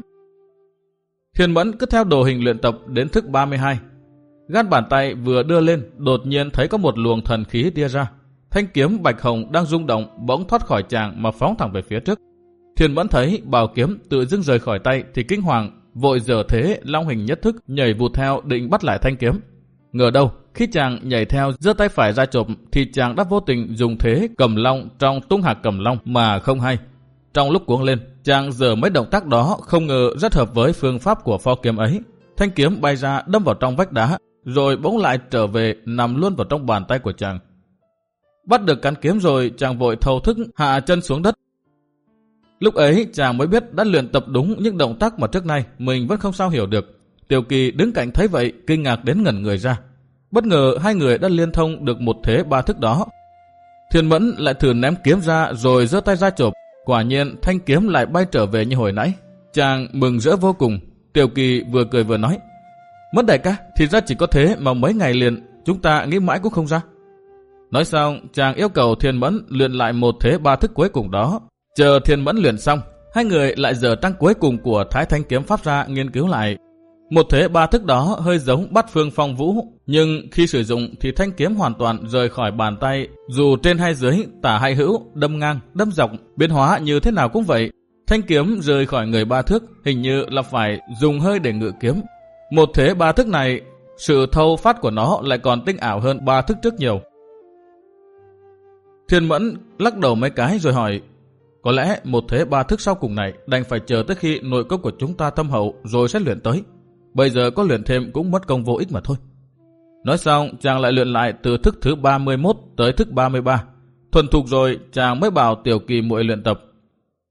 thiên Mẫn cứ theo đồ hình luyện tập đến thức 32. Gan bàn tay vừa đưa lên, đột nhiên thấy có một luồng thần khí tia ra. Thanh kiếm bạch hồng đang rung động bỗng thoát khỏi chàng mà phóng thẳng về phía trước. Thiền vẫn thấy bảo kiếm tự dưng rời khỏi tay thì kinh hoàng, vội dở thế long hình nhất thức nhảy vụt theo định bắt lại thanh kiếm. Ngờ đâu, khi chàng nhảy theo giơ tay phải ra chộp thì chàng đã vô tình dùng thế cầm long trong tung hạc cầm long mà không hay. Trong lúc cuống lên, chàng giờ mấy động tác đó không ngờ rất hợp với phương pháp của pho kiếm ấy. Thanh kiếm bay ra đâm vào trong vách đá, rồi bỗng lại trở về nằm luôn vào trong bàn tay của chàng. Bắt được cán kiếm rồi, chàng vội thâu thức hạ chân xuống đất. Lúc ấy chàng mới biết đã luyện tập đúng những động tác mà trước nay mình vẫn không sao hiểu được. Tiểu Kỳ đứng cạnh thấy vậy, kinh ngạc đến ngẩn người ra. Bất ngờ hai người đã liên thông được một thế ba thức đó. Thiên Mẫn lại thử ném kiếm ra rồi giơ tay ra chộp. Quả nhiên thanh kiếm lại bay trở về như hồi nãy. Chàng mừng rỡ vô cùng. Tiểu Kỳ vừa cười vừa nói. Mất đại ca, thì ra chỉ có thế mà mấy ngày liền chúng ta nghĩ mãi cũng không ra. Nói xong, chàng yêu cầu Thiên Mẫn luyện lại một thế ba thức cuối cùng đó. Chờ Thiên Mẫn luyện xong, hai người lại giờ tăng cuối cùng của Thái Thanh Kiếm Pháp ra nghiên cứu lại một thế ba thức đó hơi giống bắt phương phong vũ, nhưng khi sử dụng thì thanh kiếm hoàn toàn rời khỏi bàn tay, dù trên hay dưới, tả hay hữu, đâm ngang, đâm dọc, biến hóa như thế nào cũng vậy. Thanh kiếm rời khỏi người ba thức, hình như là phải dùng hơi để ngự kiếm. Một thế ba thức này, sự thâu phát của nó lại còn tinh ảo hơn ba thức trước nhiều. Thiên Mẫn lắc đầu mấy cái rồi hỏi, có lẽ một thế ba thức sau cùng này đành phải chờ tới khi nội cốc của chúng ta thâm hậu rồi sẽ luyện tới. Bây giờ có luyện thêm cũng mất công vô ích mà thôi. Nói xong, chàng lại luyện lại từ thức thứ 31 tới thức 33. Thuần thục rồi, chàng mới bảo Tiểu Kỳ muội luyện tập.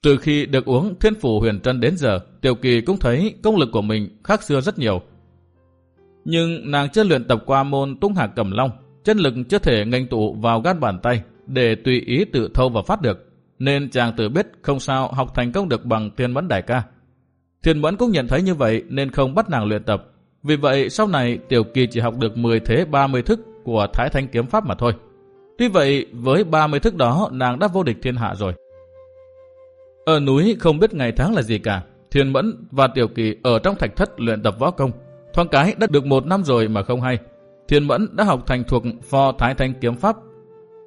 Từ khi được uống thiên phủ huyền trân đến giờ, Tiểu Kỳ cũng thấy công lực của mình khác xưa rất nhiều. Nhưng nàng chưa luyện tập qua môn tung hạc cầm long, chân lực chưa thể ngành tụ vào gan bàn tay để tùy ý tự thâu và phát được. Nên chàng tự biết không sao học thành công được bằng thiên mẫn đại ca. Thiên Mẫn cũng nhận thấy như vậy nên không bắt nàng luyện tập. Vì vậy sau này Tiểu Kỳ chỉ học được 10 thế 30 thức của Thái Thanh Kiếm Pháp mà thôi. Tuy vậy với 30 thức đó nàng đã vô địch thiên hạ rồi. Ở núi không biết ngày tháng là gì cả. Thiên Mẫn và Tiểu Kỳ ở trong thạch thất luyện tập võ công. Thoáng cái đã được một năm rồi mà không hay. Thiên Mẫn đã học thành thuộc phò Thái Thanh Kiếm Pháp.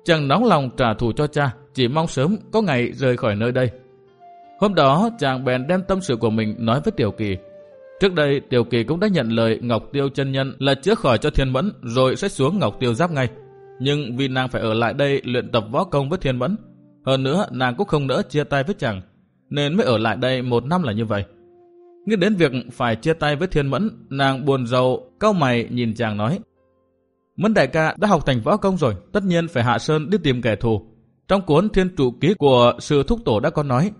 Chàng nóng lòng trả thù cho cha, chỉ mong sớm có ngày rời khỏi nơi đây. Hôm đó, chàng bèn đem tâm sự của mình nói với Tiểu Kỳ. Trước đây, Tiểu Kỳ cũng đã nhận lời Ngọc Tiêu chân nhân là chữa khỏi cho Thiên Mẫn rồi sẽ xuống Ngọc Tiêu giáp ngay. Nhưng vì nàng phải ở lại đây luyện tập võ công với Thiên Mẫn, hơn nữa nàng cũng không nỡ chia tay với chàng, nên mới ở lại đây một năm là như vậy. Nghĩ đến việc phải chia tay với Thiên Mẫn, nàng buồn rầu, cau mày nhìn chàng nói. Mẫn đại ca đã học thành võ công rồi, tất nhiên phải hạ sơn đi tìm kẻ thù. Trong cuốn thiên trụ ký của sư thúc tổ đã có nói,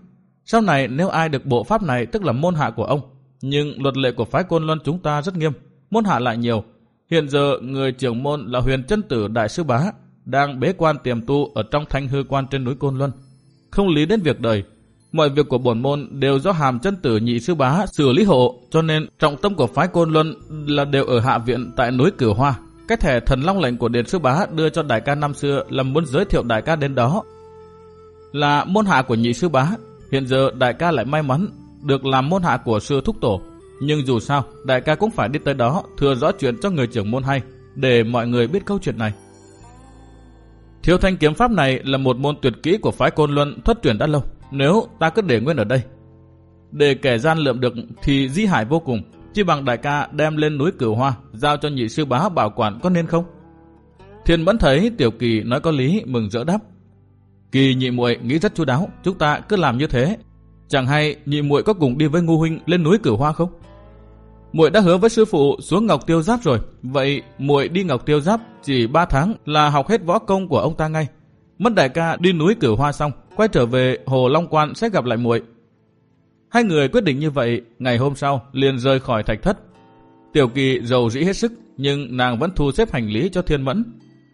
sau này nếu ai được bộ pháp này tức là môn hạ của ông, nhưng luật lệ của phái côn luân chúng ta rất nghiêm, môn hạ lại nhiều. Hiện giờ người trưởng môn là huyền chân tử đại sư bá, đang bế quan tiềm tu ở trong thanh hư quan trên núi Côn Luân. Không lý đến việc đời, mọi việc của bổn môn đều do hàm chân tử nhị sư bá xử lý hộ, cho nên trọng tâm của phái Côn Luân là đều ở hạ viện tại núi Cửu Hoa. Cái thẻ thần long lệnh của Điện Sư Bá đưa cho đại ca năm xưa là muốn giới thiệu đại ca đến đó. Là môn hạ của nhị sư bá, hiện giờ đại ca lại may mắn được làm môn hạ của sư thúc tổ. Nhưng dù sao, đại ca cũng phải đi tới đó thừa rõ chuyện cho người trưởng môn hay, để mọi người biết câu chuyện này. Thiếu thanh kiếm pháp này là một môn tuyệt kỹ của phái côn luân thất truyền đã lâu. Nếu ta cứ để nguyên ở đây, để kẻ gian lượm được thì di hại vô cùng. Chỉ bằng đại ca đem lên núi cửu hoa, giao cho nhị sư bá bảo quản có nên không? Thiên vẫn thấy tiểu kỳ nói có lý, mừng rỡ đáp. Kỳ nhị muội nghĩ rất chu đáo, chúng ta cứ làm như thế. Chẳng hay nhị muội có cùng đi với ngu huynh lên núi cửu hoa không? Muội đã hứa với sư phụ xuống Ngọc Tiêu Giáp rồi, vậy muội đi Ngọc Tiêu Giáp chỉ 3 tháng là học hết võ công của ông ta ngay. Mất đại ca đi núi Cửu Hoa xong, quay trở về Hồ Long Quan sẽ gặp lại muội. Hai người quyết định như vậy, ngày hôm sau liền rời khỏi thạch thất. Tiểu Kỳ giàu dĩ hết sức, nhưng nàng vẫn thu xếp hành lý cho Thiên Mẫn.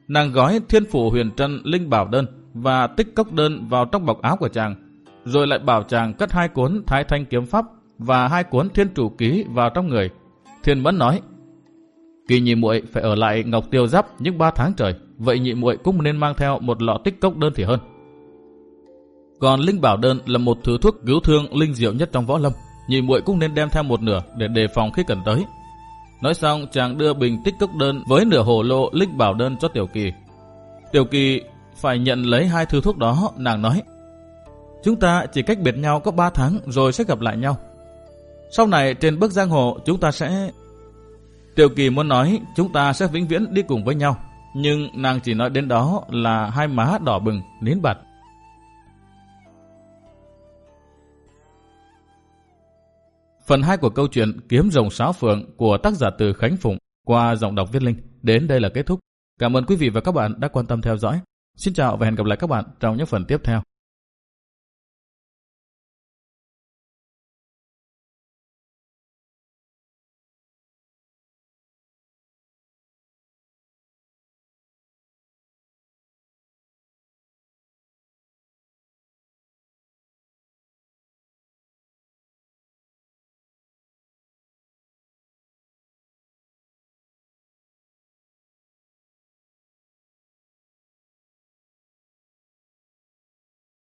Nàng gói Thiên Phủ Huyền Trân Linh Bảo Đơn và tích cốc đơn vào trong bọc áo của chàng, rồi lại bảo chàng cất hai cuốn Thái Thanh Kiếm Pháp và hai cuốn thiên chủ ký vào trong người. Thiên Mẫn nói, Kỳ nhị muội phải ở lại Ngọc Tiêu Giáp những ba tháng trời, vậy nhị muội cũng nên mang theo một lọ tích cốc đơn thì hơn. Còn linh bảo đơn là một thứ thuốc cứu thương linh diệu nhất trong võ lâm, nhị muội cũng nên đem theo một nửa để đề phòng khi cần tới. Nói xong, chàng đưa bình tích cốc đơn với nửa hồ lô linh bảo đơn cho Tiểu Kỳ. Tiểu Kỳ phải nhận lấy hai thứ thuốc đó, nàng nói. Chúng ta chỉ cách biệt nhau có ba tháng rồi sẽ gặp lại nhau. Sau này trên bước giang hồ chúng ta sẽ... Tiểu Kỳ muốn nói chúng ta sẽ vĩnh viễn đi cùng với nhau. Nhưng nàng chỉ nói đến đó là hai má đỏ bừng, nín bặt. Phần 2 của câu chuyện Kiếm rồng sáo phượng của tác giả từ Khánh Phụng qua giọng đọc viết linh đến đây là kết thúc. Cảm ơn quý vị và các bạn đã quan tâm theo dõi. Xin chào và hẹn gặp lại các bạn trong những phần tiếp theo.